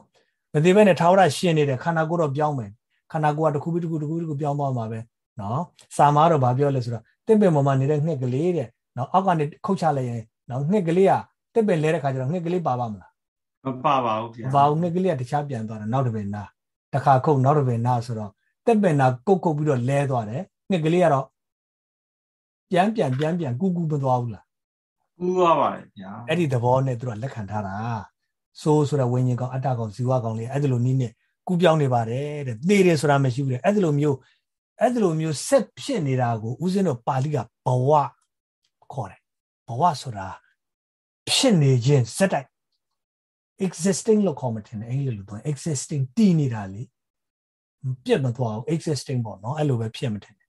မသိဘဲနဲ့ထာဝရရှင်နေတယ်ခန္ဓာကိုယ်တော့ပြောင်းမယ်ခန္ဓာကိုယ်ကတစ်ခုပြီးတစ်ခုတစ်ခုတစ်ခုပြောင်းသွားမှာပဲ နော်စာမားတော့ဗာပြောလဲဆိုတော့တင့်ပင်ပေါ်မှာနေတဲ့ငှက်ကလေးတဲ့နော်အောက်ကနေခုတ်ချလိုက်ရင်နော်ငှက်ကလေးကတင့်ပင်လဲတဲ့ခါကျတော့ငှက်ကလေးပါပါမလားမပါပါဘူးဗျာမပါဘူးငှက်ကလေးကတခြားပြန်သွားတာနောက်တစ်ပင်နာတစ်ခါခုတ်နောက်တစ်ပင်နာဆိုတော့တင့်ပင်နာကုတ်ကုတ်ပြီးတော့လဲသွားတယ်ငှက်ကလေးကတော့ပြန်ပြန်ပြန်ပြန်ကူကူမသွားဘူးလားကူသွားပါတယ်ဗျာအဲ့ဒီသဘောနဲ့သူကလက်ခံထားတာဆိုးဆိုတဲ့ဝိညာဉ်ကောင်အတ္တကောင်ဇီဝကောင်လေးအဲ့ဒီလိုနီးနဲ့ကူပြောင်းနေပါတယ်တဲ့သေတယ်ဆိုတာမရှိဘူးတဲ့အဲ့ဒီလိုမျိုး အဲ့ဒီလိုမျိုးဆက်ဖြစ်နေတာကိုဦးဇင်းတို့ပါဠိကဘဝခေါ်တယ်ဘဝဆိုတာဖြစ်နေခြင်းစက်တိုက် existing လို့ခေါ်မှတင်တယ်အင်္ဂလိပ်လိုပြော existing တည်နေတာလေပြတ်မသွားဘူး existing ပေါ့နော်အဲ့လိုပဲဖြစ်မှတင်တယ်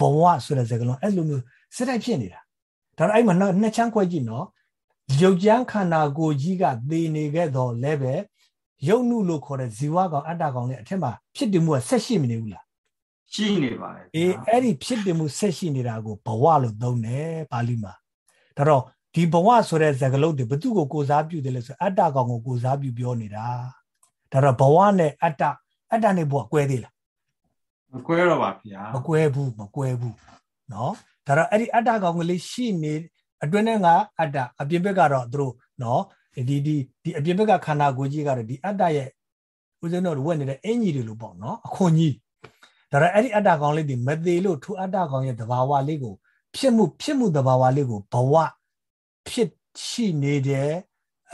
ဘဝဆိုတဲ့စကားလုံးအဲ့လိုမျိုးစက်တိုက်ဖြစ်နေတာဒါတော့အဲ့မှာနှစ်ချမ်းခွဲကြည့်နော်ရုပ်ကြမ်းခန္ဓာကိုယ်ကြီးကသေနေခဲ့တော့လည်းပဲယုတ်နုလို့ခေါ်တဲ့ဇီဝကောင်အတ္တကောင်နဲ့အထက်မှာဖြစ်တည်မှုကဆက်ရှိမနေဘူးလား ရှိနေပါတယ်အေးအဲ့ဒီဖြစ်တည်မှုဆက်ရှိနေတာကိုဘဝလို့သုံးတယ်ပါဠိမှာဒါတော့ဒီဘဝဆိုတဲ့စကားလုံးတွေဘသူ့ကိုကိုစားပြုတယ်လဲဆိုအတ္တကောင်ကိုကိုစားပြုပြောနေတာဒါတော့ဘဝနဲ့အတ္တအတ္တနဲ့ဘဝကွဲသေးလားမကွဲတော့ပါဗျာမကွဲဘူးမကွဲဘူးเนาะဒါတော့အဲ့ဒီအတ္တကောင်ကလေးရှိနေအတွင်းထဲကအတ္တအပြင်ဘက်ကတော့သူတို့เนาะဒီဒီဒီအပြင်ဘက်ကခန္ဓာကိုယ်ကြီးကတော့ဒီအတ္တရဲ့ဦးဇင်းတို့ဝက်နေတဲ့အင်ကြီးတွေလို့ပေါ့เนาะအခွန်ကြီး ဒါတော့အဲ့ဒီအတ္တကောင်လေးဒီမသေးလို့ထူအတ္တကောင်ရဲ့သဘာဝလေးကိုဖြစ်မှုဖြစ်မှုသဘာဝလေးကိုဘဝဖြစ်ရှိနေတယ်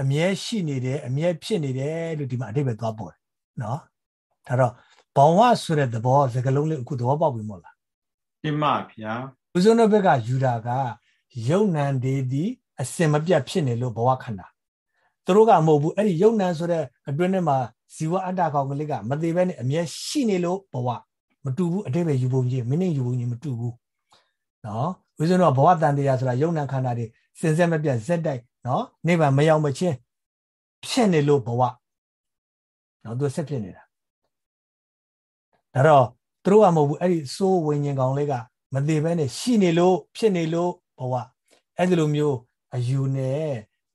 အမြဲရှိနေတယ်အမြဲဖြစ်နေတယ်လို့ဒီမှာအတိတ်ပဲသွားပေါ်တယ်နော်ဒါတော့ဘဝဆိုတဲ့သဘောစကလုံးလေးအခုသဘောပေါက်ပြီမို့လားတင်ပါဗျာဦးဇုံတို့ဘက်ကယူတာကယုံနံဒေသည်အစင်မပြတ်ဖြစ်နေလို့ဘဝခန္ဓာသူတို့ကမဟုတ်ဘူးအဲ့ဒီယုံနံဆိုတဲ့အတွင်းထဲမှာဇီဝအတ္တကောင်ကလေးကမသေးဘဲနဲ့အမြဲရှိနေလို့ဘဝ မတူဘူးအတိတ်ပဲယူပုံကြီးမင်းနဲ့ယူပုံကြီးမတူဘူးနော်ဦးဇင်းတို့ကဘဝတန်တရားဆိုတာယုံနံခန္ဓာတွေစင်စက်မပြတ်ဇက်တိုက်နော်နိဗ္ဗာန်မရောက်မချင်းဖြစ်နေလို့ဘဝနော်သူဆက်ဖြစ်နေတာဒါတော့သူတို့ကမဟုတ်ဘူးအဲ့ဒီစိုးဝิญဉ်ကောင်လေးကမသေးဘဲနဲ့ရှိနေလို့ဖြစ်နေလို့ဘဝအဲ့ဒီလိုမျိုးအယူနဲ့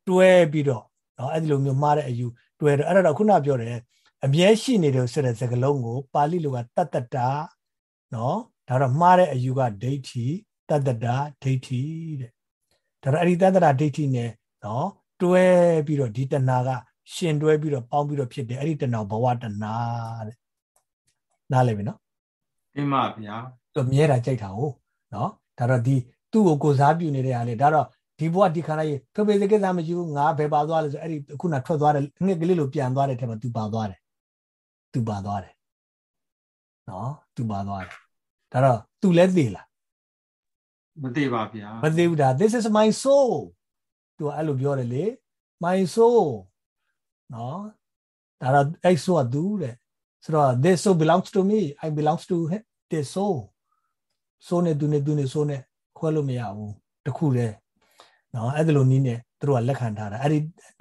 တွဲပြီးတော့နော်အဲ့ဒီလိုမျိုးမှားတဲ့အယူတွဲတော့အဲ့ဒါတော့ခုနပြောတယ် အမြဲရှိနေတယ်ဆိုတဲ့စကားလုံးကိုပါဠိလိုကတတ္တတာနော်ဒါတော့မှားတဲ့အယူကဒိဋ္ဌိတတ္တတာဒိဋ္ဌိတဲ့ဒါတော့အဲ့ဒီတတ္တတာဒိဋ္ဌိနဲ့နော်တွဲပြီးတော့ဒီတဏှာကရှင်တွဲပြီးတော့ပေါင်းပြီးတော့ဖြစ်တယ်အဲ့ဒီတဏှာဘဝတဏှာတဲ့နားလည်ပြီနော်အင်းပါဗျာသူမြဲတာကြိုက်တာဟုတ်နော်ဒါတော့ဒီသူ့ကိုကိုစားပြုနေတဲ့အားလေဒါတော့ဒီဘဝဒီခန္ဓာကြီးဖေဖေစကိစ္စမရှိဘူးငါဘယ်ပါသွားလဲဆိုအဲ့ဒီခုနထွက်သွားတယ်ငှက်ကလေးလိုပြန်သွားတဲ့ထဲမှာသူပါသွားတယ် သူပါသွားတယ်နော်သူပါသွားတယ်ဒါတော့သူလည်းသိလားမသိပါဗျာမသိဘူးဒါ this is my soul သူကအဲ့လိုပြောတယ်လေ my soul နော်ဒါတော့အဲ့ soul ကသူတဲ့ဆိုတော့ this soul belongs to me i belongs to this soul soul နဲ့သူနဲ့သူနဲ့ soul နဲ့ခွဲလို့မရဘူးတခုတည်းနော်အဲ့ဒါလိုနည်းနဲ့သူတို့ကလက်ခံထားတာအဲ့ဒီ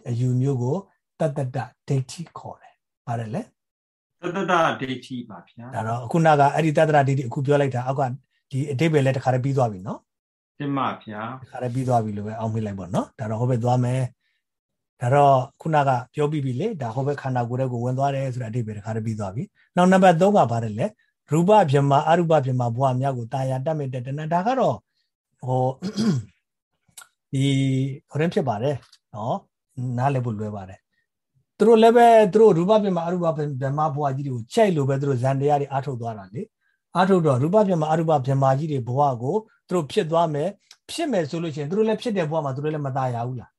အယူမျိုးကိုတတ္တတဒိဋ္ဌိခေါ်တယ်ပါတယ်လေ တတ္တတဒိဋ္ဌိပါဗျာဒါတော့အခုနကအဲ့ဒီတတ္တတဒိဋ္ဌိအခုပြောလိုက်တာအောက်ကဒီအတိတ်ပဲလည်းတခါတည်းပြီးသွားပြီနော်တင်ပါဗျာတခါတည်းပြီးသွားပြီလို့ပဲအောက်မေ့လိုက်ပါနော်ဒါတော့ဟိုဘက်သွားမယ်ဒါတော့ခုနကပြောပြီးပြီလေဒါဟိုဘက်ခန္ဓာကိုယ်ရဲ့ကိုဝင်သွားတယ်ဆိုတာအတိတ်ပဲတခါတည်းပြီးသွားပြီနောက်နံပါတ်3ကပါတယ်လေရူပဗြဟ္မာအရူပဗြဟ္မာဘဝများကိုတာယာတတ်မဲ့တဲ့တဏ္ဍာကတော့ဟိုဒီဟိုရင်ဖြစ်ပါတယ်နော်နားလည်ဖို့လွယ်ပါတယ် သူတို့လည်းပဲသူတို့ရူပပြမအရူပဗြဟ္မာဘဝကြီးတွေကိုချိန်လို့ပဲသူတို့ဇန်တရားတွေအားထုတ်သွားတာလေအားထုတ်တော့ရူပပြမအရူပဗြဟ္မာကြီးတွေဘဝကိုသူတို့ဖြစ်သွားမယ်ဖြစ်မယ်ဆိုလို့ရှိရင်သူတို့လည်းဖြစ်တဲ့ဘဝမှာသူတို့လည်းမตายရဘူးလား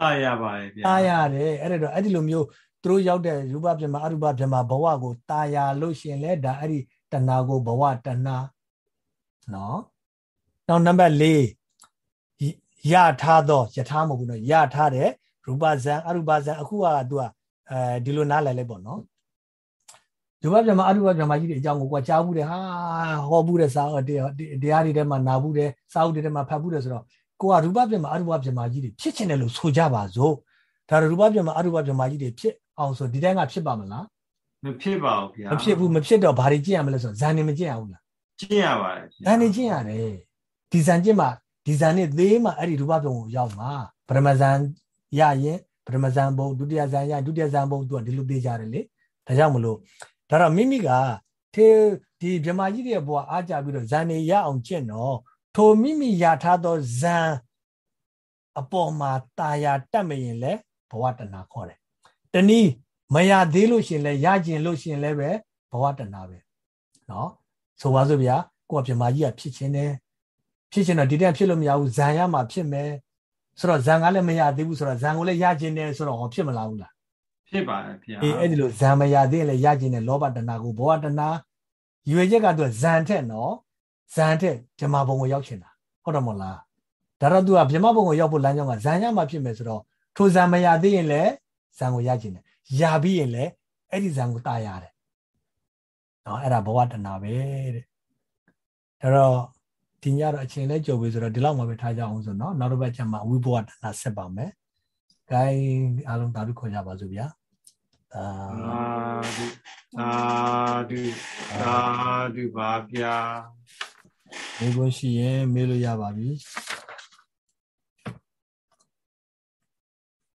ตายရပါတယ်ဗျာตายရတယ်အဲ့ဒါတော့အဲ့ဒီလိုမျိုးသူတို့ရောက်တဲ့ရူပပြမအရူပပြမဘဝကိုตายရလို့ရှိရင်လည်းဒါအဲ့ဒီတဏှာကိုဘဝတဏှာနော်နောက်နံပါတ်၄ ရထားသောယထာမဟုတ်ဘူးနော်ရထားတဲ့ ရူပဇံအရူပဇံအခုကသူကအဲဒီလိုနားလည်လိုက်ပေါ့နော်ဒုဘပြမအရူပပြမကြီးတွေအကြောင်းကိုကွာကြားဘူးတယ်ဟာဟောဘူးတယ်စာတရားတွေထဲမှာနာဘူးတယ်စာအုပ်တွေထဲမှာဖတ်ဘူးတယ်ဆိုတော့ကိုကရူပပြမအရူပပြမကြီးတွေဖြစ်ချင်တယ်လို့ဆိုကြပါစို့ဒါရူပပြမအရူပပြမကြီးတွေဖြစ်အောင်ဆိုဒီတိုင်းကဖြစ်ပါမလားမဖြစ်ပါဘူးဗျာမဖြစ်ဘူးမဖြစ်တော့ဘာတွေကြည့်ရမလဲဆိုတော့ဇန်နေမကြည့်ရဘူးလားကြည့်ရပါတယ်ဇန်နေကြည့်ရတယ်ဒီဇန်ကြည့်မှဒီဇန်နဲ့သေးမှအဲ့ဒီရူပပြုံကိုရောက်မှာပရမဇန် ရရင်ပရမဇန်ဘုံဒုတိယဇန်ရဒုတိယဇန်ဘုံသူကဒီလိုသေးကြတယ်လေဒါကြောင့်မလို့ဒါတော့မိမိကထေဒီမြမကြီးရဲ့ဘဝအားကြပြီးတော့ဇန်နေရအောင်ကျင့်တော့ထိုမိမိရထားသောဇန်အပေါ်မှာตาယာတက်မရင်လဲဘဝတဏခေါ်တယ်တနည်းမရသေးလို့ရှင်လဲရကျင်လို့ရှင်လဲပဲဘဝတဏပဲเนาะဆိုပါစို့ဗျာကိုကမြမကြီးကဖြစ်ချင်းတယ်ဖြစ်ချင်တော့ဒီတက်ဖြစ်လို့မရဘူးဇန်ရမှာဖြစ်မယ် ဆိုတော့ဇန်ကလည်းမရသေးဘူးဆိုတော့ဇန်ကိုလည်းရခြင်းတယ်ဆိုတော့ဟောဖြစ်မလာဘူးလားဖြစ်ပါတယ်ဗျာအေးအဲ့ဒီလိုဇန်မရသေးရင်လည်းရခြင်းတယ်လောဘတဏကိုဘောဝတဏရွေချက်ကတော့ဇန်ထက်နော်ဇန်ထက်ဓမ္မဘုံကိုရောက်ချင်တာဟုတ်တယ်မဟုတ်လားဒါတော့ तू ကဗြဟ္မဘုံကိုရောက်ဖို့လမ်းကြောင်းကဇန်ရမှာဖြစ်မယ်ဆိုတော့ထိုဇန်မရသေးရင်လည်းဇန်ကိုရခြင်းတယ်ရပြီးရင်လည်းအဲ့ဒီဇန်ကိုတာရတယ်နော်အဲ့ဒါဘဝတဏပဲတဲ့ဒါတော့ ဒီညတော့အချိန်လဲကြုံပြီဆိုတော့ဒီလောက်မှပဲထားကြအောင်ဆိုတော့နောက်တစ်ပတ်ကျမှဝိဘဝတဏဆက်ပါမယ်။ gain အားလုံးတာပြီးခေါ်ကြပါစို့ဗျာ။အာအာဒုအာဒုပါဗျာ။ဒီကိုရှိရင်မေးလို့ရပါပြီ။